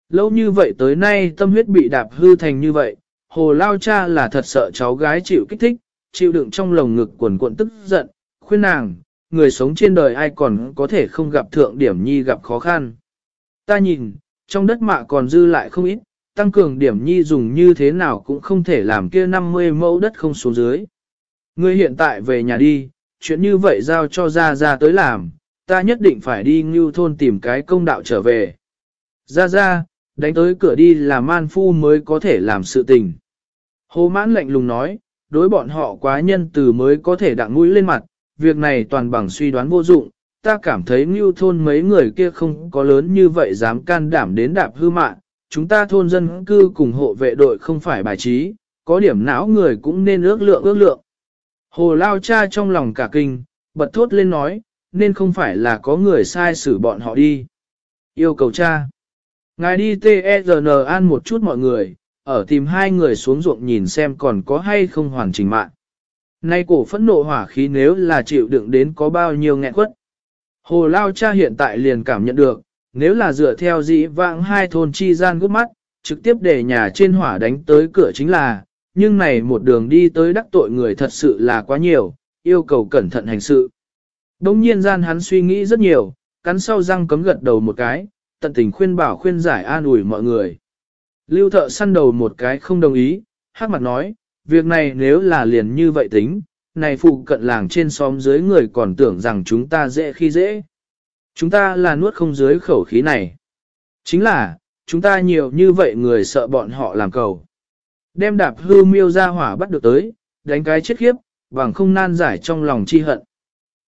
Lâu như vậy tới nay tâm huyết bị đạp hư thành như vậy, hồ lao cha là thật sợ cháu gái chịu kích thích, chịu đựng trong lồng ngực quần cuộn tức giận, khuyên nàng, người sống trên đời ai còn có thể không gặp thượng điểm nhi gặp khó khăn. Ta nhìn, trong đất mạ còn dư lại không ít, tăng cường điểm nhi dùng như thế nào cũng không thể làm kia 50 mẫu đất không xuống dưới. Ngươi hiện tại về nhà đi, chuyện như vậy giao cho Gia Gia tới làm, ta nhất định phải đi ngưu thôn tìm cái công đạo trở về. Gia Gia, đánh tới cửa đi là man phu mới có thể làm sự tình. Hồ mãn lạnh lùng nói, đối bọn họ quá nhân từ mới có thể đặng mũi lên mặt, việc này toàn bằng suy đoán vô dụng, ta cảm thấy ngưu thôn mấy người kia không có lớn như vậy dám can đảm đến đạp hư mạng, chúng ta thôn dân cư cùng hộ vệ đội không phải bài trí, có điểm não người cũng nên ước lượng ước lượng. Hồ lao cha trong lòng cả kinh, bật thốt lên nói, nên không phải là có người sai xử bọn họ đi. Yêu cầu cha. Ngài đi T.E.G.N. an một chút mọi người, ở tìm hai người xuống ruộng nhìn xem còn có hay không hoàn chỉnh mạng. Nay cổ phẫn nộ hỏa khí nếu là chịu đựng đến có bao nhiêu nghẹn quất. Hồ Lao Cha hiện tại liền cảm nhận được, nếu là dựa theo dĩ vãng hai thôn chi gian gút mắt, trực tiếp để nhà trên hỏa đánh tới cửa chính là, nhưng này một đường đi tới đắc tội người thật sự là quá nhiều, yêu cầu cẩn thận hành sự. Đông nhiên gian hắn suy nghĩ rất nhiều, cắn sau răng cấm gật đầu một cái, tận tình khuyên bảo khuyên giải an ủi mọi người. Lưu thợ săn đầu một cái không đồng ý, hắc mặt nói, việc này nếu là liền như vậy tính, này phụ cận làng trên xóm dưới người còn tưởng rằng chúng ta dễ khi dễ. Chúng ta là nuốt không dưới khẩu khí này. Chính là, chúng ta nhiều như vậy người sợ bọn họ làm cầu. Đem đạp hư miêu ra hỏa bắt được tới, đánh cái chết khiếp, bằng không nan giải trong lòng chi hận.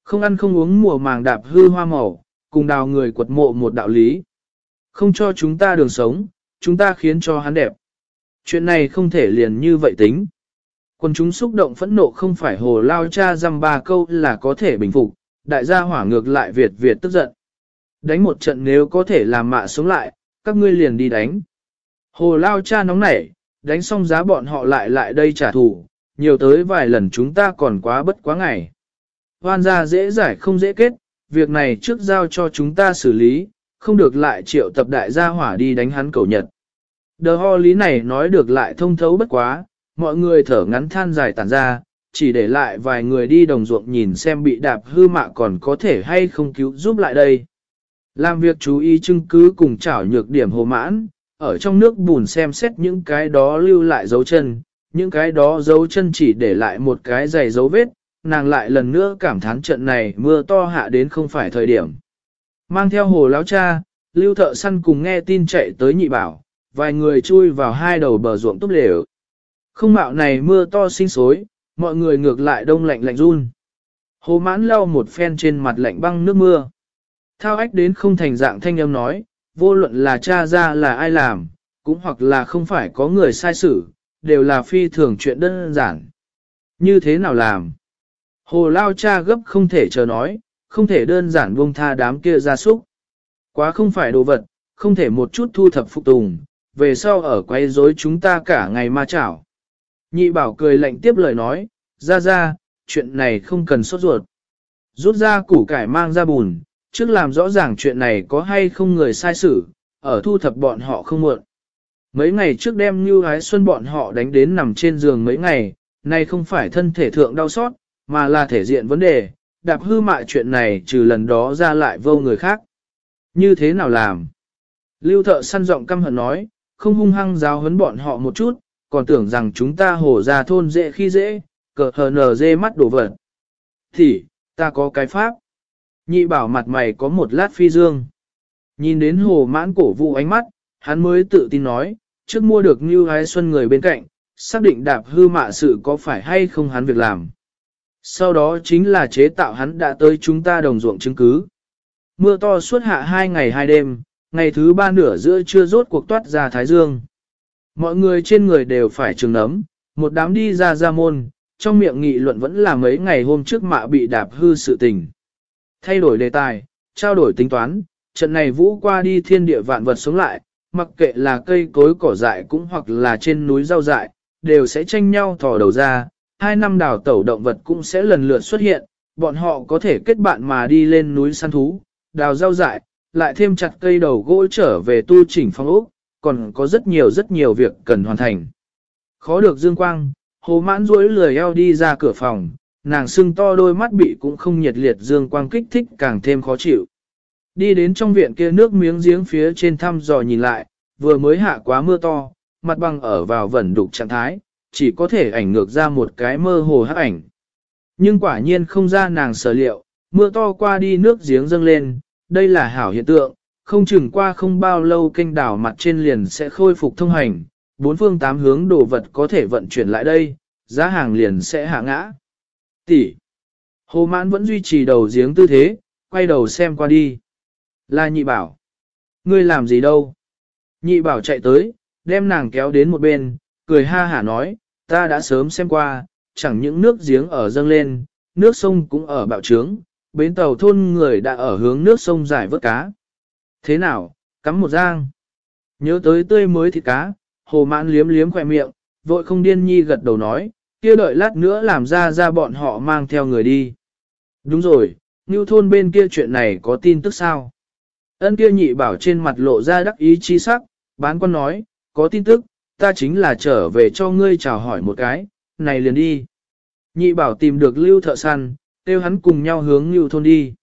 Không ăn không uống mùa màng đạp hư hoa màu, cùng đào người quật mộ một đạo lý. Không cho chúng ta đường sống, chúng ta khiến cho hắn đẹp. Chuyện này không thể liền như vậy tính. Quân chúng xúc động phẫn nộ không phải hồ lao cha dăm ba câu là có thể bình phục, đại gia hỏa ngược lại Việt Việt tức giận. Đánh một trận nếu có thể làm mạ sống lại, các ngươi liền đi đánh. Hồ lao cha nóng nảy, đánh xong giá bọn họ lại lại đây trả thù, nhiều tới vài lần chúng ta còn quá bất quá ngày. Hoan gia dễ giải không dễ kết, việc này trước giao cho chúng ta xử lý, không được lại triệu tập đại gia hỏa đi đánh hắn cầu nhật. Đờ ho lý này nói được lại thông thấu bất quá, mọi người thở ngắn than dài tản ra, chỉ để lại vài người đi đồng ruộng nhìn xem bị đạp hư mạ còn có thể hay không cứu giúp lại đây. Làm việc chú ý chứng cứ cùng chảo nhược điểm hồ mãn, ở trong nước bùn xem xét những cái đó lưu lại dấu chân, những cái đó dấu chân chỉ để lại một cái giày dấu vết, nàng lại lần nữa cảm thán trận này mưa to hạ đến không phải thời điểm. Mang theo hồ láo cha, lưu thợ săn cùng nghe tin chạy tới nhị bảo, vài người chui vào hai đầu bờ ruộng túp lều. Không mạo này mưa to sinh xối, mọi người ngược lại đông lạnh lạnh run. Hồ mãn lau một phen trên mặt lạnh băng nước mưa. Thao ách đến không thành dạng thanh âm nói, vô luận là cha ra là ai làm, cũng hoặc là không phải có người sai xử, đều là phi thường chuyện đơn giản. Như thế nào làm? Hồ lao cha gấp không thể chờ nói, không thể đơn giản buông tha đám kia ra súc. Quá không phải đồ vật, không thể một chút thu thập phục tùng, về sau ở quay rối chúng ta cả ngày ma chảo. Nhị bảo cười lạnh tiếp lời nói, ra ra, chuyện này không cần sốt ruột. Rút ra củ cải mang ra bùn, trước làm rõ ràng chuyện này có hay không người sai xử, ở thu thập bọn họ không muộn. Mấy ngày trước đem như ái xuân bọn họ đánh đến nằm trên giường mấy ngày, nay không phải thân thể thượng đau xót, mà là thể diện vấn đề, đạp hư mại chuyện này trừ lần đó ra lại vô người khác. Như thế nào làm? Lưu thợ săn giọng căm hận nói, không hung hăng giáo huấn bọn họ một chút, còn tưởng rằng chúng ta hổ ra thôn dễ khi dễ, cờ hờ nở dê mắt đổ vật. Thì, ta có cái pháp. Nhị bảo mặt mày có một lát phi dương. Nhìn đến hồ mãn cổ vụ ánh mắt, hắn mới tự tin nói, trước mua được như hái xuân người bên cạnh, xác định đạp hư mạ sự có phải hay không hắn việc làm. Sau đó chính là chế tạo hắn đã tới chúng ta đồng ruộng chứng cứ. Mưa to suốt hạ hai ngày hai đêm, ngày thứ ba nửa giữa trưa rốt cuộc toát ra Thái Dương. Mọi người trên người đều phải trường nấm, một đám đi ra ra môn, trong miệng nghị luận vẫn là mấy ngày hôm trước mạ bị đạp hư sự tình. Thay đổi đề tài, trao đổi tính toán, trận này vũ qua đi thiên địa vạn vật sống lại, mặc kệ là cây cối cỏ dại cũng hoặc là trên núi rau dại, đều sẽ tranh nhau thò đầu ra, hai năm đào tẩu động vật cũng sẽ lần lượt xuất hiện, bọn họ có thể kết bạn mà đi lên núi săn thú, đào rau dại, lại thêm chặt cây đầu gỗ trở về tu chỉnh phong ốc, còn có rất nhiều rất nhiều việc cần hoàn thành. Khó được dương quang, hồ mãn duỗi lười eo đi ra cửa phòng, nàng sưng to đôi mắt bị cũng không nhiệt liệt dương quang kích thích càng thêm khó chịu. Đi đến trong viện kia nước miếng giếng phía trên thăm dò nhìn lại, vừa mới hạ quá mưa to, mặt băng ở vào vẩn đục trạng thái, chỉ có thể ảnh ngược ra một cái mơ hồ hắc ảnh. Nhưng quả nhiên không ra nàng sở liệu, mưa to qua đi nước giếng dâng lên, đây là hảo hiện tượng, không chừng qua không bao lâu kênh đảo mặt trên liền sẽ khôi phục thông hành, bốn phương tám hướng đồ vật có thể vận chuyển lại đây, giá hàng liền sẽ hạ ngã. Tỷ. Hồ mãn vẫn duy trì đầu giếng tư thế, quay đầu xem qua đi. Là nhị bảo. Ngươi làm gì đâu? Nhị bảo chạy tới, đem nàng kéo đến một bên, cười ha hả nói, ta đã sớm xem qua, chẳng những nước giếng ở dâng lên, nước sông cũng ở bạo trướng, bến tàu thôn người đã ở hướng nước sông giải vớt cá. Thế nào, cắm một giang. Nhớ tới tươi mới thịt cá, hồ mãn liếm liếm khỏe miệng, vội không điên nhi gật đầu nói, kia đợi lát nữa làm ra ra bọn họ mang theo người đi. Đúng rồi, như thôn bên kia chuyện này có tin tức sao? Ân kia nhị bảo trên mặt lộ ra đắc ý chi sắc, bán quan nói, có tin tức, ta chính là trở về cho ngươi chào hỏi một cái, này liền đi. Nhị bảo tìm được lưu thợ săn, kêu hắn cùng nhau hướng lưu thôn đi.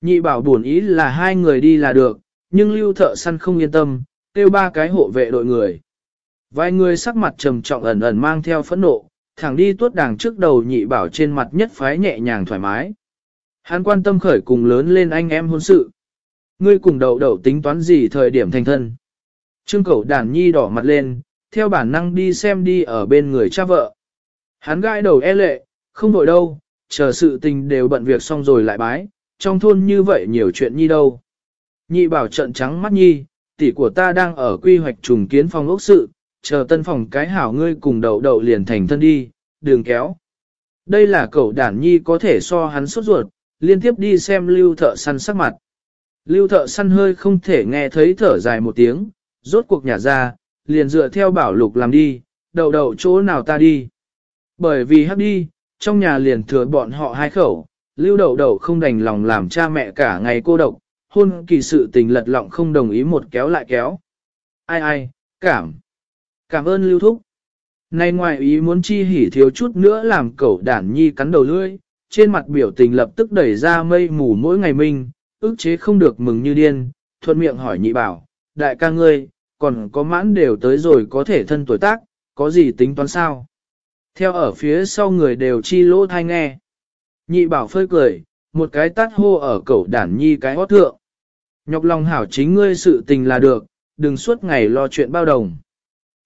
Nhị bảo buồn ý là hai người đi là được, nhưng lưu thợ săn không yên tâm, kêu ba cái hộ vệ đội người. Vài người sắc mặt trầm trọng ẩn ẩn mang theo phẫn nộ, thẳng đi tuốt đàng trước đầu nhị bảo trên mặt nhất phái nhẹ nhàng thoải mái. Hắn quan tâm khởi cùng lớn lên anh em hôn sự. Ngươi cùng đầu đầu tính toán gì thời điểm thành thân. Trương cẩu đàn nhi đỏ mặt lên, theo bản năng đi xem đi ở bên người cha vợ. Hắn gãi đầu e lệ, không đổi đâu, chờ sự tình đều bận việc xong rồi lại bái, trong thôn như vậy nhiều chuyện nhi đâu. Nhị bảo trận trắng mắt nhi, tỷ của ta đang ở quy hoạch trùng kiến phòng ốc sự, chờ tân phòng cái hảo ngươi cùng đậu đậu liền thành thân đi, đường kéo. Đây là cậu đản nhi có thể so hắn sốt ruột, liên tiếp đi xem lưu thợ săn sắc mặt. Lưu thợ săn hơi không thể nghe thấy thở dài một tiếng, rốt cuộc nhả ra, liền dựa theo bảo lục làm đi, đậu đậu chỗ nào ta đi. Bởi vì hấp đi, trong nhà liền thừa bọn họ hai khẩu, lưu đậu đậu không đành lòng làm cha mẹ cả ngày cô độc, hôn kỳ sự tình lật lọng không đồng ý một kéo lại kéo. Ai ai, cảm. Cảm ơn lưu thúc. Nay ngoài ý muốn chi hỉ thiếu chút nữa làm cậu đản nhi cắn đầu lưỡi, trên mặt biểu tình lập tức đẩy ra mây mù mỗi ngày minh, ức chế không được mừng như điên, thuận miệng hỏi nhị bảo, đại ca ngươi, còn có mãn đều tới rồi có thể thân tuổi tác, có gì tính toán sao? Theo ở phía sau người đều chi lỗ thai nghe. Nhị bảo phơi cười, một cái tát hô ở cậu đản nhi cái hót thượng. Nhọc lòng hảo chính ngươi sự tình là được, đừng suốt ngày lo chuyện bao đồng.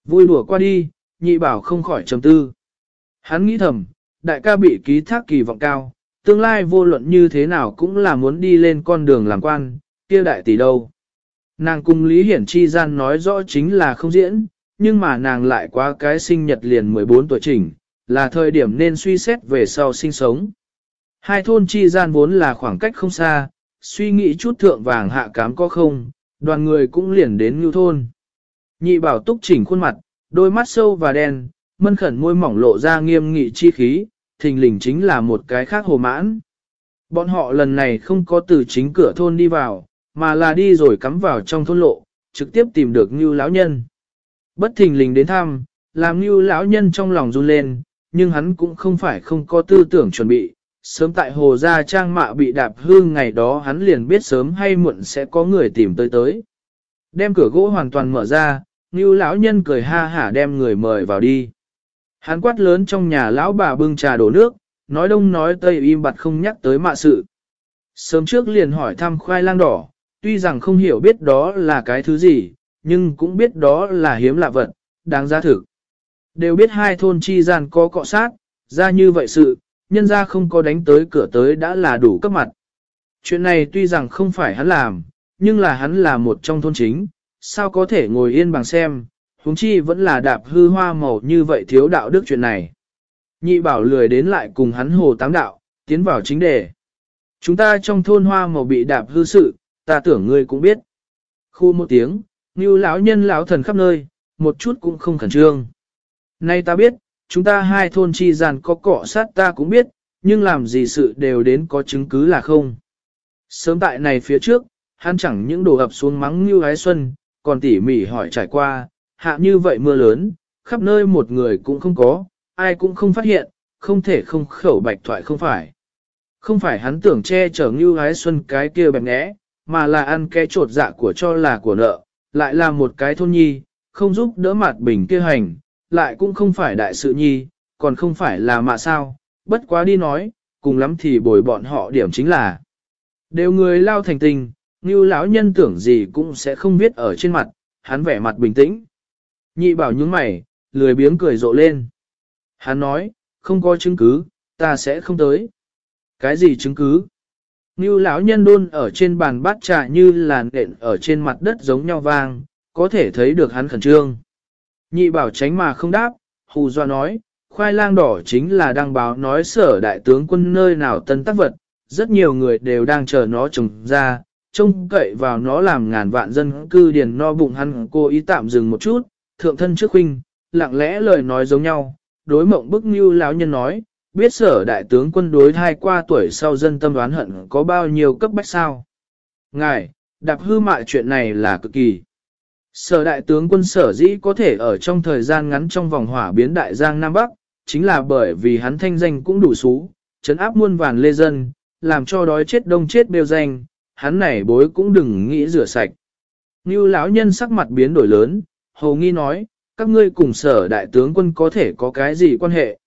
Vui đùa qua đi, nhị bảo không khỏi trầm tư. Hắn nghĩ thầm, đại ca bị ký thác kỳ vọng cao, tương lai vô luận như thế nào cũng là muốn đi lên con đường làm quan, kia đại tỷ đâu. Nàng cùng Lý Hiển Chi gian nói rõ chính là không diễn, nhưng mà nàng lại quá cái sinh nhật liền 14 tuổi chỉnh, là thời điểm nên suy xét về sau sinh sống. Hai thôn chi gian vốn là khoảng cách không xa, suy nghĩ chút thượng vàng hạ cám có không, đoàn người cũng liền đến như thôn. Nhị bảo túc chỉnh khuôn mặt, đôi mắt sâu và đen, mân khẩn môi mỏng lộ ra nghiêm nghị chi khí, thình lình chính là một cái khác hồ mãn. Bọn họ lần này không có từ chính cửa thôn đi vào, mà là đi rồi cắm vào trong thôn lộ, trực tiếp tìm được Ngưu lão nhân. Bất thình lình đến thăm, làm Ngưu lão nhân trong lòng run lên, nhưng hắn cũng không phải không có tư tưởng chuẩn bị. Sớm tại hồ gia trang mạ bị đạp hư ngày đó hắn liền biết sớm hay muộn sẽ có người tìm tới tới. Đem cửa gỗ hoàn toàn mở ra, Ngưu lão nhân cười ha hả đem người mời vào đi. Hắn quát lớn trong nhà lão bà bưng trà đổ nước, nói đông nói tây im bặt không nhắc tới mạ sự. Sớm trước liền hỏi thăm khoai lang đỏ, tuy rằng không hiểu biết đó là cái thứ gì, nhưng cũng biết đó là hiếm lạ vật, đáng giá thực. Đều biết hai thôn chi gian có cọ sát, ra như vậy sự, nhân ra không có đánh tới cửa tới đã là đủ cấp mặt. Chuyện này tuy rằng không phải hắn làm, nhưng là hắn là một trong thôn chính, sao có thể ngồi yên bằng xem, huống chi vẫn là đạp hư hoa màu như vậy thiếu đạo đức chuyện này. Nhị bảo lười đến lại cùng hắn hồ tám đạo, tiến vào chính đề. Chúng ta trong thôn hoa màu bị đạp hư sự, ta tưởng ngươi cũng biết. Khu một tiếng, như lão nhân lão thần khắp nơi, một chút cũng không khẩn trương. Nay ta biết, chúng ta hai thôn chi giàn có cọ sát ta cũng biết, nhưng làm gì sự đều đến có chứng cứ là không. Sớm tại này phía trước, hắn chẳng những đổ ập xuống mắng như gái xuân, còn tỉ mỉ hỏi trải qua, hạ như vậy mưa lớn, khắp nơi một người cũng không có, ai cũng không phát hiện, không thể không khẩu bạch thoại không phải. Không phải hắn tưởng che chở như gái xuân cái kia bẹp ngẽ, mà là ăn cái trột dạ của cho là của nợ, lại là một cái thôn nhi, không giúp đỡ mặt bình kia hành, lại cũng không phải đại sự nhi, còn không phải là mạ sao, bất quá đi nói, cùng lắm thì bồi bọn họ điểm chính là. Đều người lao thành tình, như lão nhân tưởng gì cũng sẽ không biết ở trên mặt, hắn vẻ mặt bình tĩnh. Nhị bảo những mày, lười biếng cười rộ lên. Hắn nói, không có chứng cứ, ta sẽ không tới. Cái gì chứng cứ? Như lão nhân đôn ở trên bàn bát trà như là nện ở trên mặt đất giống nhau vang, có thể thấy được hắn khẩn trương. Nhị bảo tránh mà không đáp, hù doa nói, khoai lang đỏ chính là đăng báo nói sở đại tướng quân nơi nào tân tác vật, rất nhiều người đều đang chờ nó trồng ra, trông cậy vào nó làm ngàn vạn dân cư điền no bụng hắn cô ý tạm dừng một chút, thượng thân trước huynh, lặng lẽ lời nói giống nhau, đối mộng bức như lão nhân nói, biết sở đại tướng quân đối thai qua tuổi sau dân tâm đoán hận có bao nhiêu cấp bách sao. Ngài, đạp hư mại chuyện này là cực kỳ. Sở đại tướng quân sở dĩ có thể ở trong thời gian ngắn trong vòng hỏa biến đại giang Nam Bắc, chính là bởi vì hắn thanh danh cũng đủ xú, chấn áp muôn vàn lê dân, làm cho đói chết đông chết bêu danh, hắn này bối cũng đừng nghĩ rửa sạch. Như lão nhân sắc mặt biến đổi lớn, hầu nghi nói, các ngươi cùng sở đại tướng quân có thể có cái gì quan hệ.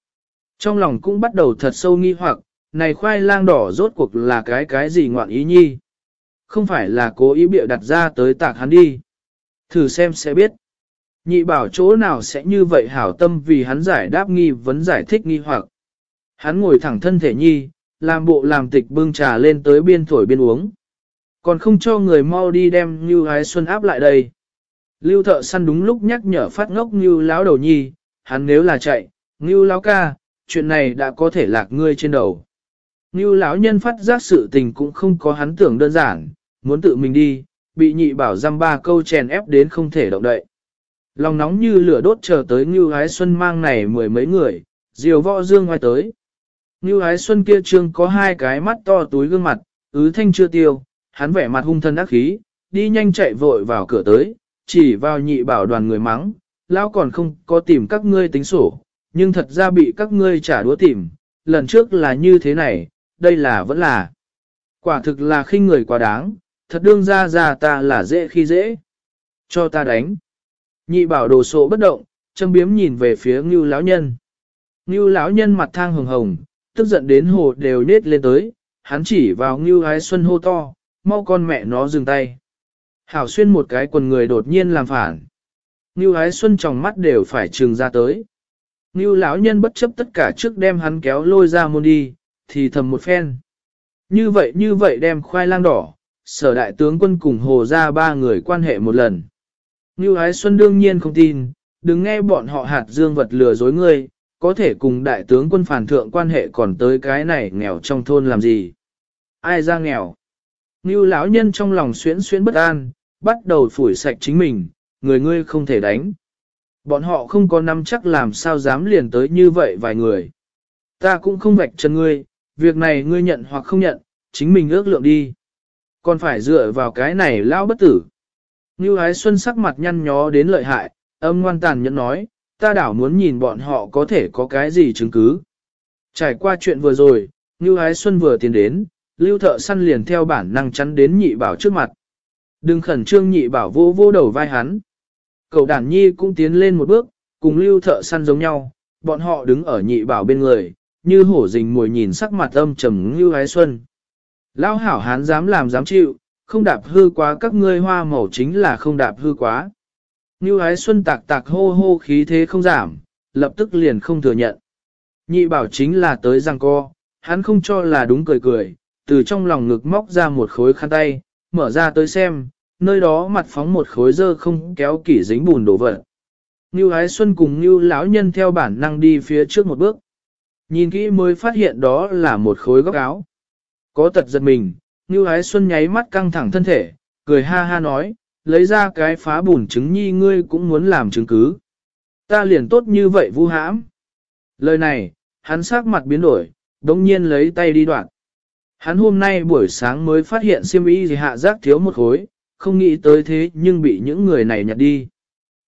Trong lòng cũng bắt đầu thật sâu nghi hoặc, này khoai lang đỏ rốt cuộc là cái cái gì ngoạn ý nhi. Không phải là cố ý bịa đặt ra tới tạc hắn đi. Thử xem sẽ biết. Nhị bảo chỗ nào sẽ như vậy hảo tâm vì hắn giải đáp nghi vấn giải thích nghi hoặc. Hắn ngồi thẳng thân thể nhi, làm bộ làm tịch bưng trà lên tới biên thổi biên uống. Còn không cho người mau đi đem như Ái xuân áp lại đây. Lưu thợ săn đúng lúc nhắc nhở phát ngốc như láo đầu nhi, hắn nếu là chạy, như láo ca, chuyện này đã có thể lạc ngươi trên đầu. Như lão nhân phát giác sự tình cũng không có hắn tưởng đơn giản, muốn tự mình đi, bị nhị bảo dăm ba câu chèn ép đến không thể động đậy. Lòng nóng như lửa đốt chờ tới như Ái xuân mang này mười mấy người, diều võ dương ngoài tới. Như Ái xuân kia trương có hai cái mắt to túi gương mặt, ứ thanh chưa tiêu, hắn vẻ mặt hung thân ác khí, đi nhanh chạy vội vào cửa tới, chỉ vào nhị bảo đoàn người mắng, lão còn không có tìm các ngươi tính sổ, nhưng thật ra bị các ngươi trả đũa tìm, lần trước là như thế này, đây là vẫn là. Quả thực là khinh người quá đáng, thật đương ra ra ta là dễ khi dễ. Cho ta đánh. Nhị bảo đồ sộ bất động, châm biếm nhìn về phía ngưu lão nhân. Ngưu lão nhân mặt thang hồng hồng, tức giận đến hồ đều nết lên tới, hắn chỉ vào ngưu ái xuân hô to, mau con mẹ nó dừng tay. Hảo xuyên một cái quần người đột nhiên làm phản. Ngưu ái xuân trong mắt đều phải trừng ra tới. Ngưu lão nhân bất chấp tất cả trước đem hắn kéo lôi ra môn đi, thì thầm một phen. Như vậy như vậy đem khoai lang đỏ, sở đại tướng quân cùng hồ ra ba người quan hệ một lần. Ngưu ái xuân đương nhiên không tin, đừng nghe bọn họ hạt dương vật lừa dối ngươi, có thể cùng đại tướng quân phản thượng quan hệ còn tới cái này nghèo trong thôn làm gì. Ai ra nghèo? Ngưu lão nhân trong lòng xuyễn xuyễn bất an, bắt đầu phủi sạch chính mình, người ngươi không thể đánh. Bọn họ không có năm chắc làm sao dám liền tới như vậy vài người. Ta cũng không vạch chân ngươi, việc này ngươi nhận hoặc không nhận, chính mình ước lượng đi. Còn phải dựa vào cái này lão bất tử. Như ái xuân sắc mặt nhăn nhó đến lợi hại, âm ngoan tàn nhẫn nói, ta đảo muốn nhìn bọn họ có thể có cái gì chứng cứ. Trải qua chuyện vừa rồi, Như ái xuân vừa tiến đến, lưu thợ săn liền theo bản năng chắn đến nhị bảo trước mặt. Đừng khẩn trương nhị bảo vô vô đầu vai hắn. Cậu đàn nhi cũng tiến lên một bước, cùng lưu thợ săn giống nhau, bọn họ đứng ở nhị bảo bên người, như hổ rình mồi nhìn sắc mặt âm trầm như hái xuân. Lao hảo hán dám làm dám chịu, không đạp hư quá các ngươi hoa màu chính là không đạp hư quá. Như hái xuân tạc tạc hô hô khí thế không giảm, lập tức liền không thừa nhận. Nhị bảo chính là tới răng co, hắn không cho là đúng cười cười, từ trong lòng ngực móc ra một khối khăn tay, mở ra tới xem, nơi đó mặt phóng một khối dơ không kéo kỷ dính bùn đổ vật. Như Ái Xuân cùng Như lão nhân theo bản năng đi phía trước một bước. Nhìn kỹ mới phát hiện đó là một khối góc áo. Có tật giật mình, Như Ái Xuân nháy mắt căng thẳng thân thể, cười ha ha nói, lấy ra cái phá bùn chứng nhi ngươi cũng muốn làm chứng cứ. Ta liền tốt như vậy vu hãm. Lời này, hắn sắc mặt biến đổi, đồng nhiên lấy tay đi đoạn. Hắn hôm nay buổi sáng mới phát hiện siêm y gì hạ giác thiếu một khối, không nghĩ tới thế nhưng bị những người này nhặt đi.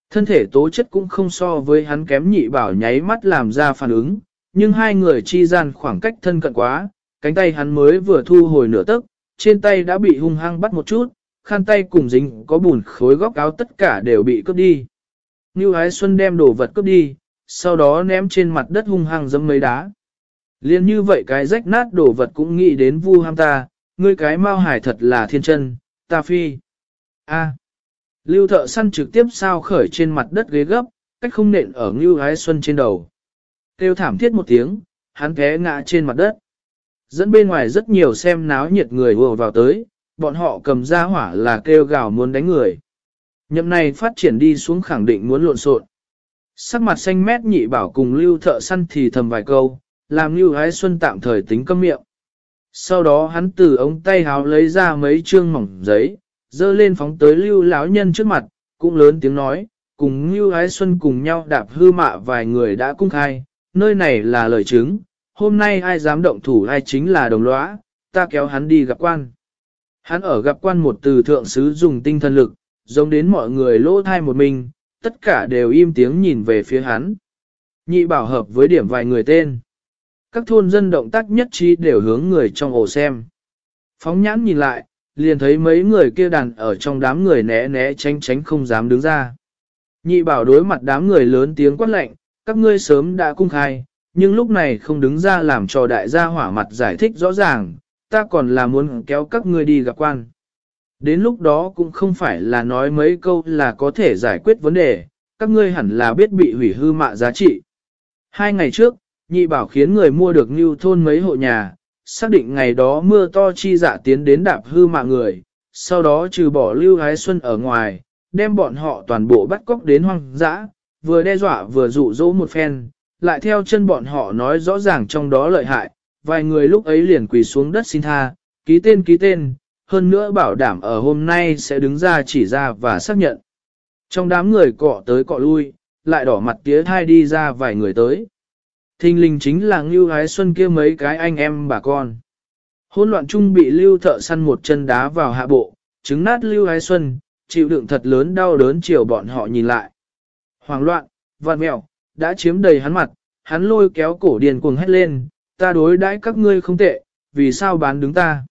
Thân thể tố chất cũng không so với hắn kém nhị bảo nháy mắt làm ra phản ứng, nhưng hai người chi gian khoảng cách thân cận quá, cánh tay hắn mới vừa thu hồi nửa tấc, trên tay đã bị hung hăng bắt một chút, khăn tay cùng dính có bùn khối góc áo tất cả đều bị cướp đi. Như Ái Xuân đem đồ vật cướp đi, sau đó ném trên mặt đất hung hăng dẫm mấy đá. Liên như vậy cái rách nát đồ vật cũng nghĩ đến vu ham ta, ngươi cái mau hải thật là thiên chân, ta phi. A. Lưu thợ săn trực tiếp sao khởi trên mặt đất ghế gấp, cách không nện ở Ngưu Ái Xuân trên đầu. Kêu thảm thiết một tiếng, hắn té ngã trên mặt đất. Dẫn bên ngoài rất nhiều xem náo nhiệt người vừa vào tới, bọn họ cầm ra hỏa là kêu gào muốn đánh người. Nhậm này phát triển đi xuống khẳng định muốn lộn xộn. Sắc mặt xanh mét nhị bảo cùng lưu thợ săn thì thầm vài câu, làm lưu hái xuân tạm thời tính câm miệng. Sau đó hắn từ ống tay háo lấy ra mấy chương mỏng giấy, dơ lên phóng tới lưu lão nhân trước mặt, cũng lớn tiếng nói, cùng lưu hái xuân cùng nhau đạp hư mạ vài người đã cung khai, nơi này là lời chứng, hôm nay ai dám động thủ ai chính là đồng lõa, ta kéo hắn đi gặp quan. Hắn ở gặp quan một từ thượng sứ dùng tinh thần lực, giống đến mọi người lỗ thai một mình, tất cả đều im tiếng nhìn về phía hắn. Nhị bảo hợp với điểm vài người tên. Các thôn dân động tác nhất trí đều hướng người trong ổ xem. Phóng nhãn nhìn lại, liền thấy mấy người kia đàn ở trong đám người né né tránh tránh không dám đứng ra. Nhị bảo đối mặt đám người lớn tiếng quát lệnh, các ngươi sớm đã cung khai, nhưng lúc này không đứng ra làm cho đại gia hỏa mặt giải thích rõ ràng, ta còn là muốn kéo các ngươi đi gặp quan. Đến lúc đó cũng không phải là nói mấy câu là có thể giải quyết vấn đề, các ngươi hẳn là biết bị hủy hư mạ giá trị. Hai ngày trước, nhị bảo khiến người mua được như thôn mấy hộ nhà, xác định ngày đó mưa to chi dạ tiến đến đạp hư mạng người, sau đó trừ bỏ lưu hái xuân ở ngoài, đem bọn họ toàn bộ bắt cóc đến hoang dã, vừa đe dọa vừa dụ dỗ một phen, lại theo chân bọn họ nói rõ ràng trong đó lợi hại, vài người lúc ấy liền quỳ xuống đất xin tha, ký tên ký tên, hơn nữa bảo đảm ở hôm nay sẽ đứng ra chỉ ra và xác nhận. Trong đám người cọ tới cọ lui, lại đỏ mặt tía thai đi ra vài người tới. Thinh linh chính là Ngưu Ái Xuân kia mấy cái anh em bà con. Hôn loạn chung bị Lưu thợ săn một chân đá vào hạ bộ, trứng nát Lưu Ái Xuân, chịu đựng thật lớn đau đớn chiều bọn họ nhìn lại. Hoàng loạn, vạn mẹo, đã chiếm đầy hắn mặt, hắn lôi kéo cổ điền cuồng hét lên, ta đối đãi các ngươi không tệ, vì sao bán đứng ta?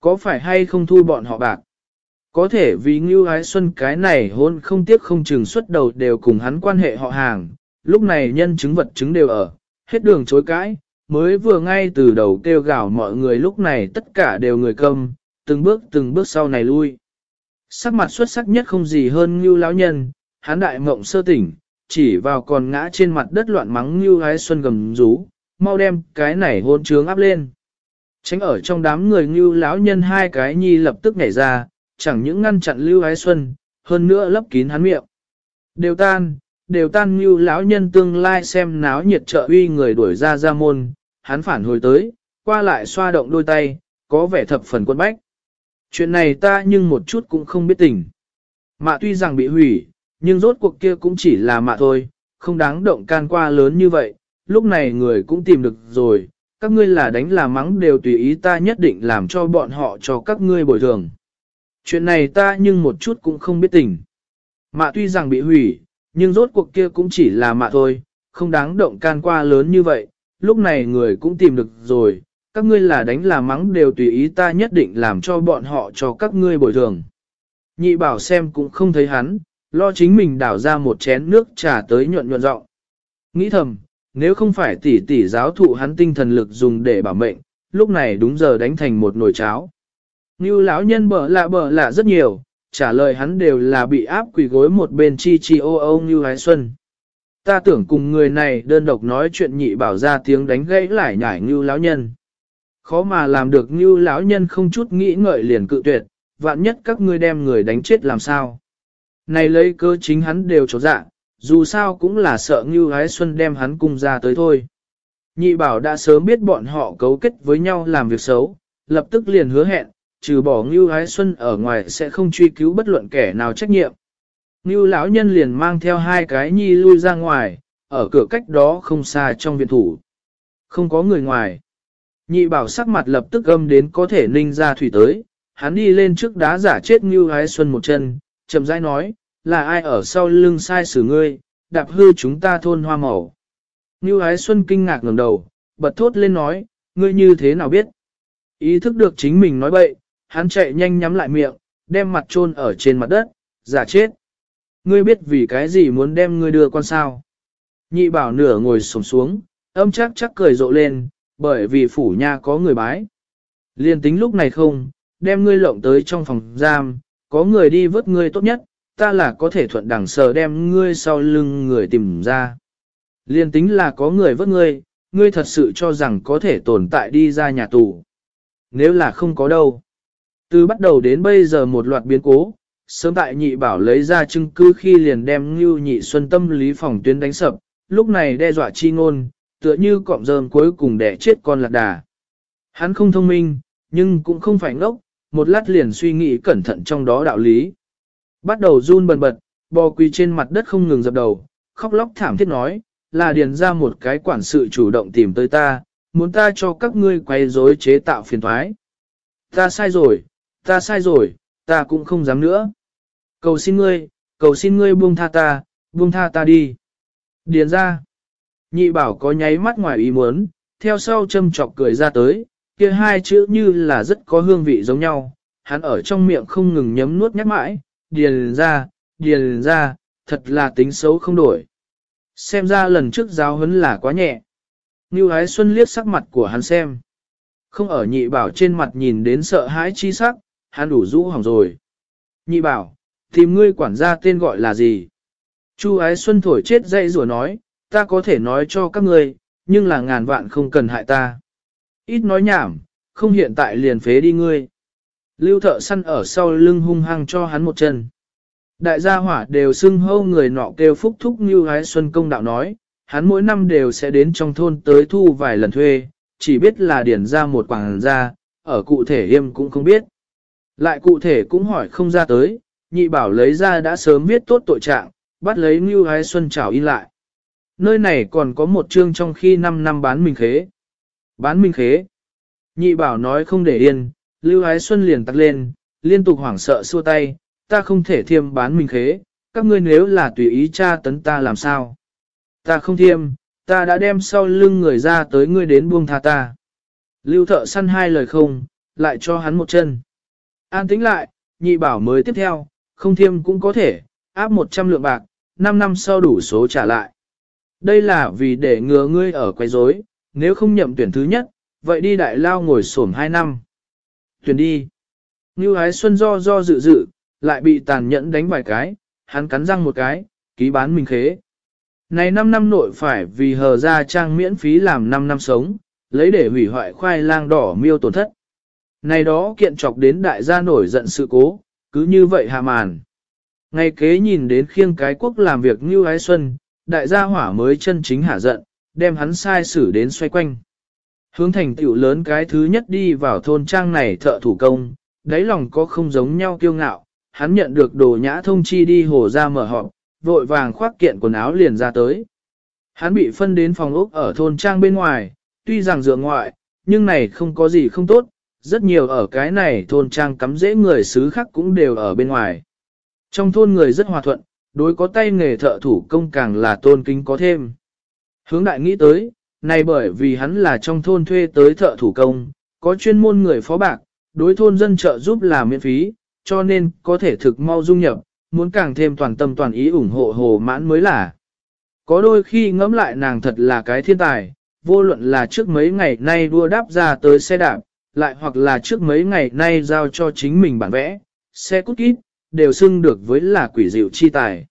Có phải hay không thu bọn họ bạc? Có thể vì Ngưu Ái Xuân cái này hôn không tiếc không chừng xuất đầu đều cùng hắn quan hệ họ hàng, lúc này nhân chứng vật chứng đều ở, hết đường chối cãi, mới vừa ngay từ đầu kêu gào mọi người lúc này tất cả đều người câm, từng bước từng bước sau này lui. Sắc mặt xuất sắc nhất không gì hơn Ngưu lão nhân, hắn đại mộng sơ tỉnh, chỉ vào còn ngã trên mặt đất loạn mắng Ngưu Ái Xuân gầm rú, mau đem cái này hôn trướng áp lên. Tránh ở trong đám người Ngưu lão nhân hai cái nhi lập tức nhảy ra, chẳng những ngăn chặn Lưu Ái Xuân, hơn nữa lấp kín hắn miệng. Đều tan, đều tan như lão nhân tương lai xem náo nhiệt trợ uy người đuổi ra ra môn, hắn phản hồi tới, qua lại xoa động đôi tay, có vẻ thập phần quân bách. Chuyện này ta nhưng một chút cũng không biết tình. Mạ tuy rằng bị hủy, nhưng rốt cuộc kia cũng chỉ là mạ thôi, không đáng động can qua lớn như vậy, lúc này người cũng tìm được rồi, các ngươi là đánh là mắng đều tùy ý ta nhất định làm cho bọn họ cho các ngươi bồi thường. Chuyện này ta nhưng một chút cũng không biết tình. Mạ tuy rằng bị hủy, nhưng rốt cuộc kia cũng chỉ là mạ thôi, không đáng động can qua lớn như vậy, lúc này người cũng tìm được rồi, các ngươi là đánh là mắng đều tùy ý ta nhất định làm cho bọn họ cho các ngươi bồi thường. Nhị bảo xem cũng không thấy hắn, lo chính mình đảo ra một chén nước trà tới nhuận nhuận giọng Nghĩ thầm, nếu không phải tỷ tỷ giáo thụ hắn tinh thần lực dùng để bảo mệnh, lúc này đúng giờ đánh thành một nồi cháo. Như lão nhân bở lạ bở lạ rất nhiều, trả lời hắn đều là bị áp quỳ gối một bên chi chi ô ô như hái xuân. Ta tưởng cùng người này đơn độc nói chuyện nhị bảo ra tiếng đánh gãy lại nhảy như lão nhân. Khó mà làm được như lão nhân không chút nghĩ ngợi liền cự tuyệt, vạn nhất các ngươi đem người đánh chết làm sao. Này lấy cơ chính hắn đều trốn dạ, dù sao cũng là sợ như hái Xuân đem hắn cung ra tới thôi. Nhị bảo đã sớm biết bọn họ cấu kết với nhau làm việc xấu, lập tức liền hứa hẹn, trừ bỏ Ngưu Ái Xuân ở ngoài sẽ không truy cứu bất luận kẻ nào trách nhiệm. Ngưu lão nhân liền mang theo hai cái nhi lui ra ngoài, ở cửa cách đó không xa trong viện thủ. Không có người ngoài. Nhị bảo sắc mặt lập tức âm đến có thể ninh ra thủy tới, hắn đi lên trước đá giả chết Ngưu Ái Xuân một chân, chậm rãi nói, là ai ở sau lưng sai xử ngươi, đạp hư chúng ta thôn hoa màu. Ngưu Ái Xuân kinh ngạc ngẩng đầu, bật thốt lên nói, ngươi như thế nào biết? Ý thức được chính mình nói bậy, hắn chạy nhanh nhắm lại miệng, đem mặt chôn ở trên mặt đất, giả chết. Ngươi biết vì cái gì muốn đem ngươi đưa con sao? Nhị bảo nửa ngồi sổng xuống, âm chắc chắc cười rộ lên, bởi vì phủ nha có người bái. Liên tính lúc này không, đem ngươi lộng tới trong phòng giam, có người đi vớt ngươi tốt nhất, ta là có thể thuận đẳng sờ đem ngươi sau lưng người tìm ra. Liên tính là có người vớt ngươi, ngươi thật sự cho rằng có thể tồn tại đi ra nhà tù. Nếu là không có đâu. Từ bắt đầu đến bây giờ một loạt biến cố, Sớm tại nhị bảo lấy ra chứng cứ khi liền đem Ngưu nhị xuân tâm lý phòng tuyến đánh sập, lúc này đe dọa chi ngôn, tựa như cọng rơm cuối cùng đẻ chết con lạc đà. Hắn không thông minh, nhưng cũng không phải ngốc, một lát liền suy nghĩ cẩn thận trong đó đạo lý. Bắt đầu run bần bật, bò quỳ trên mặt đất không ngừng dập đầu, khóc lóc thảm thiết nói, là điền ra một cái quản sự chủ động tìm tới ta, muốn ta cho các ngươi quay rối chế tạo phiền thoái. Ta sai rồi, ta sai rồi, ta cũng không dám nữa. Cầu xin ngươi, cầu xin ngươi buông tha ta, buông tha ta đi. Điền ra. Nhị bảo có nháy mắt ngoài ý muốn, theo sau châm chọc cười ra tới, kia hai chữ như là rất có hương vị giống nhau, hắn ở trong miệng không ngừng nhấm nuốt nhắc mãi, điền ra, điền ra, thật là tính xấu không đổi. Xem ra lần trước giáo huấn là quá nhẹ. Như Ái Xuân liếc sắc mặt của hắn xem. Không ở nhị bảo trên mặt nhìn đến sợ hãi chi sắc, hắn đủ rũ hỏng rồi. Nhị bảo, tìm ngươi quản gia tên gọi là gì? Chu Ái Xuân thổi chết dậy rủa nói, ta có thể nói cho các ngươi, nhưng là ngàn vạn không cần hại ta. Ít nói nhảm, không hiện tại liền phế đi ngươi. Lưu thợ săn ở sau lưng hung hăng cho hắn một chân. Đại gia hỏa đều xưng hâu người nọ kêu phúc thúc như ái xuân công đạo nói, hắn mỗi năm đều sẽ đến trong thôn tới thu vài lần thuê, chỉ biết là điển ra một quảng gia, ở cụ thể yêm cũng không biết. Lại cụ thể cũng hỏi không ra tới, nhị bảo lấy ra đã sớm biết tốt tội trạng, bắt lấy Ngưu Ái xuân trảo in lại. Nơi này còn có một chương trong khi 5 năm bán mình khế. Bán minh khế. Nhị bảo nói không để yên, Lưu Ái Xuân liền tắt lên, liên tục hoảng sợ xua tay, ta không thể thiêm bán minh khế, các ngươi nếu là tùy ý tra tấn ta làm sao. Ta không thiêm, ta đã đem sau lưng người ra tới ngươi đến buông tha ta. Lưu thợ săn hai lời không, lại cho hắn một chân. An tính lại, nhị bảo mới tiếp theo, không thiêm cũng có thể, áp 100 lượng bạc, 5 năm sau đủ số trả lại. Đây là vì để ngừa ngươi ở quay rối, nếu không nhậm tuyển thứ nhất, vậy đi đại lao ngồi sổm 2 năm. Tuyển đi. Như ái xuân do do dự dự, lại bị tàn nhẫn đánh vài cái, hắn cắn răng một cái, ký bán mình khế. Này 5 năm nội phải vì hờ ra trang miễn phí làm 5 năm sống, lấy để hủy hoại khoai lang đỏ miêu tổn thất. Này đó kiện chọc đến đại gia nổi giận sự cố, cứ như vậy hạ màn. Ngày kế nhìn đến khiêng cái quốc làm việc như ái xuân, đại gia hỏa mới chân chính hạ giận, đem hắn sai xử đến xoay quanh. Hướng thành tựu lớn cái thứ nhất đi vào thôn trang này thợ thủ công, đáy lòng có không giống nhau kiêu ngạo, hắn nhận được đồ nhã thông chi đi hồ ra mở họp, vội vàng khoác kiện quần áo liền ra tới. Hắn bị phân đến phòng ốc ở thôn trang bên ngoài, tuy rằng dựa ngoại, nhưng này không có gì không tốt, rất nhiều ở cái này thôn trang cắm dễ người xứ khác cũng đều ở bên ngoài. Trong thôn người rất hòa thuận, đối có tay nghề thợ thủ công càng là tôn kính có thêm. Hướng đại nghĩ tới, này bởi vì hắn là trong thôn thuê tới thợ thủ công, có chuyên môn người phó bạc, đối thôn dân trợ giúp là miễn phí, cho nên có thể thực mau dung nhập, muốn càng thêm toàn tâm toàn ý ủng hộ hồ mãn mới là. Có đôi khi ngẫm lại nàng thật là cái thiên tài, vô luận là trước mấy ngày nay đua đáp ra tới xe đạp, lại hoặc là trước mấy ngày nay giao cho chính mình bản vẽ, xe cút kít, đều xưng được với là quỷ dịu chi tài.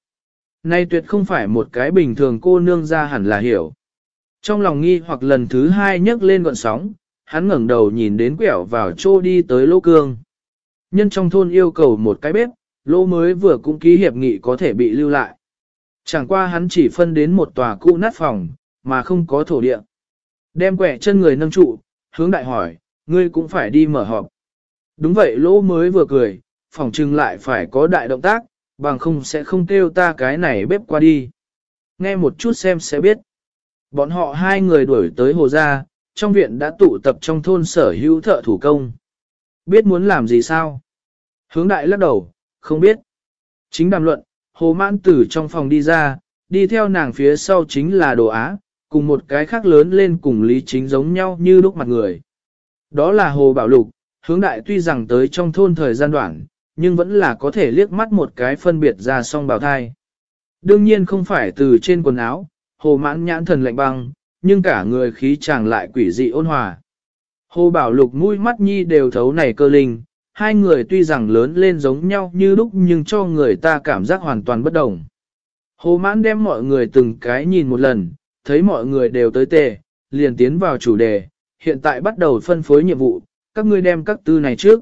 Nay tuyệt không phải một cái bình thường cô nương ra hẳn là hiểu. Trong lòng nghi hoặc lần thứ hai nhấc lên gọn sóng, hắn ngẩng đầu nhìn đến quẹo vào chỗ đi tới lô cương. Nhân trong thôn yêu cầu một cái bếp, lô mới vừa cũng ký hiệp nghị có thể bị lưu lại. Chẳng qua hắn chỉ phân đến một tòa cũ nát phòng, mà không có thổ địa. Đem quẻ chân người nâng trụ, hướng đại hỏi, ngươi cũng phải đi mở họp. Đúng vậy lỗ mới vừa cười, phòng trưng lại phải có đại động tác, bằng không sẽ không kêu ta cái này bếp qua đi. Nghe một chút xem sẽ biết. Bọn họ hai người đuổi tới hồ gia, trong viện đã tụ tập trong thôn sở hữu thợ thủ công. Biết muốn làm gì sao? Hướng đại lắc đầu, không biết. Chính đàm luận, hồ mãn tử trong phòng đi ra, đi theo nàng phía sau chính là đồ á, cùng một cái khác lớn lên cùng lý chính giống nhau như lúc mặt người. Đó là hồ bảo lục, hướng đại tuy rằng tới trong thôn thời gian đoạn, nhưng vẫn là có thể liếc mắt một cái phân biệt ra song bào thai. Đương nhiên không phải từ trên quần áo, hồ mãn nhãn thần lạnh băng, nhưng cả người khí chàng lại quỷ dị ôn hòa. Hồ bảo lục mũi mắt nhi đều thấu này cơ linh, hai người tuy rằng lớn lên giống nhau như lúc nhưng cho người ta cảm giác hoàn toàn bất đồng. Hồ mãn đem mọi người từng cái nhìn một lần, thấy mọi người đều tới tề, liền tiến vào chủ đề, hiện tại bắt đầu phân phối nhiệm vụ, các ngươi đem các tư này trước.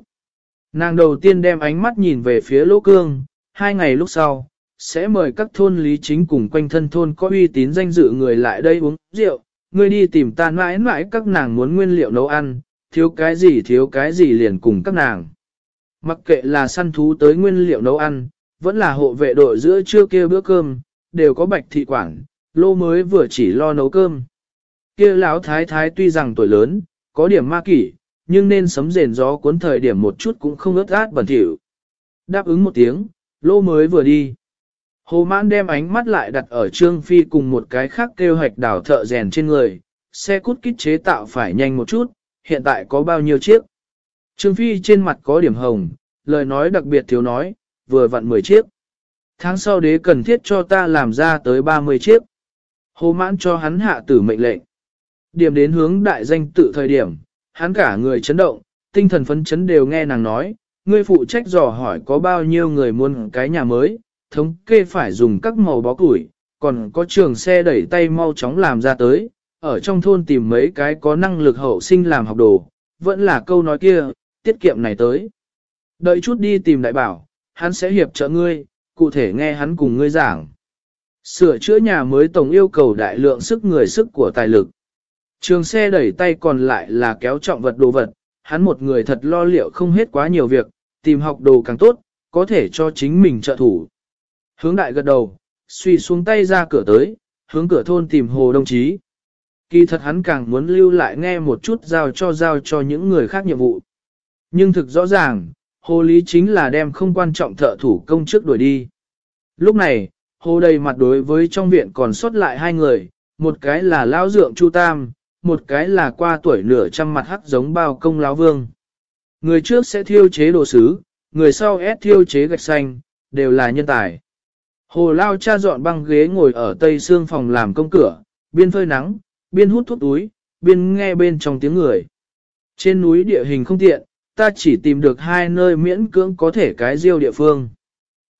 Nàng đầu tiên đem ánh mắt nhìn về phía lỗ cương, hai ngày lúc sau, sẽ mời các thôn lý chính cùng quanh thân thôn có uy tín danh dự người lại đây uống rượu, ngươi đi tìm ta mãi mãi các nàng muốn nguyên liệu nấu ăn, thiếu cái gì thiếu cái gì liền cùng các nàng. Mặc kệ là săn thú tới nguyên liệu nấu ăn, vẫn là hộ vệ đội giữa trưa kia bữa cơm, đều có bạch thị quản, lô mới vừa chỉ lo nấu cơm. Kia lão thái thái tuy rằng tuổi lớn, có điểm ma kỷ, nhưng nên sấm rền gió cuốn thời điểm một chút cũng không ướt át bẩn thỉu. Đáp ứng một tiếng, lô mới vừa đi. Hồ mãn đem ánh mắt lại đặt ở Trương Phi cùng một cái khác kêu hạch đảo thợ rèn trên người, xe cút kít chế tạo phải nhanh một chút, hiện tại có bao nhiêu chiếc. Trương Phi trên mặt có điểm hồng, lời nói đặc biệt thiếu nói, vừa vặn 10 chiếc. Tháng sau đế cần thiết cho ta làm ra tới 30 chiếc. Hồ mãn cho hắn hạ tử mệnh lệnh. Điểm đến hướng đại danh tự thời điểm, hắn cả người chấn động, tinh thần phấn chấn đều nghe nàng nói, ngươi phụ trách dò hỏi có bao nhiêu người muốn cái nhà mới, thống kê phải dùng các màu bó củi, còn có trường xe đẩy tay mau chóng làm ra tới, ở trong thôn tìm mấy cái có năng lực hậu sinh làm học đồ, vẫn là câu nói kia, tiết kiệm này tới. Đợi chút đi tìm đại bảo, hắn sẽ hiệp trợ ngươi, cụ thể nghe hắn cùng ngươi giảng. Sửa chữa nhà mới tổng yêu cầu đại lượng sức người sức của tài lực. Trường xe đẩy tay còn lại là kéo trọng vật đồ vật, hắn một người thật lo liệu không hết quá nhiều việc, tìm học đồ càng tốt, có thể cho chính mình trợ thủ. Hướng đại gật đầu, suy xuống tay ra cửa tới, hướng cửa thôn tìm hồ đồng chí. Kỳ thật hắn càng muốn lưu lại nghe một chút giao cho giao cho những người khác nhiệm vụ. Nhưng thực rõ ràng, hồ lý chính là đem không quan trọng thợ thủ công trước đuổi đi. Lúc này, hồ đầy mặt đối với trong viện còn sót lại hai người, một cái là lão dượng Chu Tam, một cái là qua tuổi nửa trăm mặt hắc giống bao công lão vương. Người trước sẽ thiêu chế đồ sứ, người sau ép thiêu chế gạch xanh, đều là nhân tài. Hồ Lao cha dọn băng ghế ngồi ở tây xương phòng làm công cửa, biên phơi nắng, biên hút thuốc túi, biên nghe bên trong tiếng người. Trên núi địa hình không tiện, ta chỉ tìm được hai nơi miễn cưỡng có thể cái riêu địa phương.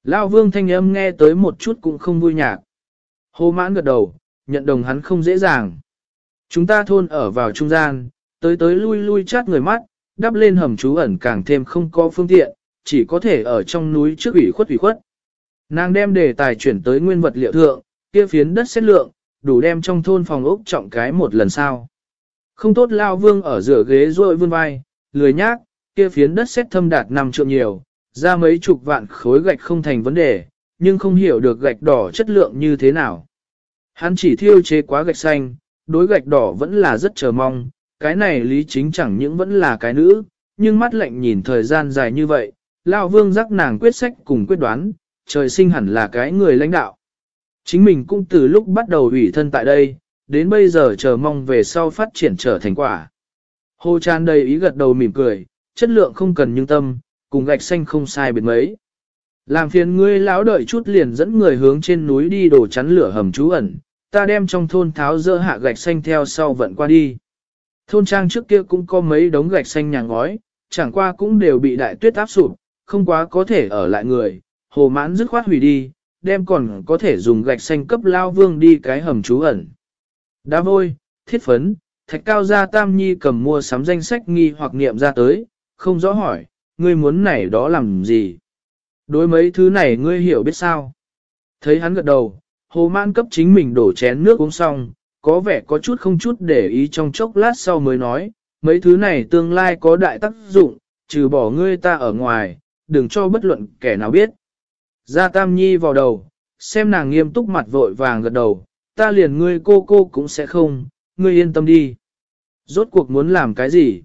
Lao vương thanh âm nghe tới một chút cũng không vui nhạc. Hồ mãn gật đầu, nhận đồng hắn không dễ dàng. Chúng ta thôn ở vào trung gian, tới tới lui lui chát người mắt, đắp lên hầm trú ẩn càng thêm không có phương tiện, chỉ có thể ở trong núi trước ủy khuất ủy khuất. Nàng đem đề tài chuyển tới nguyên vật liệu thượng, kia phiến đất xét lượng, đủ đem trong thôn phòng ốc trọng cái một lần sau. Không tốt lao vương ở giữa ghế rôi vươn vai, lười nhác, kia phiến đất xét thâm đạt năm trượng nhiều, ra mấy chục vạn khối gạch không thành vấn đề, nhưng không hiểu được gạch đỏ chất lượng như thế nào. Hắn chỉ thiêu chế quá gạch xanh, đối gạch đỏ vẫn là rất chờ mong, cái này lý chính chẳng những vẫn là cái nữ, nhưng mắt lạnh nhìn thời gian dài như vậy, Lao Vương giác nàng quyết sách cùng quyết đoán, trời sinh hẳn là cái người lãnh đạo. Chính mình cũng từ lúc bắt đầu ủy thân tại đây, đến bây giờ chờ mong về sau phát triển trở thành quả. Hồ tràn đầy ý gật đầu mỉm cười, chất lượng không cần nhưng tâm, cùng gạch xanh không sai biệt mấy. Làm phiền ngươi lão đợi chút liền dẫn người hướng trên núi đi đổ chắn lửa hầm trú ẩn, ta đem trong thôn tháo dỡ hạ gạch xanh theo sau vận qua đi. Thôn trang trước kia cũng có mấy đống gạch xanh nhà ngói, chẳng qua cũng đều bị đại tuyết áp sụp, không quá có thể ở lại người, hồ mãn dứt khoát hủy đi, đem còn có thể dùng gạch xanh cấp lao vương đi cái hầm trú ẩn. Đá vôi, thiết phấn, thạch cao gia tam nhi cầm mua sắm danh sách nghi hoặc niệm ra tới, không rõ hỏi, ngươi muốn này đó làm gì? Đối mấy thứ này ngươi hiểu biết sao? Thấy hắn gật đầu, hồ mãn cấp chính mình đổ chén nước uống xong, có vẻ có chút không chút để ý trong chốc lát sau mới nói, mấy thứ này tương lai có đại tác dụng, trừ bỏ ngươi ta ở ngoài, đừng cho bất luận kẻ nào biết. Gia Tam Nhi vào đầu, xem nàng nghiêm túc mặt vội vàng gật đầu, ta liền ngươi cô cô cũng sẽ không, ngươi yên tâm đi. Rốt cuộc muốn làm cái gì?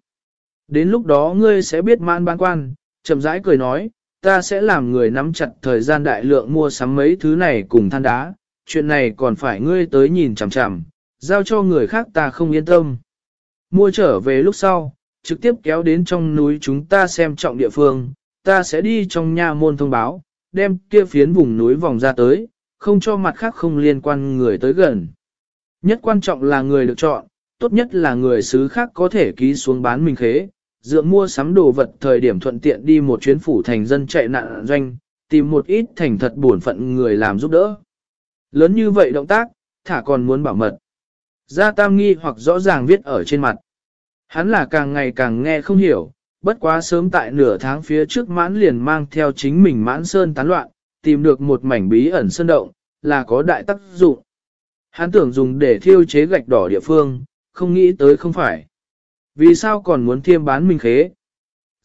Đến lúc đó ngươi sẽ biết man ban quan, chậm rãi cười nói, ta sẽ làm người nắm chặt thời gian đại lượng mua sắm mấy thứ này cùng than đá, chuyện này còn phải ngươi tới nhìn chằm chằm, giao cho người khác ta không yên tâm. Mua trở về lúc sau, trực tiếp kéo đến trong núi chúng ta xem trọng địa phương, ta sẽ đi trong nhà môn thông báo, đem kia phiến vùng núi vòng ra tới, không cho mặt khác không liên quan người tới gần. Nhất quan trọng là người được chọn, tốt nhất là người xứ khác có thể ký xuống bán mình khế, dựa mua sắm đồ vật thời điểm thuận tiện đi một chuyến phủ thành dân chạy nạn doanh, tìm một ít thành thật buồn phận người làm giúp đỡ. Lớn như vậy động tác, thả còn muốn bảo mật. Gia Tam nghi hoặc rõ ràng viết ở trên mặt. Hắn là càng ngày càng nghe không hiểu, bất quá sớm tại nửa tháng phía trước mãn liền mang theo chính mình mãn sơn tán loạn, tìm được một mảnh bí ẩn sơn động, là có đại tác dụng. Hắn tưởng dùng để thiêu chế gạch đỏ địa phương, không nghĩ tới không phải. Vì sao còn muốn thiêm bán mình khế?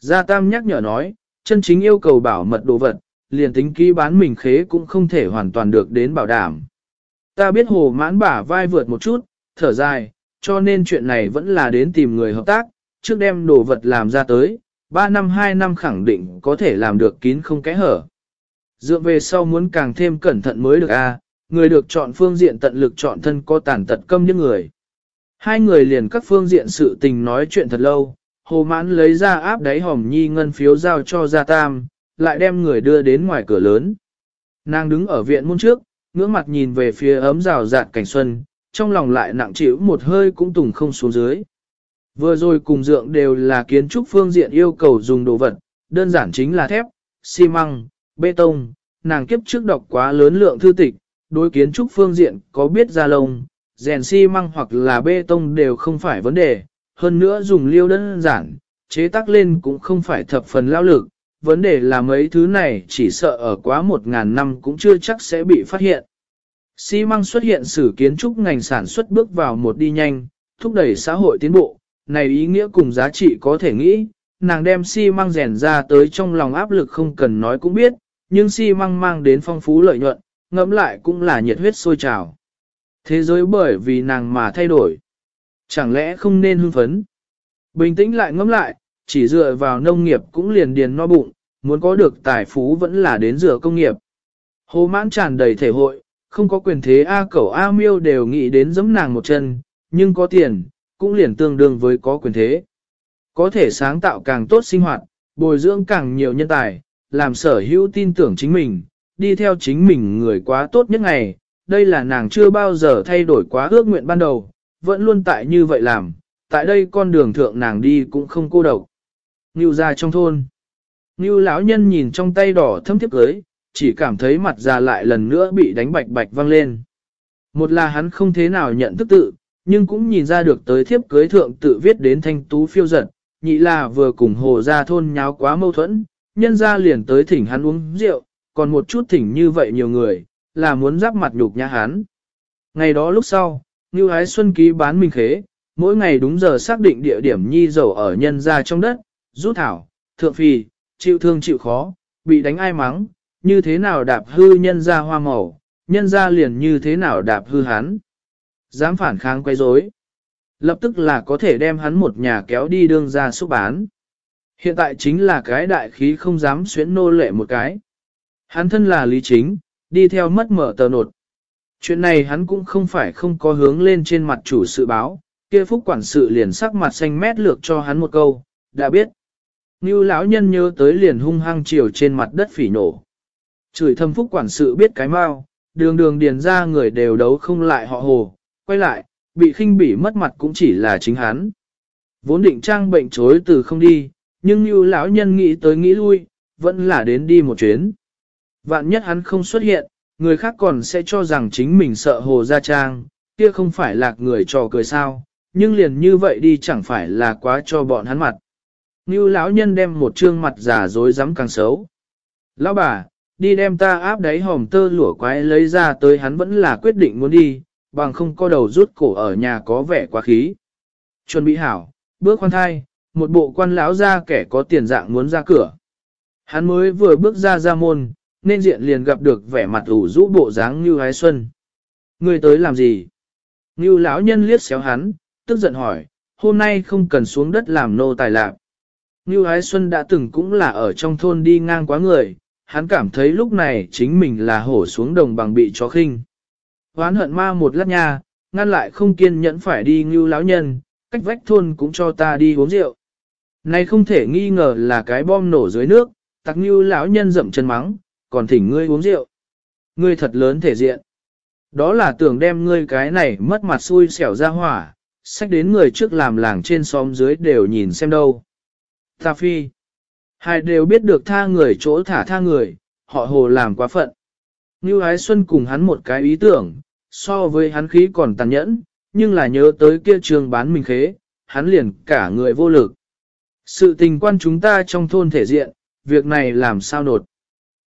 Gia Tam nhắc nhở nói, chân chính yêu cầu bảo mật đồ vật, liền tính ký bán mình khế cũng không thể hoàn toàn được đến bảo đảm. Ta biết hồ mãn bả vai vượt một chút, thở dài, cho nên chuyện này vẫn là đến tìm người hợp tác, trước đem đồ vật làm ra tới, 3 năm 2 năm khẳng định có thể làm được kín không kẽ hở. Dựa về sau muốn càng thêm cẩn thận mới được a người được chọn phương diện tận lực chọn thân có tàn tật câm những người. Hai người liền các phương diện sự tình nói chuyện thật lâu, hồ mãn lấy ra áp đáy hòm nhi ngân phiếu giao cho gia tam, lại đem người đưa đến ngoài cửa lớn. Nàng đứng ở viện môn trước, ngưỡng mặt nhìn về phía ấm rào rạt cảnh xuân, trong lòng lại nặng chịu một hơi cũng tùng không xuống dưới. Vừa rồi cùng dượng đều là kiến trúc phương diện yêu cầu dùng đồ vật, đơn giản chính là thép, xi măng, bê tông, nàng kiếp trước đọc quá lớn lượng thư tịch, đối kiến trúc phương diện có biết ra lông, rèn xi măng hoặc là bê tông đều không phải vấn đề, hơn nữa dùng liêu đơn giản, chế tác lên cũng không phải thập phần lao lực, vấn đề là mấy thứ này chỉ sợ ở quá một ngàn năm cũng chưa chắc sẽ bị phát hiện. Xi măng xuất hiện sử kiến trúc ngành sản xuất bước vào một đi nhanh, thúc đẩy xã hội tiến bộ, này ý nghĩa cùng giá trị có thể nghĩ, nàng đem xi măng rèn ra tới trong lòng áp lực không cần nói cũng biết, nhưng xi măng mang đến phong phú lợi nhuận, ngẫm lại cũng là nhiệt huyết sôi trào. Thế giới bởi vì nàng mà thay đổi. Chẳng lẽ không nên hưng phấn? Bình tĩnh lại ngẫm lại, chỉ dựa vào nông nghiệp cũng liền điền no bụng, muốn có được tài phú vẫn là đến dựa công nghiệp. Hồ mãn tràn đầy thể hội, không có quyền thế A cẩu A miêu đều nghĩ đến giấm nàng một chân, nhưng có tiền, cũng liền tương đương với có quyền thế. Có thể sáng tạo càng tốt sinh hoạt, bồi dưỡng càng nhiều nhân tài, làm sở hữu tin tưởng chính mình, đi theo chính mình người quá tốt nhất ngày, đây là nàng chưa bao giờ thay đổi quá ước nguyện ban đầu, vẫn luôn tại như vậy làm, tại đây con đường thượng nàng đi cũng không cô độc. Ngưu ra trong thôn. Ngưu lão nhân nhìn trong tay đỏ thâm thiếp cưới, chỉ cảm thấy mặt già lại lần nữa bị đánh bạch bạch văng lên. Một là hắn không thế nào nhận thức tự, nhưng cũng nhìn ra được tới thiếp cưới thượng tự viết đến thanh tú phiêu giận, nhị là vừa cùng hồ ra thôn nháo quá mâu thuẫn, nhân ra liền tới thỉnh hắn uống rượu, còn một chút thỉnh như vậy nhiều người, là muốn giáp mặt nhục nhã hắn. Ngày đó lúc sau, Ngưu Ái Xuân ký bán mình khế, mỗi ngày đúng giờ xác định địa điểm nhi dầu ở nhân ra trong đất, rút thảo, thượng phì, chịu thương chịu khó, bị đánh ai mắng, như thế nào đạp hư nhân ra hoa màu, nhân ra liền như thế nào đạp hư hắn. Dám phản kháng quay rối, lập tức là có thể đem hắn một nhà kéo đi đương ra xúc bán. Hiện tại chính là cái đại khí không dám xuyến nô lệ một cái. Hắn thân là lý chính, đi theo mất mở tờ nột. Chuyện này hắn cũng không phải không có hướng lên trên mặt chủ sự báo, kia phúc quản sự liền sắc mặt xanh mét lược cho hắn một câu, đã biết. Như lão nhân nhớ tới liền hung hăng chiều trên mặt đất phỉ nổ. Chửi thâm phúc quản sự biết cái mau, đường đường điền ra người đều đấu không lại họ hồ, quay lại, bị khinh bỉ mất mặt cũng chỉ là chính hắn. Vốn định trang bệnh chối từ không đi, nhưng như lão nhân nghĩ tới nghĩ lui, vẫn là đến đi một chuyến. Vạn nhất hắn không xuất hiện, người khác còn sẽ cho rằng chính mình sợ hồ gia trang, kia không phải lạc người trò cười sao, nhưng liền như vậy đi chẳng phải là quá cho bọn hắn mặt. Như lão nhân đem một trương mặt giả dối rắm càng xấu. Lão bà, đi đem ta áp đáy hòm tơ lụa quái lấy ra tới hắn vẫn là quyết định muốn đi, bằng không có đầu rút cổ ở nhà có vẻ quá khí. Chuẩn bị hảo, bước khoan thai, một bộ quan lão ra kẻ có tiền dạng muốn ra cửa. Hắn mới vừa bước ra ra môn, nên diện liền gặp được vẻ mặt ủ rũ bộ dáng như hái xuân. Người tới làm gì? Như lão nhân liếc xéo hắn, tức giận hỏi, hôm nay không cần xuống đất làm nô tài lạc. Ngưu Ái xuân đã từng cũng là ở trong thôn đi ngang quá người, hắn cảm thấy lúc này chính mình là hổ xuống đồng bằng bị chó khinh. Hoán hận ma một lát nha, ngăn lại không kiên nhẫn phải đi Ngưu lão nhân, cách vách thôn cũng cho ta đi uống rượu. Này không thể nghi ngờ là cái bom nổ dưới nước, tặc Ngưu lão nhân dậm chân mắng, còn thỉnh ngươi uống rượu. Ngươi thật lớn thể diện. Đó là tưởng đem ngươi cái này mất mặt xui xẻo ra hỏa, sách đến người trước làm làng trên xóm dưới đều nhìn xem đâu. Ta phi. Hai đều biết được tha người chỗ thả tha người, họ hồ làm quá phận. Như Ái Xuân cùng hắn một cái ý tưởng, so với hắn khí còn tàn nhẫn, nhưng là nhớ tới kia trường bán mình khế, hắn liền cả người vô lực. Sự tình quan chúng ta trong thôn thể diện, việc này làm sao nột.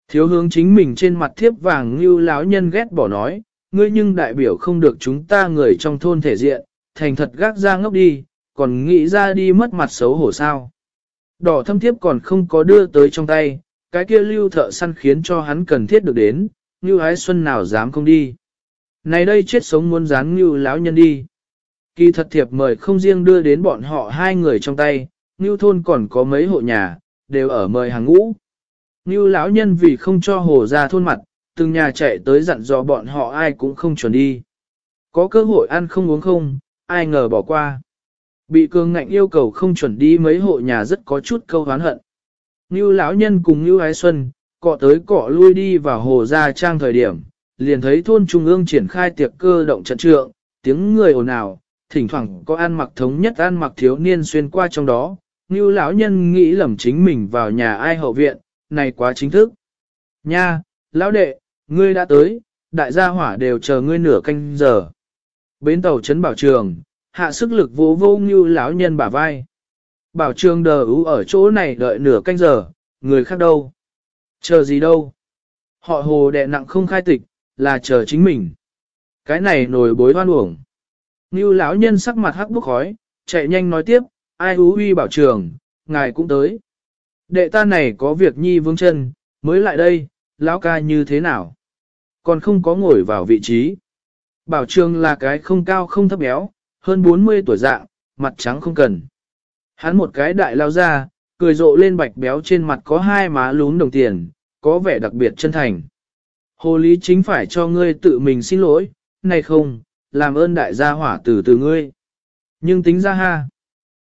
Thiếu hướng chính mình trên mặt thiếp vàng như lão nhân ghét bỏ nói, ngươi nhưng đại biểu không được chúng ta người trong thôn thể diện, thành thật gác ra ngốc đi, còn nghĩ ra đi mất mặt xấu hổ sao. Đỏ thâm thiếp còn không có đưa tới trong tay, cái kia lưu thợ săn khiến cho hắn cần thiết được đến, như ái xuân nào dám không đi. Này đây chết sống muốn dán như lão nhân đi. Kỳ thật thiệp mời không riêng đưa đến bọn họ hai người trong tay, như thôn còn có mấy hộ nhà, đều ở mời hàng ngũ. Như lão nhân vì không cho hồ ra thôn mặt, từng nhà chạy tới dặn dò bọn họ ai cũng không chuẩn đi. Có cơ hội ăn không uống không, ai ngờ bỏ qua. Bị cường ngạnh yêu cầu không chuẩn đi mấy hộ nhà rất có chút câu hán hận. Như lão nhân cùng Như Ái Xuân, cọ tới cọ lui đi vào hồ gia trang thời điểm, liền thấy thôn trung ương triển khai tiệc cơ động trận trượng, tiếng người ồn ào, thỉnh thoảng có ăn mặc thống nhất ăn mặc thiếu niên xuyên qua trong đó. Như lão nhân nghĩ lầm chính mình vào nhà ai hậu viện, này quá chính thức. Nha, lão đệ, ngươi đã tới, đại gia hỏa đều chờ ngươi nửa canh giờ. Bến tàu trấn bảo trường, hạ sức lực vô vô như lão nhân bả vai. Bảo trường đờ ú ở chỗ này đợi nửa canh giờ, người khác đâu? Chờ gì đâu? Họ hồ đẹ nặng không khai tịch, là chờ chính mình. Cái này nổi bối hoan uổng. Như lão nhân sắc mặt hắc bốc khói, chạy nhanh nói tiếp, ai hú uy bảo trường, ngài cũng tới. Đệ ta này có việc nhi vương chân, mới lại đây, lão ca như thế nào? Còn không có ngồi vào vị trí. Bảo trường là cái không cao không thấp béo, hơn 40 tuổi dạng, mặt trắng không cần. Hắn một cái đại lao ra, cười rộ lên bạch béo trên mặt có hai má lún đồng tiền, có vẻ đặc biệt chân thành. Hồ lý chính phải cho ngươi tự mình xin lỗi, này không, làm ơn đại gia hỏa từ từ ngươi. Nhưng tính ra ha.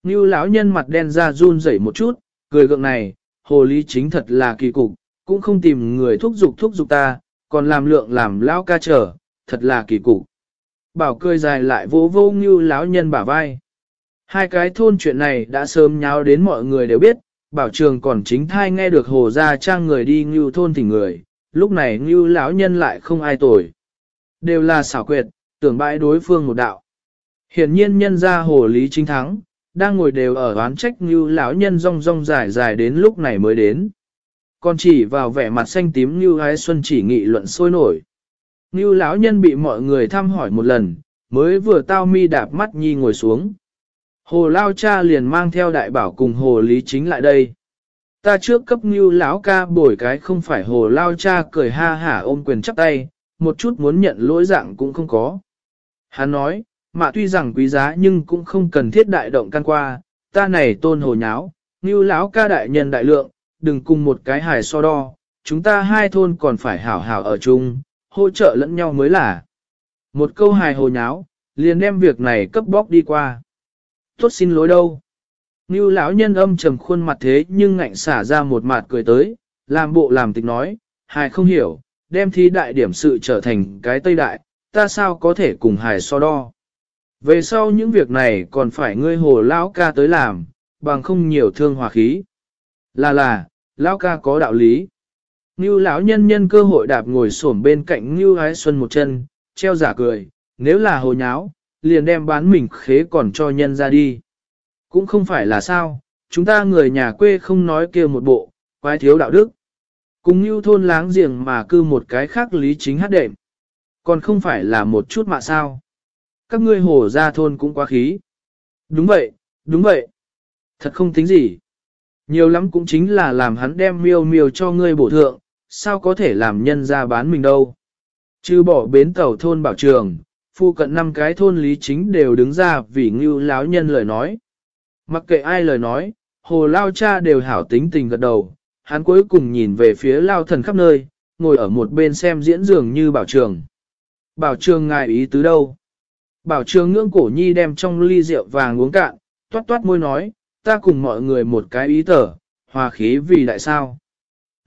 Như lão nhân mặt đen ra run rẩy một chút, cười gượng này, hồ lý chính thật là kỳ cục, cũng không tìm người thúc giục thúc giục ta, còn làm lượng làm lão ca trở, thật là kỳ cục. Bảo cười dài lại vô vô như lão nhân bả vai. Hai cái thôn chuyện này đã sớm nháo đến mọi người đều biết, bảo trường còn chính thai nghe được hồ ra trang người đi như thôn thỉnh người, lúc này như lão nhân lại không ai tồi. Đều là xảo quyệt, tưởng bãi đối phương một đạo. Hiển nhiên nhân ra hồ lý chính thắng, đang ngồi đều ở oán trách như lão nhân rong rong dài dài đến lúc này mới đến. Còn chỉ vào vẻ mặt xanh tím như ái xuân chỉ nghị luận sôi nổi. Như lão nhân bị mọi người thăm hỏi một lần, mới vừa tao mi đạp mắt nhi ngồi xuống. Hồ Lao Cha liền mang theo đại bảo cùng Hồ Lý Chính lại đây. Ta trước cấp như lão ca bổi cái không phải Hồ Lao Cha cười ha hả ôm quyền chắp tay, một chút muốn nhận lỗi dạng cũng không có. Hắn nói, mà tuy rằng quý giá nhưng cũng không cần thiết đại động can qua, ta này tôn hồ nháo, như lão ca đại nhân đại lượng, đừng cùng một cái hài so đo, chúng ta hai thôn còn phải hảo hảo ở chung, hỗ trợ lẫn nhau mới là. Một câu hài hồ nháo, liền đem việc này cấp bóc đi qua. Tốt xin lỗi đâu. Như lão nhân âm trầm khuôn mặt thế nhưng ngạnh xả ra một mặt cười tới, làm bộ làm tịch nói, hài không hiểu, đem thi đại điểm sự trở thành cái tây đại, ta sao có thể cùng hài so đo. Về sau những việc này còn phải ngươi hồ lão ca tới làm, bằng không nhiều thương hòa khí. Là là, lão ca có đạo lý. Ngưu lão nhân nhân cơ hội đạp ngồi xổm bên cạnh Ngưu Ái Xuân một chân, treo giả cười, nếu là hồ nháo, liền đem bán mình khế còn cho nhân ra đi. Cũng không phải là sao, chúng ta người nhà quê không nói kia một bộ, quái thiếu đạo đức. Cùng Ngưu thôn láng giềng mà cư một cái khác lý chính hát đệm. Còn không phải là một chút mà sao. Các ngươi hồ ra thôn cũng quá khí. Đúng vậy, đúng vậy. Thật không tính gì. Nhiều lắm cũng chính là làm hắn đem miêu miêu cho ngươi bổ thượng, sao có thể làm nhân ra bán mình đâu. Chứ bỏ bến tàu thôn bảo trường, phu cận năm cái thôn lý chính đều đứng ra vì ngưu láo nhân lời nói. Mặc kệ ai lời nói, hồ lao cha đều hảo tính tình gật đầu, hắn cuối cùng nhìn về phía lao thần khắp nơi, ngồi ở một bên xem diễn dường như bảo trường. Bảo trường ngài ý tứ đâu? Bảo trường ngưỡng cổ nhi đem trong ly rượu vàng uống cạn, toát toát môi nói, ta cùng mọi người một cái ý tở, hòa khí vì đại sao.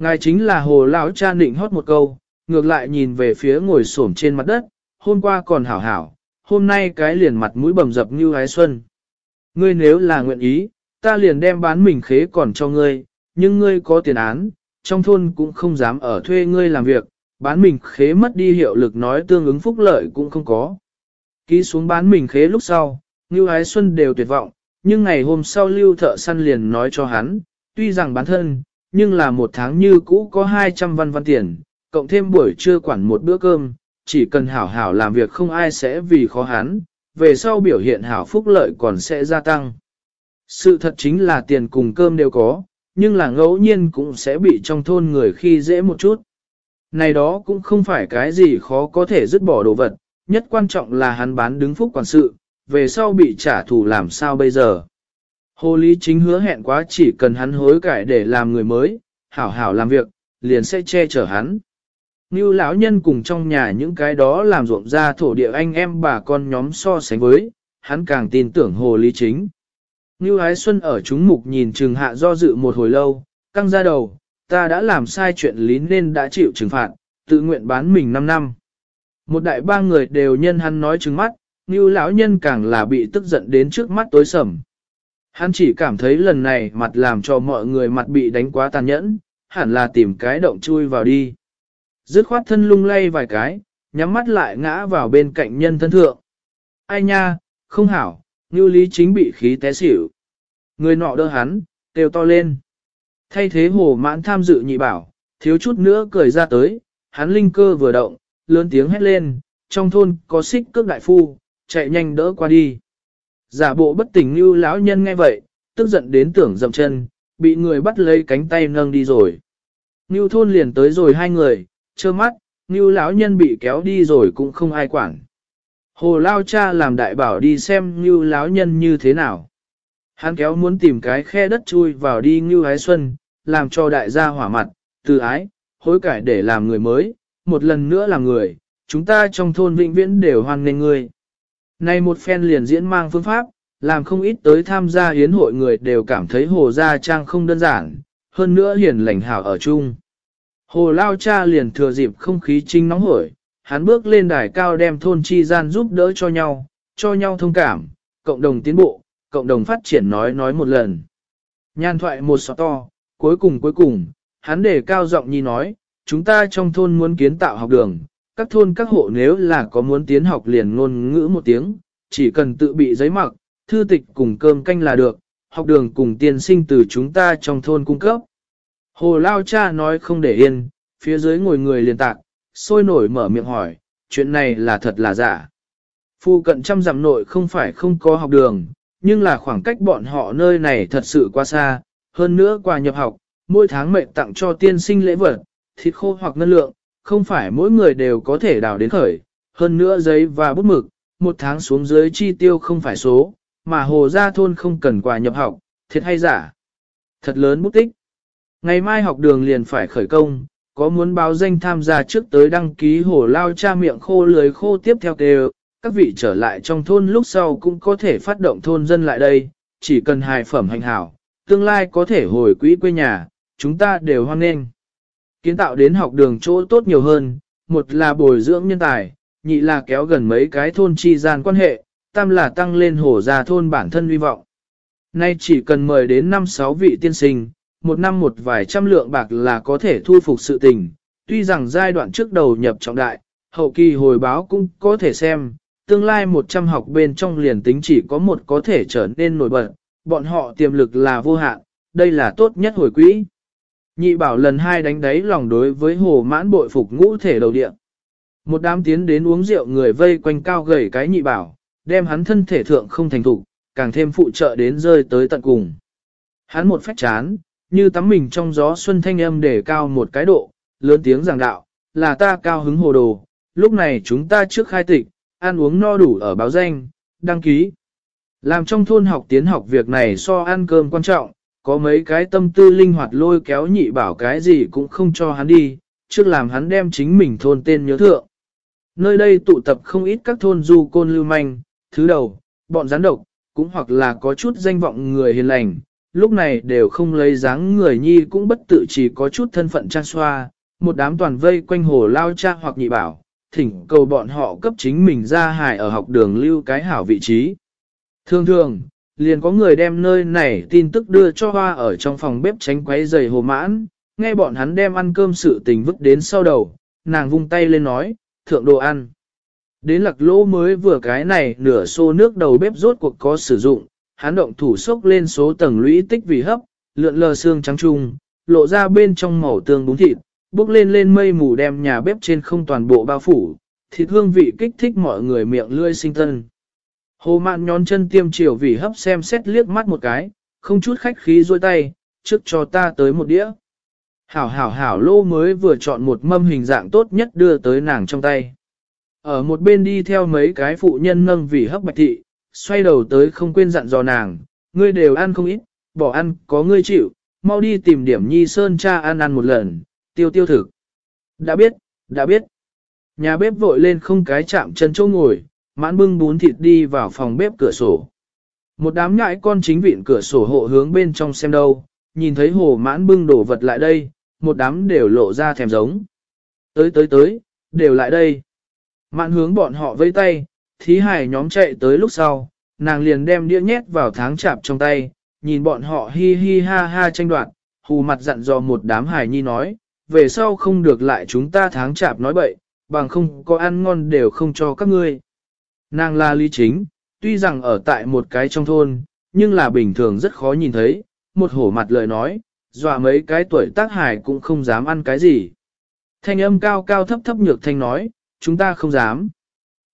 Ngài chính là hồ lão cha định hót một câu, ngược lại nhìn về phía ngồi xổm trên mặt đất, hôm qua còn hảo hảo, hôm nay cái liền mặt mũi bầm dập như hái xuân. Ngươi nếu là nguyện ý, ta liền đem bán mình khế còn cho ngươi, nhưng ngươi có tiền án, trong thôn cũng không dám ở thuê ngươi làm việc, bán mình khế mất đi hiệu lực nói tương ứng phúc lợi cũng không có. Ký xuống bán mình khế lúc sau, như hái xuân đều tuyệt vọng, nhưng ngày hôm sau lưu thợ săn liền nói cho hắn, tuy rằng bán thân, nhưng là một tháng như cũ có 200 văn văn tiền, cộng thêm buổi trưa quản một bữa cơm, chỉ cần hảo hảo làm việc không ai sẽ vì khó hắn, về sau biểu hiện hảo phúc lợi còn sẽ gia tăng. Sự thật chính là tiền cùng cơm đều có, nhưng là ngẫu nhiên cũng sẽ bị trong thôn người khi dễ một chút. Này đó cũng không phải cái gì khó có thể dứt bỏ đồ vật, nhất quan trọng là hắn bán đứng phúc quản sự, về sau bị trả thù làm sao bây giờ. Hồ Lý Chính hứa hẹn quá chỉ cần hắn hối cải để làm người mới, hảo hảo làm việc, liền sẽ che chở hắn. Như lão nhân cùng trong nhà những cái đó làm ruộng ra thổ địa anh em bà con nhóm so sánh với, hắn càng tin tưởng Hồ Lý Chính. Như Ái Xuân ở chúng mục nhìn trừng hạ do dự một hồi lâu, căng ra đầu, ta đã làm sai chuyện lý nên đã chịu trừng phạt, tự nguyện bán mình 5 năm. Một đại ba người đều nhân hắn nói trừng mắt, như lão nhân càng là bị tức giận đến trước mắt tối sầm. Hắn chỉ cảm thấy lần này mặt làm cho mọi người mặt bị đánh quá tàn nhẫn, hẳn là tìm cái động chui vào đi. Dứt khoát thân lung lay vài cái, nhắm mắt lại ngã vào bên cạnh nhân thân thượng. Ai nha, không hảo, như lý chính bị khí té xỉu. Người nọ đỡ hắn, kêu to lên. Thay thế hồ mãn tham dự nhị bảo, thiếu chút nữa cười ra tới, hắn linh cơ vừa động, lớn tiếng hét lên, trong thôn có xích cước đại phu, chạy nhanh đỡ qua đi. Giả bộ bất tỉnh như lão nhân nghe vậy, tức giận đến tưởng dậm chân, bị người bắt lấy cánh tay nâng đi rồi. Như thôn liền tới rồi hai người, trơ mắt, như lão nhân bị kéo đi rồi cũng không ai quản. Hồ lao cha làm đại bảo đi xem như lão nhân như thế nào. Hắn kéo muốn tìm cái khe đất chui vào đi như ái xuân, làm cho đại gia hỏa mặt, từ ái, hối cải để làm người mới, một lần nữa là người, chúng ta trong thôn vĩnh viễn đều hoan nghênh người. Này một phen liền diễn mang phương pháp, làm không ít tới tham gia hiến hội người đều cảm thấy hồ gia trang không đơn giản, hơn nữa hiền lành hảo ở chung. Hồ lao cha liền thừa dịp không khí trinh nóng hổi, hắn bước lên đài cao đem thôn chi gian giúp đỡ cho nhau, cho nhau thông cảm, cộng đồng tiến bộ, cộng đồng phát triển nói nói một lần. Nhan thoại một sọ to, cuối cùng cuối cùng, hắn để cao giọng nhi nói, chúng ta trong thôn muốn kiến tạo học đường, các thôn các hộ nếu là có muốn tiến học liền ngôn ngữ một tiếng, chỉ cần tự bị giấy mặc, thư tịch cùng cơm canh là được, học đường cùng tiên sinh từ chúng ta trong thôn cung cấp. Hồ Lao Cha nói không để yên, phía dưới ngồi người liền tạc, sôi nổi mở miệng hỏi, chuyện này là thật là giả. Phu cận trăm dặm nội không phải không có học đường, nhưng là khoảng cách bọn họ nơi này thật sự quá xa, hơn nữa qua nhập học, mỗi tháng mệnh tặng cho tiên sinh lễ vật, thịt khô hoặc ngân lượng, không phải mỗi người đều có thể đào đến khởi, hơn nữa giấy và bút mực, một tháng xuống dưới chi tiêu không phải số, mà hồ gia thôn không cần quà nhập học, thiệt hay giả. Thật lớn bút tích. Ngày mai học đường liền phải khởi công, có muốn báo danh tham gia trước tới đăng ký hồ lao cha miệng khô lưới khô tiếp theo kêu, các vị trở lại trong thôn lúc sau cũng có thể phát động thôn dân lại đây, chỉ cần hài phẩm hành hảo, tương lai có thể hồi quỹ quê nhà, chúng ta đều hoan nghênh. Kiến tạo đến học đường chỗ tốt nhiều hơn, một là bồi dưỡng nhân tài, nhị là kéo gần mấy cái thôn chi gian quan hệ, tam là tăng lên hồ gia thôn bản thân hy vọng. Nay chỉ cần mời đến 5-6 vị tiên sinh, một năm một vài trăm lượng bạc là có thể thu phục sự tình, tuy rằng giai đoạn trước đầu nhập trọng đại, hậu kỳ hồi báo cũng có thể xem, tương lai 100 học bên trong liền tính chỉ có một có thể trở nên nổi bật, bọn họ tiềm lực là vô hạn, đây là tốt nhất hồi quỹ. Nhị bảo lần hai đánh đáy lòng đối với hồ mãn bội phục ngũ thể đầu địa. Một đám tiến đến uống rượu người vây quanh cao gầy cái nhị bảo, đem hắn thân thể thượng không thành thục, càng thêm phụ trợ đến rơi tới tận cùng. Hắn một phách chán, như tắm mình trong gió xuân thanh âm để cao một cái độ, lớn tiếng giảng đạo, là ta cao hứng hồ đồ, lúc này chúng ta trước khai tịch, ăn uống no đủ ở báo danh, đăng ký. Làm trong thôn học tiến học việc này so ăn cơm quan trọng, có mấy cái tâm tư linh hoạt lôi kéo nhị bảo cái gì cũng không cho hắn đi, trước làm hắn đem chính mình thôn tên nhớ thượng. Nơi đây tụ tập không ít các thôn du côn lưu manh, thứ đầu, bọn gián độc, cũng hoặc là có chút danh vọng người hiền lành, lúc này đều không lấy dáng người nhi cũng bất tự chỉ có chút thân phận trang xoa, một đám toàn vây quanh hồ lao cha hoặc nhị bảo, thỉnh cầu bọn họ cấp chính mình ra hài ở học đường lưu cái hảo vị trí. Thường thường, liền có người đem nơi này tin tức đưa cho hoa ở trong phòng bếp tránh quấy giày hồ mãn, nghe bọn hắn đem ăn cơm sự tình vứt đến sau đầu, nàng vung tay lên nói, thượng đồ ăn. Đến lạc lỗ mới vừa cái này nửa xô nước đầu bếp rốt cuộc có sử dụng, hắn động thủ sốc lên số tầng lũy tích vì hấp, lượn lờ xương trắng trung, lộ ra bên trong màu tương bún thịt, bốc lên lên mây mù đem nhà bếp trên không toàn bộ bao phủ, thịt hương vị kích thích mọi người miệng lươi sinh tân. Hồ mạn nhón chân tiêm chiều vì hấp xem xét liếc mắt một cái, không chút khách khí dôi tay, trước cho ta tới một đĩa. Hảo hảo hảo lô mới vừa chọn một mâm hình dạng tốt nhất đưa tới nàng trong tay. Ở một bên đi theo mấy cái phụ nhân nâng vì hấp bạch thị, xoay đầu tới không quên dặn dò nàng, ngươi đều ăn không ít, bỏ ăn có ngươi chịu, mau đi tìm điểm nhi sơn cha ăn ăn một lần, tiêu tiêu thực. Đã biết, đã biết. Nhà bếp vội lên không cái chạm chân chỗ ngồi, mãn bưng bún thịt đi vào phòng bếp cửa sổ. Một đám nhãi con chính viện cửa sổ hộ hướng bên trong xem đâu, nhìn thấy hồ mãn bưng đổ vật lại đây, một đám đều lộ ra thèm giống. Tới tới tới, đều lại đây. Mạn hướng bọn họ vây tay, thí hải nhóm chạy tới lúc sau, nàng liền đem đĩa nhét vào tháng chạp trong tay, nhìn bọn họ hi hi ha ha tranh đoạt, hù mặt dặn dò một đám hải nhi nói, về sau không được lại chúng ta tháng chạp nói bậy, bằng không có ăn ngon đều không cho các ngươi. Nàng là lý chính, tuy rằng ở tại một cái trong thôn, nhưng là bình thường rất khó nhìn thấy, một hổ mặt lời nói, dọa mấy cái tuổi tác hải cũng không dám ăn cái gì. Thanh âm cao cao thấp thấp nhược thanh nói, chúng ta không dám.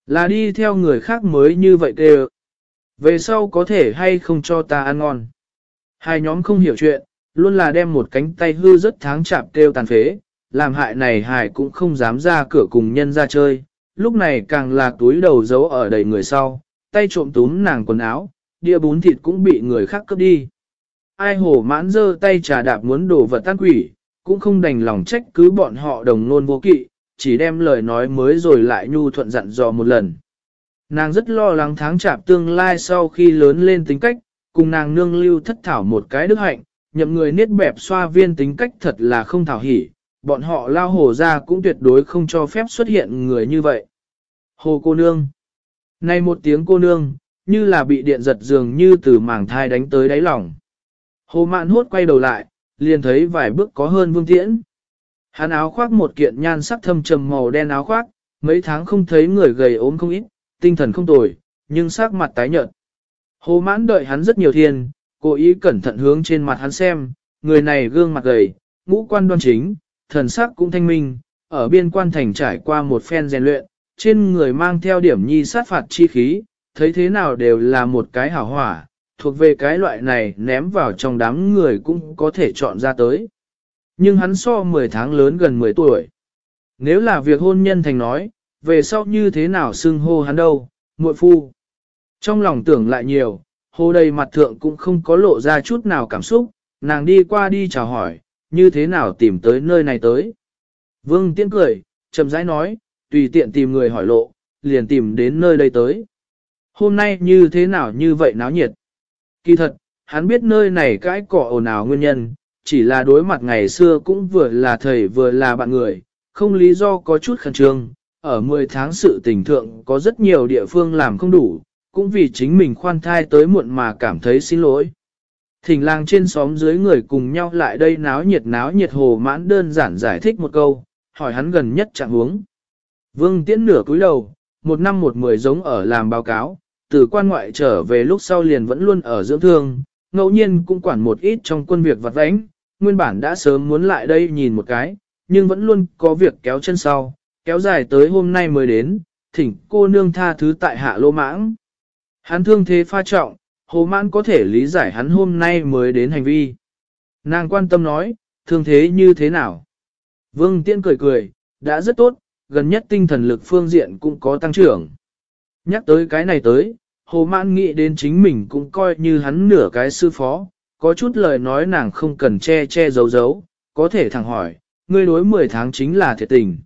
Là đi theo người khác mới như vậy đều. Về sau có thể hay không cho ta ăn ngon. Hai nhóm không hiểu chuyện, luôn là đem một cánh tay hư rất tháng chạp kêu tàn phế, làm hại này hài cũng không dám ra cửa cùng nhân ra chơi. Lúc này càng là túi đầu giấu ở đầy người sau, tay trộm túm nàng quần áo, đĩa bún thịt cũng bị người khác cướp đi. Ai hổ mãn dơ tay trà đạp muốn đổ vật tan quỷ, cũng không đành lòng trách cứ bọn họ đồng nôn vô kỵ, chỉ đem lời nói mới rồi lại nhu thuận dặn dò một lần. Nàng rất lo lắng tháng chạp tương lai sau khi lớn lên tính cách, cùng nàng nương lưu thất thảo một cái đức hạnh, nhậm người niết bẹp xoa viên tính cách thật là không thảo hỉ, bọn họ lao hồ ra cũng tuyệt đối không cho phép xuất hiện người như vậy. Hồ cô nương. Này một tiếng cô nương, như là bị điện giật dường như từ mảng thai đánh tới đáy lòng. Hồ mạn hốt quay đầu lại, liền thấy vài bước có hơn vương tiễn. Hắn áo khoác một kiện nhan sắc thâm trầm màu đen áo khoác, mấy tháng không thấy người gầy ốm không ít, tinh thần không tồi, nhưng sắc mặt tái nhợt. Hồ mãn đợi hắn rất nhiều thiên, cố ý cẩn thận hướng trên mặt hắn xem, người này gương mặt gầy, ngũ quan đoan chính, thần sắc cũng thanh minh, ở biên quan thành trải qua một phen rèn luyện, trên người mang theo điểm nhi sát phạt chi khí, thấy thế nào đều là một cái hảo hỏa, thuộc về cái loại này ném vào trong đám người cũng có thể chọn ra tới. Nhưng hắn so 10 tháng lớn gần 10 tuổi. Nếu là việc hôn nhân thành nói, về sau như thế nào xưng hô hắn đâu, muội phu. Trong lòng tưởng lại nhiều, hồ đầy mặt thượng cũng không có lộ ra chút nào cảm xúc, nàng đi qua đi chào hỏi, như thế nào tìm tới nơi này tới. Vương Tiễn cười, chậm rãi nói, tùy tiện tìm người hỏi lộ, liền tìm đến nơi đây tới. Hôm nay như thế nào như vậy náo nhiệt. Kỳ thật, hắn biết nơi này cái cỏ ồn ào nguyên nhân, chỉ là đối mặt ngày xưa cũng vừa là thầy vừa là bạn người, không lý do có chút khẩn trương. Ở 10 tháng sự tình thượng có rất nhiều địa phương làm không đủ, cũng vì chính mình khoan thai tới muộn mà cảm thấy xin lỗi. Thỉnh làng trên xóm dưới người cùng nhau lại đây náo nhiệt náo nhiệt hồ mãn đơn giản giải thích một câu, hỏi hắn gần nhất trạng huống. Vương tiễn nửa cúi đầu, một năm một mười giống ở làm báo cáo, từ quan ngoại trở về lúc sau liền vẫn luôn ở dưỡng thương, ngẫu nhiên cũng quản một ít trong quân việc vặt vãnh, nguyên bản đã sớm muốn lại đây nhìn một cái, nhưng vẫn luôn có việc kéo chân sau, kéo dài tới hôm nay mới đến, thỉnh cô nương tha thứ tại hạ lô mãng. Hắn thương thế pha trọng, hồ mãn có thể lý giải hắn hôm nay mới đến hành vi. Nàng quan tâm nói, thương thế như thế nào? Vương Tiễn cười cười, đã rất tốt, gần nhất tinh thần lực phương diện cũng có tăng trưởng. Nhắc tới cái này tới, hồ mãn nghĩ đến chính mình cũng coi như hắn nửa cái sư phó, có chút lời nói nàng không cần che che giấu giấu, có thể thẳng hỏi, ngươi đối 10 tháng chính là thiệt tình.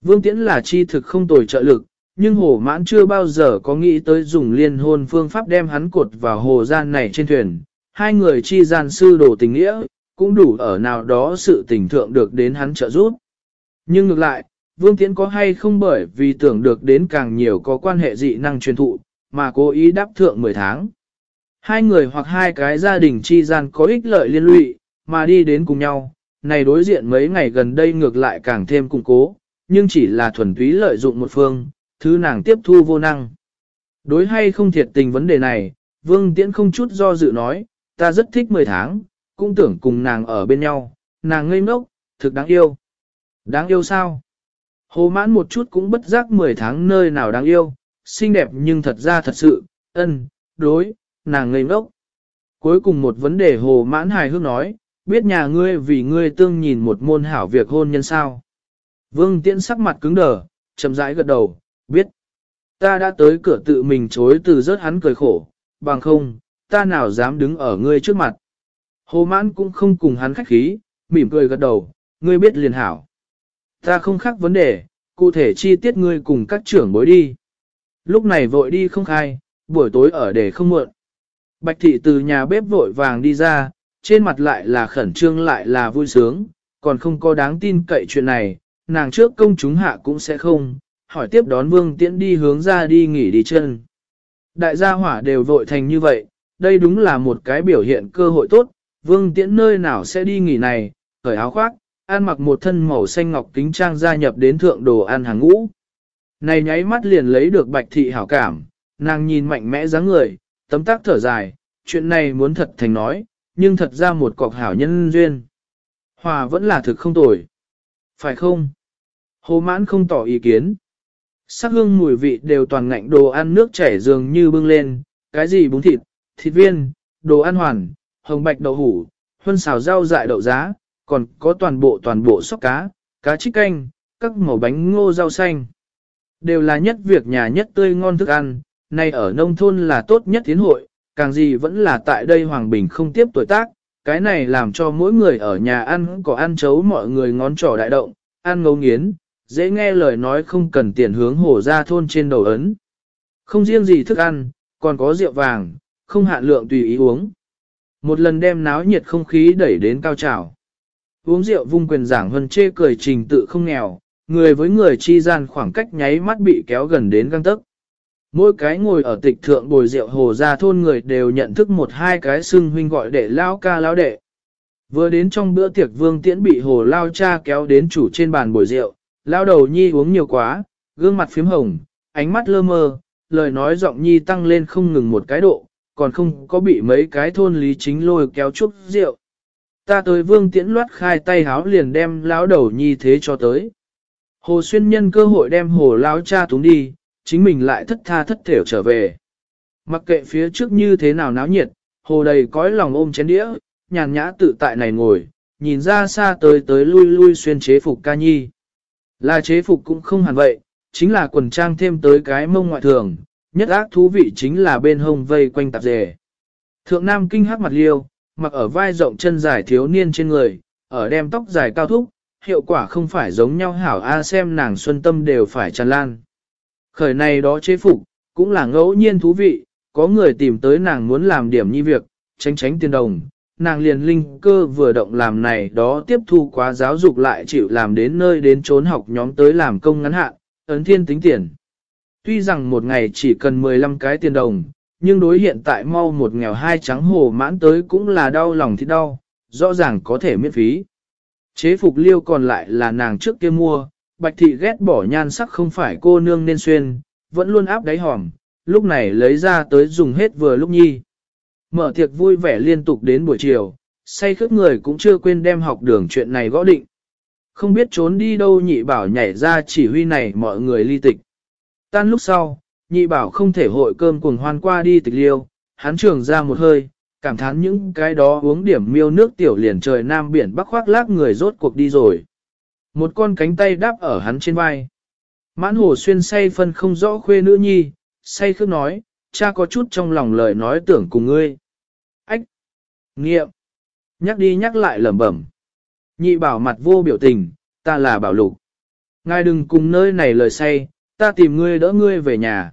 Vương Tiễn là chi thực không tồi trợ lực, nhưng hồ mãn chưa bao giờ có nghĩ tới dùng liên hôn phương pháp đem hắn cột vào hồ gian này trên thuyền. Hai người chi gian sư đồ tình nghĩa, cũng đủ ở nào đó sự tình thượng được đến hắn trợ giúp. Nhưng ngược lại, Vương Tiễn có hay không bởi vì tưởng được đến càng nhiều có quan hệ dị năng truyền thụ, mà cố ý đáp thượng 10 tháng. Hai người hoặc hai cái gia đình chi gian có ích lợi liên lụy, mà đi đến cùng nhau, này đối diện mấy ngày gần đây ngược lại càng thêm củng cố, nhưng chỉ là thuần túy lợi dụng một phương, thứ nàng tiếp thu vô năng. Đối hay không thiệt tình vấn đề này, Vương Tiễn không chút do dự nói, ta rất thích 10 tháng, cũng tưởng cùng nàng ở bên nhau, nàng ngây ngốc, thực đáng yêu. Đáng yêu sao? Hồ mãn một chút cũng bất giác 10 tháng nơi nào đáng yêu, xinh đẹp nhưng thật ra thật sự, ân, đối, nàng ngây ngốc. Cuối cùng một vấn đề hồ mãn hài hước nói, biết nhà ngươi vì ngươi tương nhìn một môn hảo việc hôn nhân sao. Vương tiễn sắc mặt cứng đờ, chậm rãi gật đầu, biết. Ta đã tới cửa tự mình chối từ rớt hắn cười khổ, bằng không, ta nào dám đứng ở ngươi trước mặt. Hồ mãn cũng không cùng hắn khách khí, mỉm cười gật đầu, ngươi biết liền hảo. Ta không khác vấn đề, cụ thể chi tiết ngươi cùng các trưởng bối đi. Lúc này vội đi không khai, buổi tối ở để không muộn. Bạch thị từ nhà bếp vội vàng đi ra, trên mặt lại là khẩn trương lại là vui sướng, còn không có đáng tin cậy chuyện này, nàng trước công chúng hạ cũng sẽ không, hỏi tiếp đón vương tiễn đi hướng ra đi nghỉ đi chân. Đại gia hỏa đều vội thành như vậy, đây đúng là một cái biểu hiện cơ hội tốt, vương tiễn nơi nào sẽ đi nghỉ này, khởi áo khoác, ăn mặc một thân màu xanh ngọc kính trang gia nhập đến thượng đồ ăn hàng ngũ. Này nháy mắt liền lấy được bạch thị hảo cảm, nàng nhìn mạnh mẽ dáng người, tấm tác thở dài, chuyện này muốn thật thành nói, nhưng thật ra một cọc hảo nhân duyên. Hòa vẫn là thực không tồi. Phải không? Hồ mãn không tỏ ý kiến. Sắc hương mùi vị đều toàn ngạnh đồ ăn nước chảy dường như bưng lên, cái gì bún thịt, thịt viên, đồ ăn hoàn, hồng bạch đậu hủ, huân xào rau dại đậu giá, còn có toàn bộ toàn bộ sóc cá, cá trích canh, các màu bánh ngô rau xanh. Đều là nhất việc nhà nhất tươi ngon thức ăn, nay ở nông thôn là tốt nhất tiến hội, càng gì vẫn là tại đây Hoàng Bình không tiếp tuổi tác, cái này làm cho mỗi người ở nhà ăn có ăn chấu mọi người ngón trỏ đại động, ăn ngấu nghiến, dễ nghe lời nói không cần tiền hướng hổ ra thôn trên đầu ấn. Không riêng gì thức ăn, còn có rượu vàng, không hạn lượng tùy ý uống. Một lần đem náo nhiệt không khí đẩy đến cao trào. Uống rượu vung quyền giảng hơn chê cười trình tự không nghèo, người với người chi gian khoảng cách nháy mắt bị kéo gần đến găng tấc. Mỗi cái ngồi ở tịch thượng bồi rượu hồ ra thôn người đều nhận thức một hai cái xưng huynh gọi đệ lao ca lao đệ. Vừa đến trong bữa tiệc vương tiễn bị hồ lao cha kéo đến chủ trên bàn bồi rượu, lao đầu nhi uống nhiều quá, gương mặt phím hồng, ánh mắt lơ mơ, lời nói giọng nhi tăng lên không ngừng một cái độ, còn không có bị mấy cái thôn lý chính lôi kéo chút rượu. Ta tới vương tiễn loát khai tay háo liền đem lão đầu nhi thế cho tới. Hồ xuyên nhân cơ hội đem hồ Lão cha túng đi, chính mình lại thất tha thất thểu trở về. Mặc kệ phía trước như thế nào náo nhiệt, hồ đầy cõi lòng ôm chén đĩa, nhàn nhã tự tại này ngồi, nhìn ra xa tới tới lui lui xuyên chế phục ca nhi. Là chế phục cũng không hẳn vậy, chính là quần trang thêm tới cái mông ngoại thường, nhất ác thú vị chính là bên hông vây quanh tạp dề. Thượng Nam kinh hát mặt liêu, mặc ở vai rộng chân dài thiếu niên trên người, ở đem tóc dài cao thúc, hiệu quả không phải giống nhau hảo a xem nàng xuân tâm đều phải tràn lan. Khởi này đó chế phục, cũng là ngẫu nhiên thú vị, có người tìm tới nàng muốn làm điểm như việc, tránh tránh tiền đồng, nàng liền linh cơ vừa động làm này đó tiếp thu quá giáo dục lại chịu làm đến nơi đến trốn học nhóm tới làm công ngắn hạn, ấn thiên tính tiền. Tuy rằng một ngày chỉ cần 15 cái tiền đồng, nhưng đối hiện tại mau một nghèo hai trắng hồ mãn tới cũng là đau lòng thì đau, rõ ràng có thể miễn phí. Chế phục liêu còn lại là nàng trước kia mua, bạch thị ghét bỏ nhan sắc không phải cô nương nên xuyên, vẫn luôn áp đáy hòm, lúc này lấy ra tới dùng hết vừa lúc nhi. Mở tiệc vui vẻ liên tục đến buổi chiều, say khướt người cũng chưa quên đem học đường chuyện này gõ định. Không biết trốn đi đâu nhị bảo nhảy ra chỉ huy này mọi người ly tịch. Tan lúc sau, nhị bảo không thể hội cơm cùng hoan qua đi tịch liêu, hắn trường ra một hơi, cảm thán những cái đó uống điểm miêu nước tiểu liền trời nam biển bắc khoác lác người rốt cuộc đi rồi. Một con cánh tay đáp ở hắn trên vai. Mãn hồ xuyên say phân không rõ khuê nữ nhi, say khước nói, cha có chút trong lòng lời nói tưởng cùng ngươi. Ách! Nghiệm! Nhắc đi nhắc lại lẩm bẩm. Nhị bảo mặt vô biểu tình, ta là bảo lục. Ngài đừng cùng nơi này lời say, ta tìm ngươi đỡ ngươi về nhà.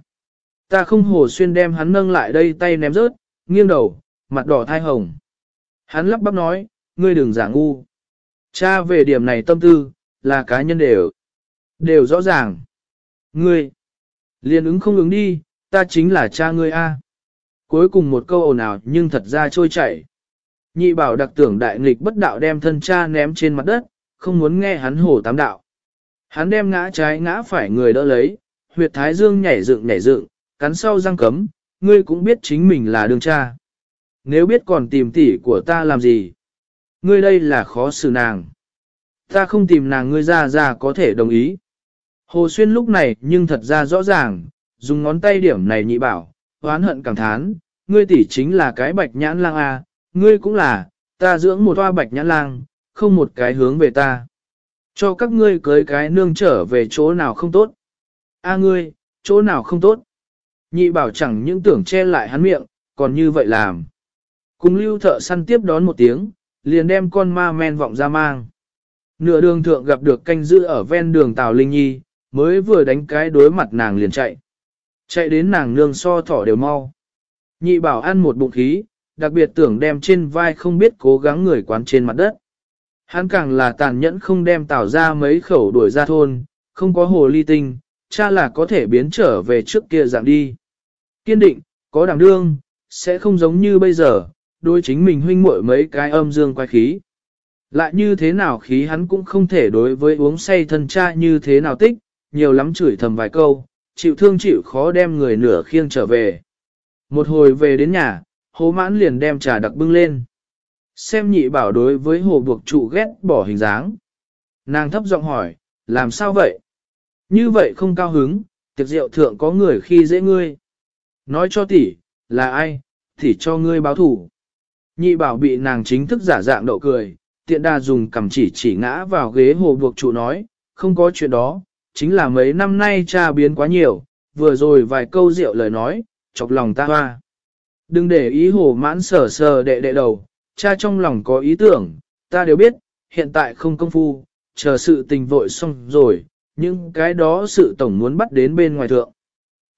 Ta không hồ xuyên đem hắn nâng lại đây tay ném rớt, nghiêng đầu, mặt đỏ thai hồng. Hắn lắp bắp nói, ngươi đừng giả ngu. Cha về điểm này tâm tư, là cá nhân đều. Đều rõ ràng. Ngươi, liền ứng không ứng đi, ta chính là cha ngươi a. Cuối cùng một câu ồn ào nhưng thật ra trôi chảy. Nhị bảo đặc tưởng đại nghịch bất đạo đem thân cha ném trên mặt đất, không muốn nghe hắn hổ tám đạo. Hắn đem ngã trái ngã phải người đỡ lấy, huyệt thái dương nhảy dựng nhảy dựng, cắn sau răng cấm, ngươi cũng biết chính mình là đương cha. Nếu biết còn tìm tỷ của ta làm gì? Ngươi đây là khó xử nàng. Ta không tìm nàng ngươi ra ra có thể đồng ý. Hồ Xuyên lúc này nhưng thật ra rõ ràng, dùng ngón tay điểm này nhị bảo, oán hận cảm thán, ngươi tỷ chính là cái bạch nhãn lang a, à, ngươi cũng là, ta dưỡng một toa bạch nhãn lang, không một cái hướng về ta. Cho các ngươi cưới cái nương trở về chỗ nào không tốt. A ngươi, chỗ nào không tốt. Nhị bảo chẳng những tưởng che lại hắn miệng, còn như vậy làm. Cùng lưu thợ săn tiếp đón một tiếng, liền đem con ma men vọng ra mang. Nửa đường thượng gặp được canh giữ ở ven đường Tào Linh Nhi, mới vừa đánh cái đối mặt nàng liền chạy. Chạy đến nàng nương so thỏ đều mau. Nhị bảo ăn một bụng khí, đặc biệt tưởng đem trên vai không biết cố gắng người quán trên mặt đất. Hắn càng là tàn nhẫn không đem tảo ra mấy khẩu đuổi ra thôn, không có hồ ly tinh, cha là có thể biến trở về trước kia dạng đi. Kiên định, có đảm đương, sẽ không giống như bây giờ, đôi chính mình huynh muội mấy cái âm dương quay khí. Lại như thế nào khí hắn cũng không thể đối với uống say thân cha như thế nào tích, nhiều lắm chửi thầm vài câu, chịu thương chịu khó đem người nửa khiêng trở về. Một hồi về đến nhà, hố mãn liền đem trà đặc bưng lên. Xem nhị bảo đối với hồ buộc trụ ghét bỏ hình dáng. Nàng thấp giọng hỏi, làm sao vậy? Như vậy không cao hứng, tiệc rượu thượng có người khi dễ ngươi. Nói cho tỷ, là ai, tỷ cho ngươi báo thủ. Nhị bảo bị nàng chính thức giả dạng đậu cười, tiện đa dùng cầm chỉ chỉ ngã vào ghế hồ buộc trụ nói, không có chuyện đó, chính là mấy năm nay cha biến quá nhiều, vừa rồi vài câu rượu lời nói, chọc lòng ta hoa. Đừng để ý hồ mãn sờ sờ đệ đệ đầu, cha trong lòng có ý tưởng, ta đều biết, hiện tại không công phu, chờ sự tình vội xong rồi, nhưng cái đó sự tổng muốn bắt đến bên ngoài thượng.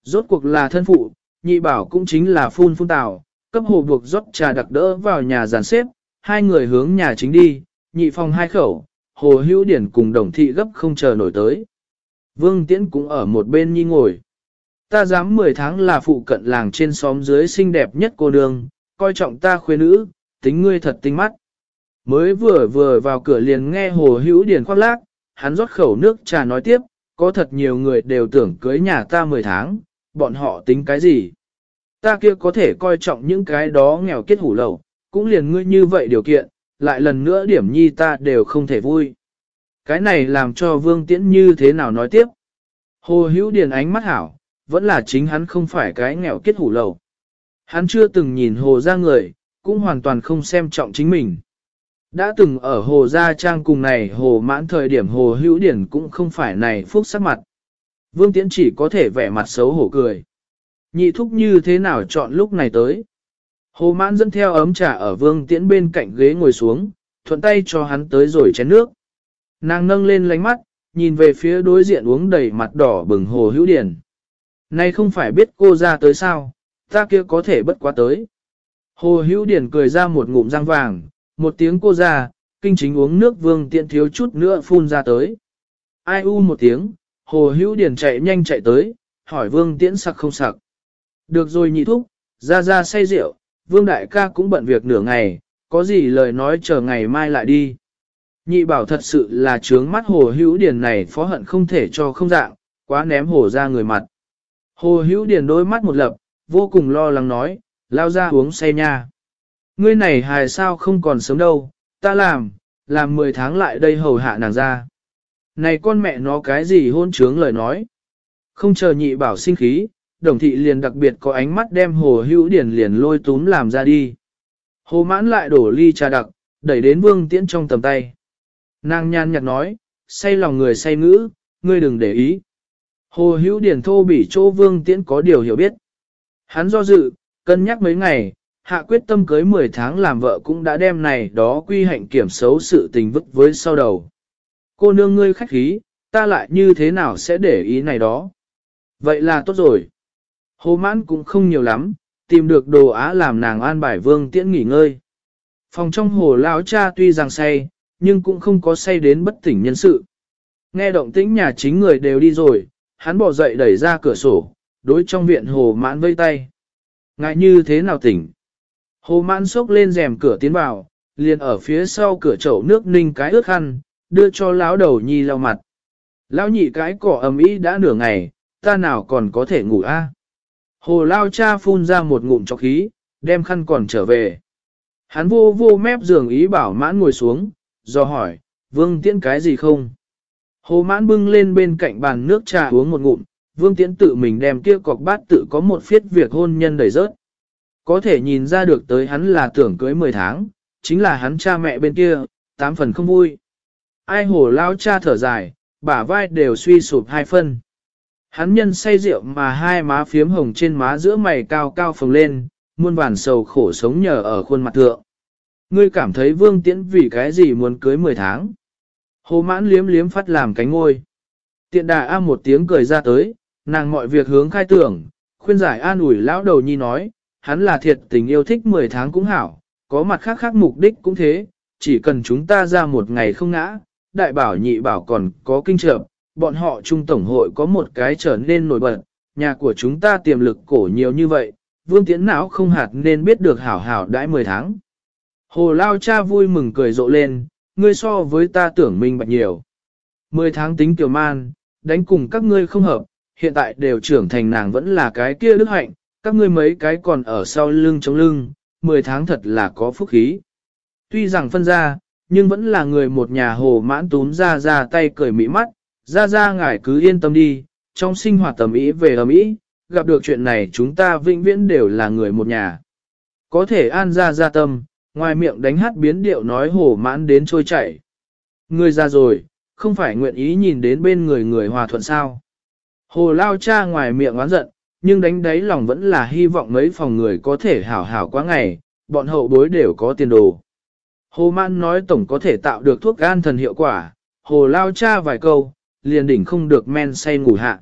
Rốt cuộc là thân phụ, nhị bảo cũng chính là phun phun tào, cấp hồ buộc rót trà đặc đỡ vào nhà giàn xếp, hai người hướng nhà chính đi, nhị phòng hai khẩu, hồ hữu điển cùng đồng thị gấp không chờ nổi tới. Vương Tiễn cũng ở một bên nhi ngồi. Ta dám 10 tháng là phụ cận làng trên xóm dưới xinh đẹp nhất cô đường, coi trọng ta khuê nữ, tính ngươi thật tinh mắt. Mới vừa vừa vào cửa liền nghe hồ hữu điền khoác lác, hắn rót khẩu nước trà nói tiếp, có thật nhiều người đều tưởng cưới nhà ta 10 tháng, bọn họ tính cái gì? Ta kia có thể coi trọng những cái đó nghèo kết hủ lầu, cũng liền ngươi như vậy điều kiện, lại lần nữa điểm nhi ta đều không thể vui. Cái này làm cho vương tiễn như thế nào nói tiếp? Hồ hữu điền ánh mắt hảo, vẫn là chính hắn không phải cái nghèo kết hủ lầu. Hắn chưa từng nhìn hồ ra người, cũng hoàn toàn không xem trọng chính mình. Đã từng ở hồ gia trang cùng này hồ mãn thời điểm hồ hữu điển cũng không phải này phúc sắc mặt. Vương Tiễn chỉ có thể vẻ mặt xấu hổ cười. Nhị thúc như thế nào chọn lúc này tới. Hồ mãn dẫn theo ấm trà ở vương tiễn bên cạnh ghế ngồi xuống, thuận tay cho hắn tới rồi chén nước. Nàng nâng lên lánh mắt, nhìn về phía đối diện uống đầy mặt đỏ bừng hồ hữu điển. Này không phải biết cô ra tới sao, ta kia có thể bất quá tới. Hồ hữu điển cười ra một ngụm răng vàng, một tiếng cô ra, kinh chính uống nước vương tiện thiếu chút nữa phun ra tới. Ai u một tiếng, hồ hữu điển chạy nhanh chạy tới, hỏi vương tiễn sặc không sặc. Được rồi nhị thúc, ra ra say rượu, vương đại ca cũng bận việc nửa ngày, có gì lời nói chờ ngày mai lại đi. Nhị bảo thật sự là trướng mắt hồ hữu điền này phó hận không thể cho không dạng, quá ném hồ ra người mặt. Hồ hữu điền đôi mắt một lập, vô cùng lo lắng nói, lao ra uống say nha. Ngươi này hài sao không còn sớm đâu, ta làm, làm 10 tháng lại đây hầu hạ nàng ra. Này con mẹ nó cái gì hôn trướng lời nói. Không chờ nhị bảo sinh khí, đồng thị liền đặc biệt có ánh mắt đem hồ hữu điển liền lôi túm làm ra đi. Hồ mãn lại đổ ly trà đặc, đẩy đến vương tiễn trong tầm tay. Nàng nhan nhạt nói, say lòng người say ngữ, ngươi đừng để ý. Hồ hữu điển thô bỉ chỗ vương tiễn có điều hiểu biết. Hắn do dự, cân nhắc mấy ngày, hạ quyết tâm cưới 10 tháng làm vợ cũng đã đem này đó quy hạnh kiểm xấu sự tình vứt với sau đầu. Cô nương ngươi khách khí, ta lại như thế nào sẽ để ý này đó. Vậy là tốt rồi. Hồ mãn cũng không nhiều lắm, tìm được đồ á làm nàng an bài vương tiễn nghỉ ngơi. Phòng trong hồ lão cha tuy rằng say, nhưng cũng không có say đến bất tỉnh nhân sự. Nghe động tĩnh nhà chính người đều đi rồi, hắn bỏ dậy đẩy ra cửa sổ, đối trong viện hồ mãn vây tay. Ngại như thế nào tỉnh? Hồ mãn xốc lên rèm cửa tiến vào, liền ở phía sau cửa chậu nước ninh cái ướt khăn, đưa cho lão đầu nhi lau mặt. Lão nhị cái cỏ ầm ĩ đã nửa ngày, ta nào còn có thể ngủ a? Hồ lao cha phun ra một ngụm cho khí, đem khăn còn trở về. Hắn vô vô mép giường ý bảo mãn ngồi xuống, do hỏi, vương tiễn cái gì không? Hồ mãn bưng lên bên cạnh bàn nước trà uống một ngụm, vương tiễn tự mình đem kia cọc bát tự có một phiết việc hôn nhân đầy rớt. Có thể nhìn ra được tới hắn là tưởng cưới 10 tháng, chính là hắn cha mẹ bên kia, tám phần không vui. Ai hồ lao cha thở dài, bả vai đều suy sụp hai phân. Hắn nhân say rượu mà hai má phiếm hồng trên má giữa mày cao cao phồng lên, muôn vàn sầu khổ sống nhờ ở khuôn mặt thượng. Ngươi cảm thấy vương tiễn vì cái gì muốn cưới 10 tháng. Hồ mãn liếm liếm phát làm cánh ngôi. Tiện đà a một tiếng cười ra tới, nàng mọi việc hướng khai tưởng, khuyên giải an ủi lão đầu nhi nói, hắn là thiệt tình yêu thích 10 tháng cũng hảo, có mặt khác khác mục đích cũng thế, chỉ cần chúng ta ra một ngày không ngã, đại bảo nhị bảo còn có kinh trợ, bọn họ trung tổng hội có một cái trở nên nổi bật, nhà của chúng ta tiềm lực cổ nhiều như vậy, vương tiễn não không hạt nên biết được hảo hảo đãi 10 tháng. Hồ Lao cha vui mừng cười rộ lên, ngươi so với ta tưởng minh bạch nhiều. 10 tháng tính kiều man, đánh cùng các ngươi không hợp, hiện tại đều trưởng thành nàng vẫn là cái kia đức hạnh, các ngươi mấy cái còn ở sau lưng chống lưng, 10 tháng thật là có phúc khí. Tuy rằng phân ra, nhưng vẫn là người một nhà hồ mãn túm ra ra tay cười mỹ mắt, ra ra ngài cứ yên tâm đi, trong sinh hoạt tầm ý về ầm ý, gặp được chuyện này chúng ta vĩnh viễn đều là người một nhà. Có thể an ra ra tâm, ngoài miệng đánh hát biến điệu nói hổ mãn đến trôi chảy. Người ra rồi, không phải nguyện ý nhìn đến bên người người hòa thuận sao. Hồ lao cha ngoài miệng oán giận, nhưng đánh đáy lòng vẫn là hy vọng mấy phòng người có thể hảo hảo quá ngày, bọn hậu bối đều có tiền đồ. Hồ mãn nói tổng có thể tạo được thuốc gan thần hiệu quả, hồ lao cha vài câu, liền đỉnh không được men say ngủ hạ.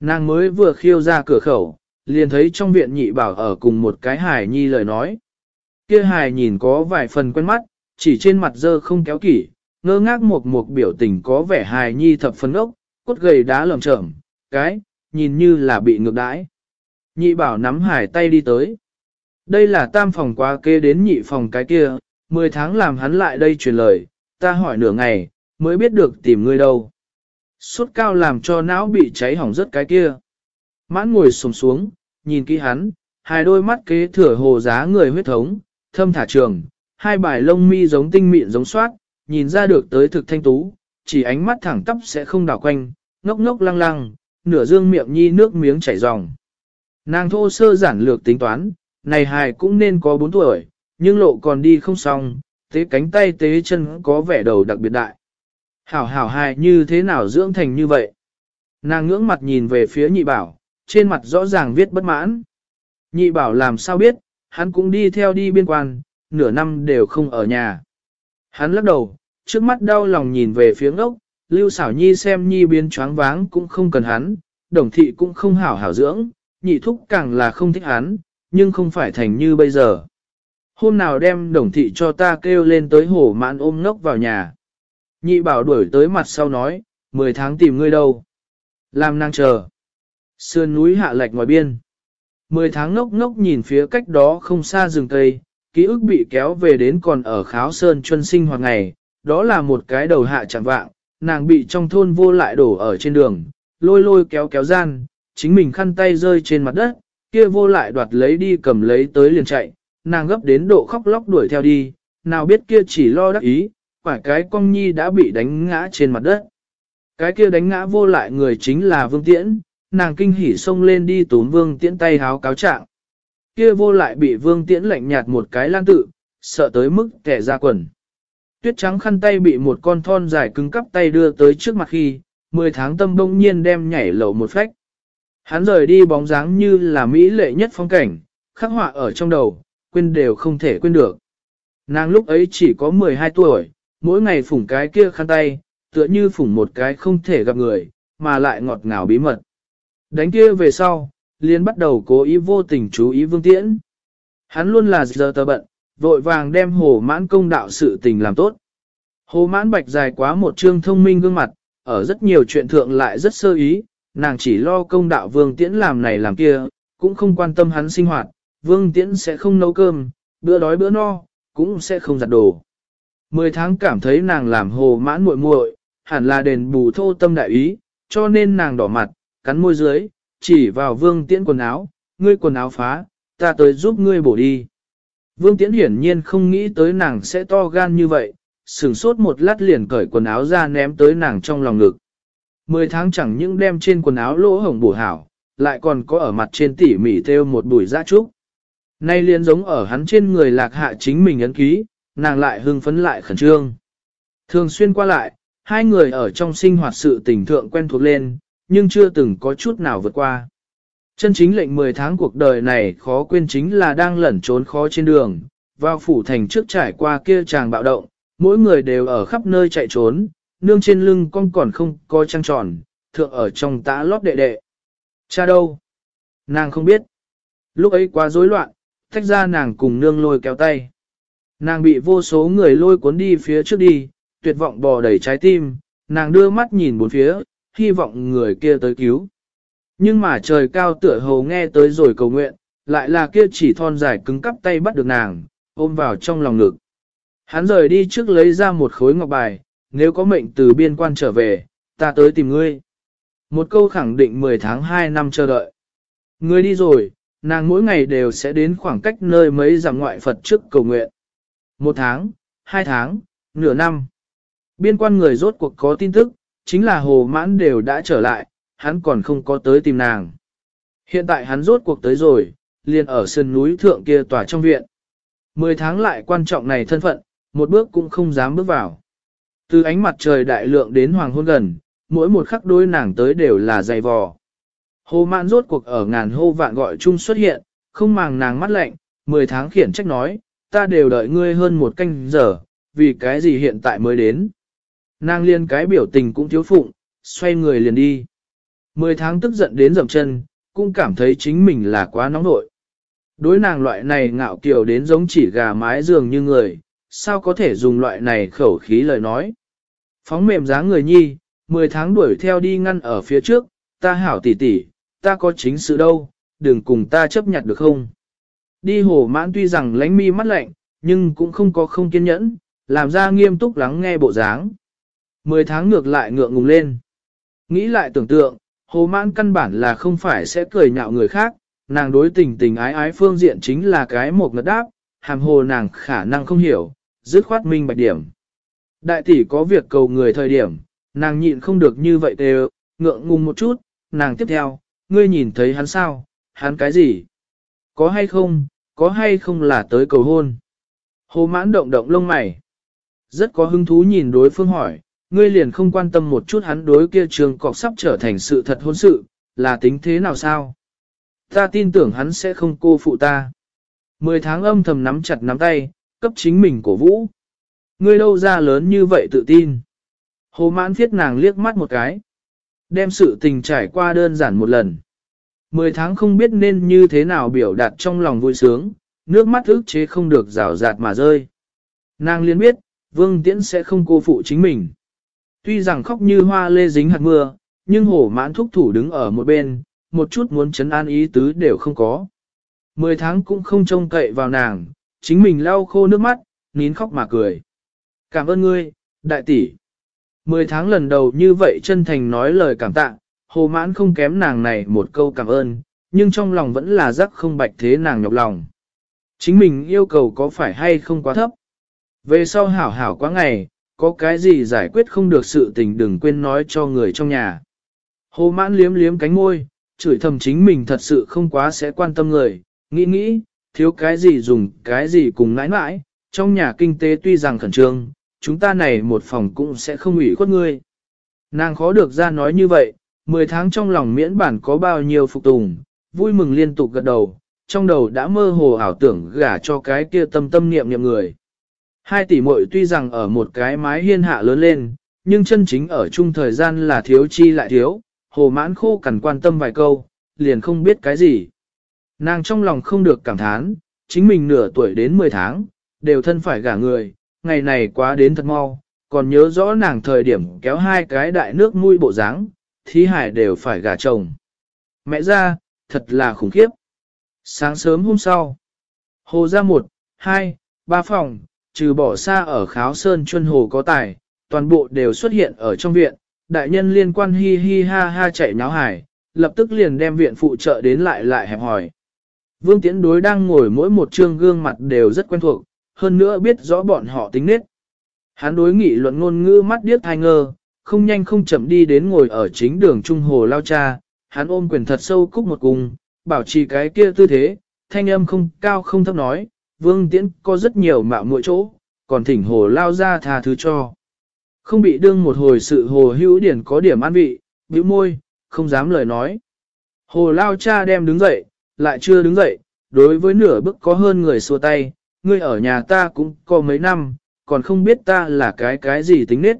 Nàng mới vừa khiêu ra cửa khẩu, liền thấy trong viện nhị bảo ở cùng một cái hài nhi lời nói. Kia hài nhìn có vài phần quen mắt, chỉ trên mặt dơ không kéo kỷ, ngơ ngác một một biểu tình có vẻ hài nhi thập phân ốc, cốt gầy đá lầm chởm, cái, nhìn như là bị ngược đãi. Nhị bảo nắm hải tay đi tới. Đây là tam phòng quá kê đến nhị phòng cái kia, 10 tháng làm hắn lại đây truyền lời, ta hỏi nửa ngày, mới biết được tìm ngươi đâu. Sốt cao làm cho não bị cháy hỏng rất cái kia. Mãn ngồi sồm xuống, nhìn kỹ hắn, hai đôi mắt kế thừa hồ giá người huyết thống, thâm thả trường, hai bài lông mi giống tinh mịn giống soát, nhìn ra được tới thực thanh tú, chỉ ánh mắt thẳng tắp sẽ không đảo quanh, ngốc ngốc lăng lăng, nửa dương miệng nhi nước miếng chảy ròng. Nàng thô sơ giản lược tính toán, này hài cũng nên có 4 tuổi, nhưng lộ còn đi không xong, tế cánh tay tế chân có vẻ đầu đặc biệt đại. Hảo hảo hài như thế nào dưỡng thành như vậy? Nàng ngưỡng mặt nhìn về phía nhị bảo, trên mặt rõ ràng viết bất mãn. Nhị bảo làm sao biết, hắn cũng đi theo đi biên quan, nửa năm đều không ở nhà. Hắn lắc đầu, trước mắt đau lòng nhìn về phía ngốc, Lưu xảo nhi xem nhi biến choáng váng cũng không cần hắn, đồng thị cũng không hảo hảo dưỡng, nhị thúc càng là không thích hắn, nhưng không phải thành như bây giờ. Hôm nào đem đồng thị cho ta kêu lên tới hổ mãn ôm ngốc vào nhà. Nhị bảo đuổi tới mặt sau nói, 10 tháng tìm ngươi đâu. Làm nàng chờ. Sườn núi hạ lệch ngoài biên. 10 tháng ngốc ngốc nhìn phía cách đó không xa rừng cây, ký ức bị kéo về đến còn ở kháo sơn chuân sinh hoạt ngày, đó là một cái đầu hạ chẳng vạng, nàng bị trong thôn vô lại đổ ở trên đường, lôi lôi kéo kéo gian, chính mình khăn tay rơi trên mặt đất, kia vô lại đoạt lấy đi cầm lấy tới liền chạy, nàng gấp đến độ khóc lóc đuổi theo đi, nào biết kia chỉ lo đắc ý, quả cái cong nhi đã bị đánh ngã trên mặt đất. Cái kia đánh ngã vô lại người chính là Vương Tiễn, nàng kinh hỉ xông lên đi tốn Vương Tiễn tay háo cáo trạng. Kia vô lại bị Vương Tiễn lạnh nhạt một cái lan tự, sợ tới mức kẻ ra quần. Tuyết trắng khăn tay bị một con thon dài cứng cắp tay đưa tới trước mặt khi, 10 tháng tâm bỗng nhiên đem nhảy lầu một phách. Hắn rời đi bóng dáng như là mỹ lệ nhất phong cảnh, khắc họa ở trong đầu, quên đều không thể quên được. Nàng lúc ấy chỉ có 12 tuổi, mỗi ngày phủng cái kia khăn tay, tựa như phủng một cái không thể gặp người, mà lại ngọt ngào bí mật. Đánh kia về sau, liền bắt đầu cố ý vô tình chú ý vương tiễn. Hắn luôn là giờ tờ bận, vội vàng đem hồ mãn công đạo sự tình làm tốt. Hồ mãn bạch dài quá một trương thông minh gương mặt, ở rất nhiều chuyện thượng lại rất sơ ý, nàng chỉ lo công đạo vương tiễn làm này làm kia, cũng không quan tâm hắn sinh hoạt, vương tiễn sẽ không nấu cơm, bữa đói bữa no, cũng sẽ không giặt đồ. Mười tháng cảm thấy nàng làm hồ mãn muội muội, hẳn là đền bù thô tâm đại ý, cho nên nàng đỏ mặt, cắn môi dưới, chỉ vào vương tiễn quần áo, ngươi quần áo phá, ta tới giúp ngươi bổ đi. Vương Tiễn hiển nhiên không nghĩ tới nàng sẽ to gan như vậy, sửng sốt một lát liền cởi quần áo ra ném tới nàng trong lòng ngực. Mười tháng chẳng những đem trên quần áo lỗ hồng bổ hảo, lại còn có ở mặt trên tỉ mỉ theo một bụi da trúc. Nay liền giống ở hắn trên người lạc hạ chính mình ấn ký, nàng lại hưng phấn lại khẩn trương. Thường xuyên qua lại, hai người ở trong sinh hoạt sự tình thượng quen thuộc lên, nhưng chưa từng có chút nào vượt qua. Chân chính lệnh 10 tháng cuộc đời này khó quên chính là đang lẩn trốn khó trên đường, vào phủ thành trước trải qua kia chàng bạo động, mỗi người đều ở khắp nơi chạy trốn, nương trên lưng con còn không có trăng tròn, thượng ở trong tã lót đệ đệ. Cha đâu? Nàng không biết. Lúc ấy quá rối loạn, tách ra nàng cùng nương lôi kéo tay. Nàng bị vô số người lôi cuốn đi phía trước đi, tuyệt vọng bò đầy trái tim, nàng đưa mắt nhìn bốn phía, hy vọng người kia tới cứu. Nhưng mà trời cao tựa hồ nghe tới rồi cầu nguyện, lại là kia chỉ thon dài cứng cắp tay bắt được nàng, ôm vào trong lòng ngực. Hắn rời đi trước lấy ra một khối ngọc bài, nếu có mệnh từ biên quan trở về, ta tới tìm ngươi. Một câu khẳng định 10 tháng 2 năm chờ đợi. Ngươi đi rồi, nàng mỗi ngày đều sẽ đến khoảng cách nơi mấy giảm ngoại Phật trước cầu nguyện. Một tháng, hai tháng, nửa năm. Biên quan người rốt cuộc có tin tức, chính là hồ mãn đều đã trở lại, hắn còn không có tới tìm nàng. Hiện tại hắn rốt cuộc tới rồi, liền ở sân núi thượng kia tòa trong viện. Mười tháng lại quan trọng này thân phận, một bước cũng không dám bước vào. Từ ánh mặt trời đại lượng đến hoàng hôn gần, mỗi một khắc đôi nàng tới đều là dày vò. Hồ mãn rốt cuộc ở ngàn hô vạn gọi chung xuất hiện, không màng nàng mắt lạnh, mười tháng khiển trách nói, ta đều đợi ngươi hơn một canh giờ, vì cái gì hiện tại mới đến. Nàng liên cái biểu tình cũng thiếu phụng, xoay người liền đi. Mười tháng tức giận đến dầm chân, cũng cảm thấy chính mình là quá nóng nội. Đối nàng loại này ngạo kiều đến giống chỉ gà mái giường như người, sao có thể dùng loại này khẩu khí lời nói. Phóng mềm dáng người nhi, mười tháng đuổi theo đi ngăn ở phía trước, ta hảo tỉ tỉ, ta có chính sự đâu, đừng cùng ta chấp nhận được không. Đi hồ mãn tuy rằng lánh mi mắt lạnh, nhưng cũng không có không kiên nhẫn, làm ra nghiêm túc lắng nghe bộ dáng. Mười tháng ngược lại ngượng ngùng lên. Nghĩ lại tưởng tượng, hồ mãn căn bản là không phải sẽ cười nhạo người khác, nàng đối tình tình ái ái phương diện chính là cái một ngật đáp, hàm hồ nàng khả năng không hiểu, dứt khoát minh bạch điểm. Đại tỷ có việc cầu người thời điểm, nàng nhịn không được như vậy đều, ngượng ngùng một chút, nàng tiếp theo, ngươi nhìn thấy hắn sao, hắn cái gì? Có hay không, có hay không là tới cầu hôn? Hồ mãn động động lông mày. Rất có hứng thú nhìn đối phương hỏi, ngươi liền không quan tâm một chút hắn đối kia trường cọc sắp trở thành sự thật hôn sự, là tính thế nào sao? Ta tin tưởng hắn sẽ không cô phụ ta. Mười tháng âm thầm nắm chặt nắm tay, cấp chính mình cổ vũ. Ngươi đâu ra lớn như vậy tự tin. Hồ mãn thiết nàng liếc mắt một cái. Đem sự tình trải qua đơn giản một lần. Mười tháng không biết nên như thế nào biểu đạt trong lòng vui sướng, nước mắt ức chế không được rào rạt mà rơi. Nàng liên biết, Vương Tiễn sẽ không cô phụ chính mình. Tuy rằng khóc như hoa lê dính hạt mưa, nhưng hổ mãn thúc thủ đứng ở một bên, một chút muốn chấn an ý tứ đều không có. Mười tháng cũng không trông cậy vào nàng, chính mình lau khô nước mắt, nín khóc mà cười. Cảm ơn ngươi, đại tỷ. Mười tháng lần đầu như vậy chân thành nói lời cảm tạ, hồ mãn không kém nàng này một câu cảm ơn, nhưng trong lòng vẫn là rắc không bạch thế nàng nhọc lòng. Chính mình yêu cầu có phải hay không quá thấp. Về sau hảo hảo quá ngày, có cái gì giải quyết không được sự tình đừng quên nói cho người trong nhà. Hồ mãn liếm liếm cánh môi, chửi thầm chính mình thật sự không quá sẽ quan tâm người, nghĩ nghĩ, thiếu cái gì dùng cái gì cùng nãi nãi, trong nhà kinh tế tuy rằng khẩn trương, chúng ta này một phòng cũng sẽ không ủy khuất ngươi. Nàng khó được ra nói như vậy, 10 tháng trong lòng miễn bản có bao nhiêu phục tùng, vui mừng liên tục gật đầu, trong đầu đã mơ hồ ảo tưởng gả cho cái kia tâm tâm niệm niệm người. Hai tỷ muội tuy rằng ở một cái mái hiên hạ lớn lên, nhưng chân chính ở chung thời gian là thiếu chi lại thiếu, hồ mãn khô cần quan tâm vài câu, liền không biết cái gì. Nàng trong lòng không được cảm thán, chính mình nửa tuổi đến 10 tháng, đều thân phải gả người, ngày này quá đến thật mau, còn nhớ rõ nàng thời điểm kéo hai cái đại nước mũi bộ dáng, thí hải đều phải gả chồng. Mẹ ra, thật là khủng khiếp. Sáng sớm hôm sau, hồ ra một, hai, ba phòng, trừ bỏ xa ở kháo sơn chuân hồ có tài, toàn bộ đều xuất hiện ở trong viện, đại nhân liên quan hi hi ha ha chạy nháo hải, lập tức liền đem viện phụ trợ đến lại lại hẹp hỏi. Vương Tiễn đối đang ngồi mỗi một trương gương mặt đều rất quen thuộc, hơn nữa biết rõ bọn họ tính nết. Hắn đối nghị luận ngôn ngữ mắt điếc thai ngơ, không nhanh không chậm đi đến ngồi ở chính đường trung hồ lao cha, hắn ôm quyền thật sâu cúc một cùng, bảo trì cái kia tư thế, thanh âm không cao không thấp nói, vương tiễn có rất nhiều mạo muội chỗ, còn thỉnh hồ lao ra tha thứ cho. Không bị đương một hồi sự hồ hữu điển có điểm an vị, bĩu môi, không dám lời nói. Hồ lao cha đem đứng dậy, lại chưa đứng dậy, đối với nửa bức có hơn người xua tay, ngươi ở nhà ta cũng có mấy năm, còn không biết ta là cái cái gì tính nết.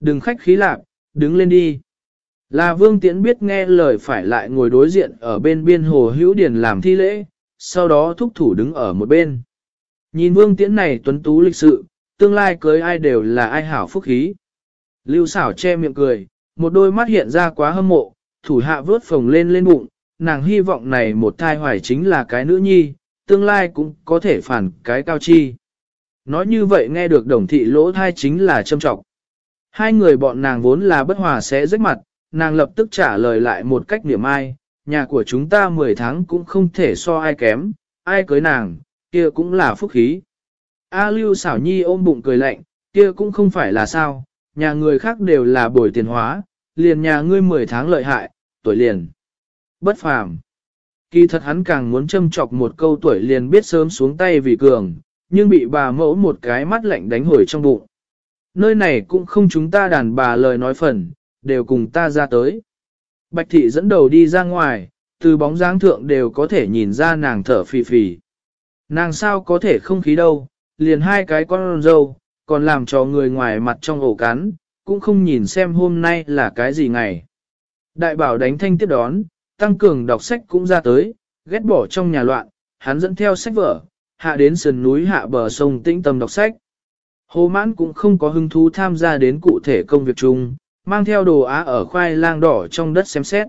Đừng khách khí lạc, đứng lên đi. Là vương tiễn biết nghe lời phải lại ngồi đối diện ở bên biên hồ hữu điển làm thi lễ, sau đó thúc thủ đứng ở một bên. Nhìn vương tiễn này tuấn tú lịch sự, tương lai cưới ai đều là ai hảo phúc khí. Lưu xảo che miệng cười, một đôi mắt hiện ra quá hâm mộ, thủ hạ vớt phồng lên lên bụng, nàng hy vọng này một thai hoài chính là cái nữ nhi, tương lai cũng có thể phản cái cao chi. Nói như vậy nghe được đồng thị lỗ thai chính là châm trọng. Hai người bọn nàng vốn là bất hòa sẽ rách mặt, nàng lập tức trả lời lại một cách niệm ai, nhà của chúng ta 10 tháng cũng không thể so ai kém, ai cưới nàng, kia cũng là phúc khí. A lưu xảo nhi ôm bụng cười lạnh, kia cũng không phải là sao, nhà người khác đều là bồi tiền hóa, liền nhà ngươi 10 tháng lợi hại, tuổi liền. Bất phàm. Kỳ thật hắn càng muốn châm chọc một câu tuổi liền biết sớm xuống tay vì cường, nhưng bị bà mẫu một cái mắt lạnh đánh hồi trong bụng. Nơi này cũng không chúng ta đàn bà lời nói phần, đều cùng ta ra tới. Bạch thị dẫn đầu đi ra ngoài, từ bóng dáng thượng đều có thể nhìn ra nàng thở phì phì. Nàng sao có thể không khí đâu, liền hai cái con dâu, còn làm cho người ngoài mặt trong ổ cắn, cũng không nhìn xem hôm nay là cái gì ngày. Đại bảo đánh thanh tiếp đón, tăng cường đọc sách cũng ra tới, ghét bỏ trong nhà loạn, hắn dẫn theo sách vở, hạ đến sườn núi hạ bờ sông tĩnh tâm đọc sách. Hồ mãn cũng không có hứng thú tham gia đến cụ thể công việc chung, mang theo đồ á ở khoai lang đỏ trong đất xem xét.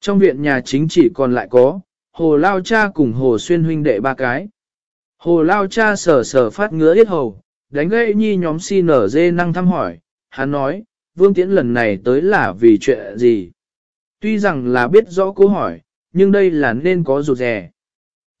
Trong viện nhà chính chỉ còn lại có, hồ lao cha cùng hồ xuyên huynh đệ ba cái. Hồ lao cha sở sở phát ngứa yết hầu, đánh gậy nhi nhóm si nở dê năng thăm hỏi, hắn nói, vương tiễn lần này tới là vì chuyện gì. Tuy rằng là biết rõ câu hỏi, nhưng đây là nên có rụt rè.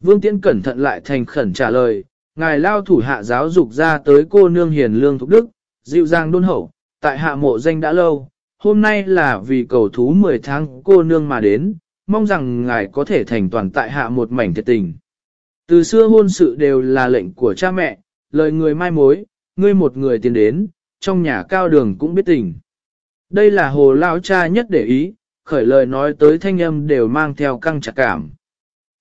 Vương tiễn cẩn thận lại thành khẩn trả lời, ngài lao thủ hạ giáo dục ra tới cô nương hiền lương thục đức, dịu dàng đôn hậu, tại hạ mộ danh đã lâu, hôm nay là vì cầu thú 10 tháng cô nương mà đến, mong rằng ngài có thể thành toàn tại hạ một mảnh thiệt tình. Từ xưa hôn sự đều là lệnh của cha mẹ, lời người mai mối, ngươi một người tiến đến, trong nhà cao đường cũng biết tình. Đây là hồ lao cha nhất để ý, khởi lời nói tới thanh âm đều mang theo căng chặt cảm.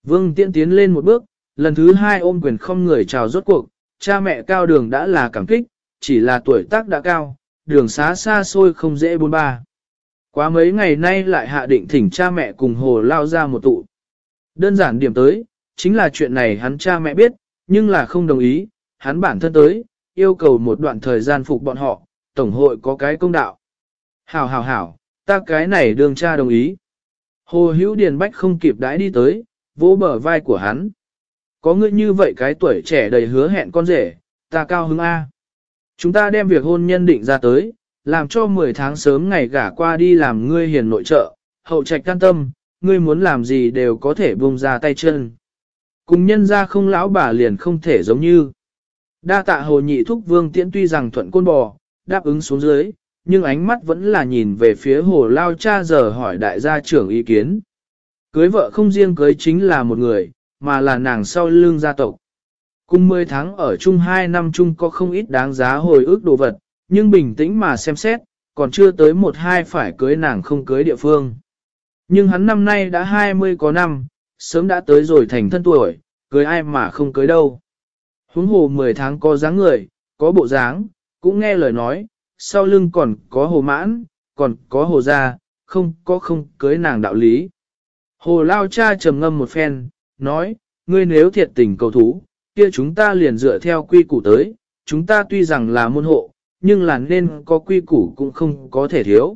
Vương tiễn tiến lên một bước, lần thứ hai ôm quyền không người chào rốt cuộc, cha mẹ cao đường đã là cảm kích, chỉ là tuổi tác đã cao, đường xá xa xôi không dễ bốn ba. Quá mấy ngày nay lại hạ định thỉnh cha mẹ cùng hồ lao ra một tụ. Đơn giản điểm tới, chính là chuyện này hắn cha mẹ biết, nhưng là không đồng ý, hắn bản thân tới, yêu cầu một đoạn thời gian phục bọn họ, tổng hội có cái công đạo. Hảo hảo hảo, ta cái này đường cha đồng ý. Hồ hữu điền bách không kịp đãi đi tới, vỗ bờ vai của hắn. Có ngươi như vậy cái tuổi trẻ đầy hứa hẹn con rể, ta cao hứng A. Chúng ta đem việc hôn nhân định ra tới, làm cho 10 tháng sớm ngày gả qua đi làm ngươi hiền nội trợ, hậu trạch can tâm, ngươi muốn làm gì đều có thể buông ra tay chân. Cùng nhân ra không lão bà liền không thể giống như. Đa tạ hồ nhị thúc vương tiễn tuy rằng thuận côn bò, đáp ứng xuống dưới, nhưng ánh mắt vẫn là nhìn về phía hồ lao cha giờ hỏi đại gia trưởng ý kiến. Cưới vợ không riêng cưới chính là một người, mà là nàng sau lương gia tộc. Cùng 10 tháng ở chung 2 năm chung có không ít đáng giá hồi ước đồ vật, nhưng bình tĩnh mà xem xét, còn chưa tới một hai phải cưới nàng không cưới địa phương. Nhưng hắn năm nay đã 20 có năm, sớm đã tới rồi thành thân tuổi, cưới ai mà không cưới đâu. Huống hồ 10 tháng có dáng người, có bộ dáng, cũng nghe lời nói, sau lưng còn có hồ mãn, còn có hồ gia, không có không cưới nàng đạo lý. Hồ lao cha trầm ngâm một phen, nói, ngươi nếu thiệt tình cầu thú, kia chúng ta liền dựa theo quy củ tới, chúng ta tuy rằng là môn hộ, nhưng là nên có quy củ cũng không có thể thiếu.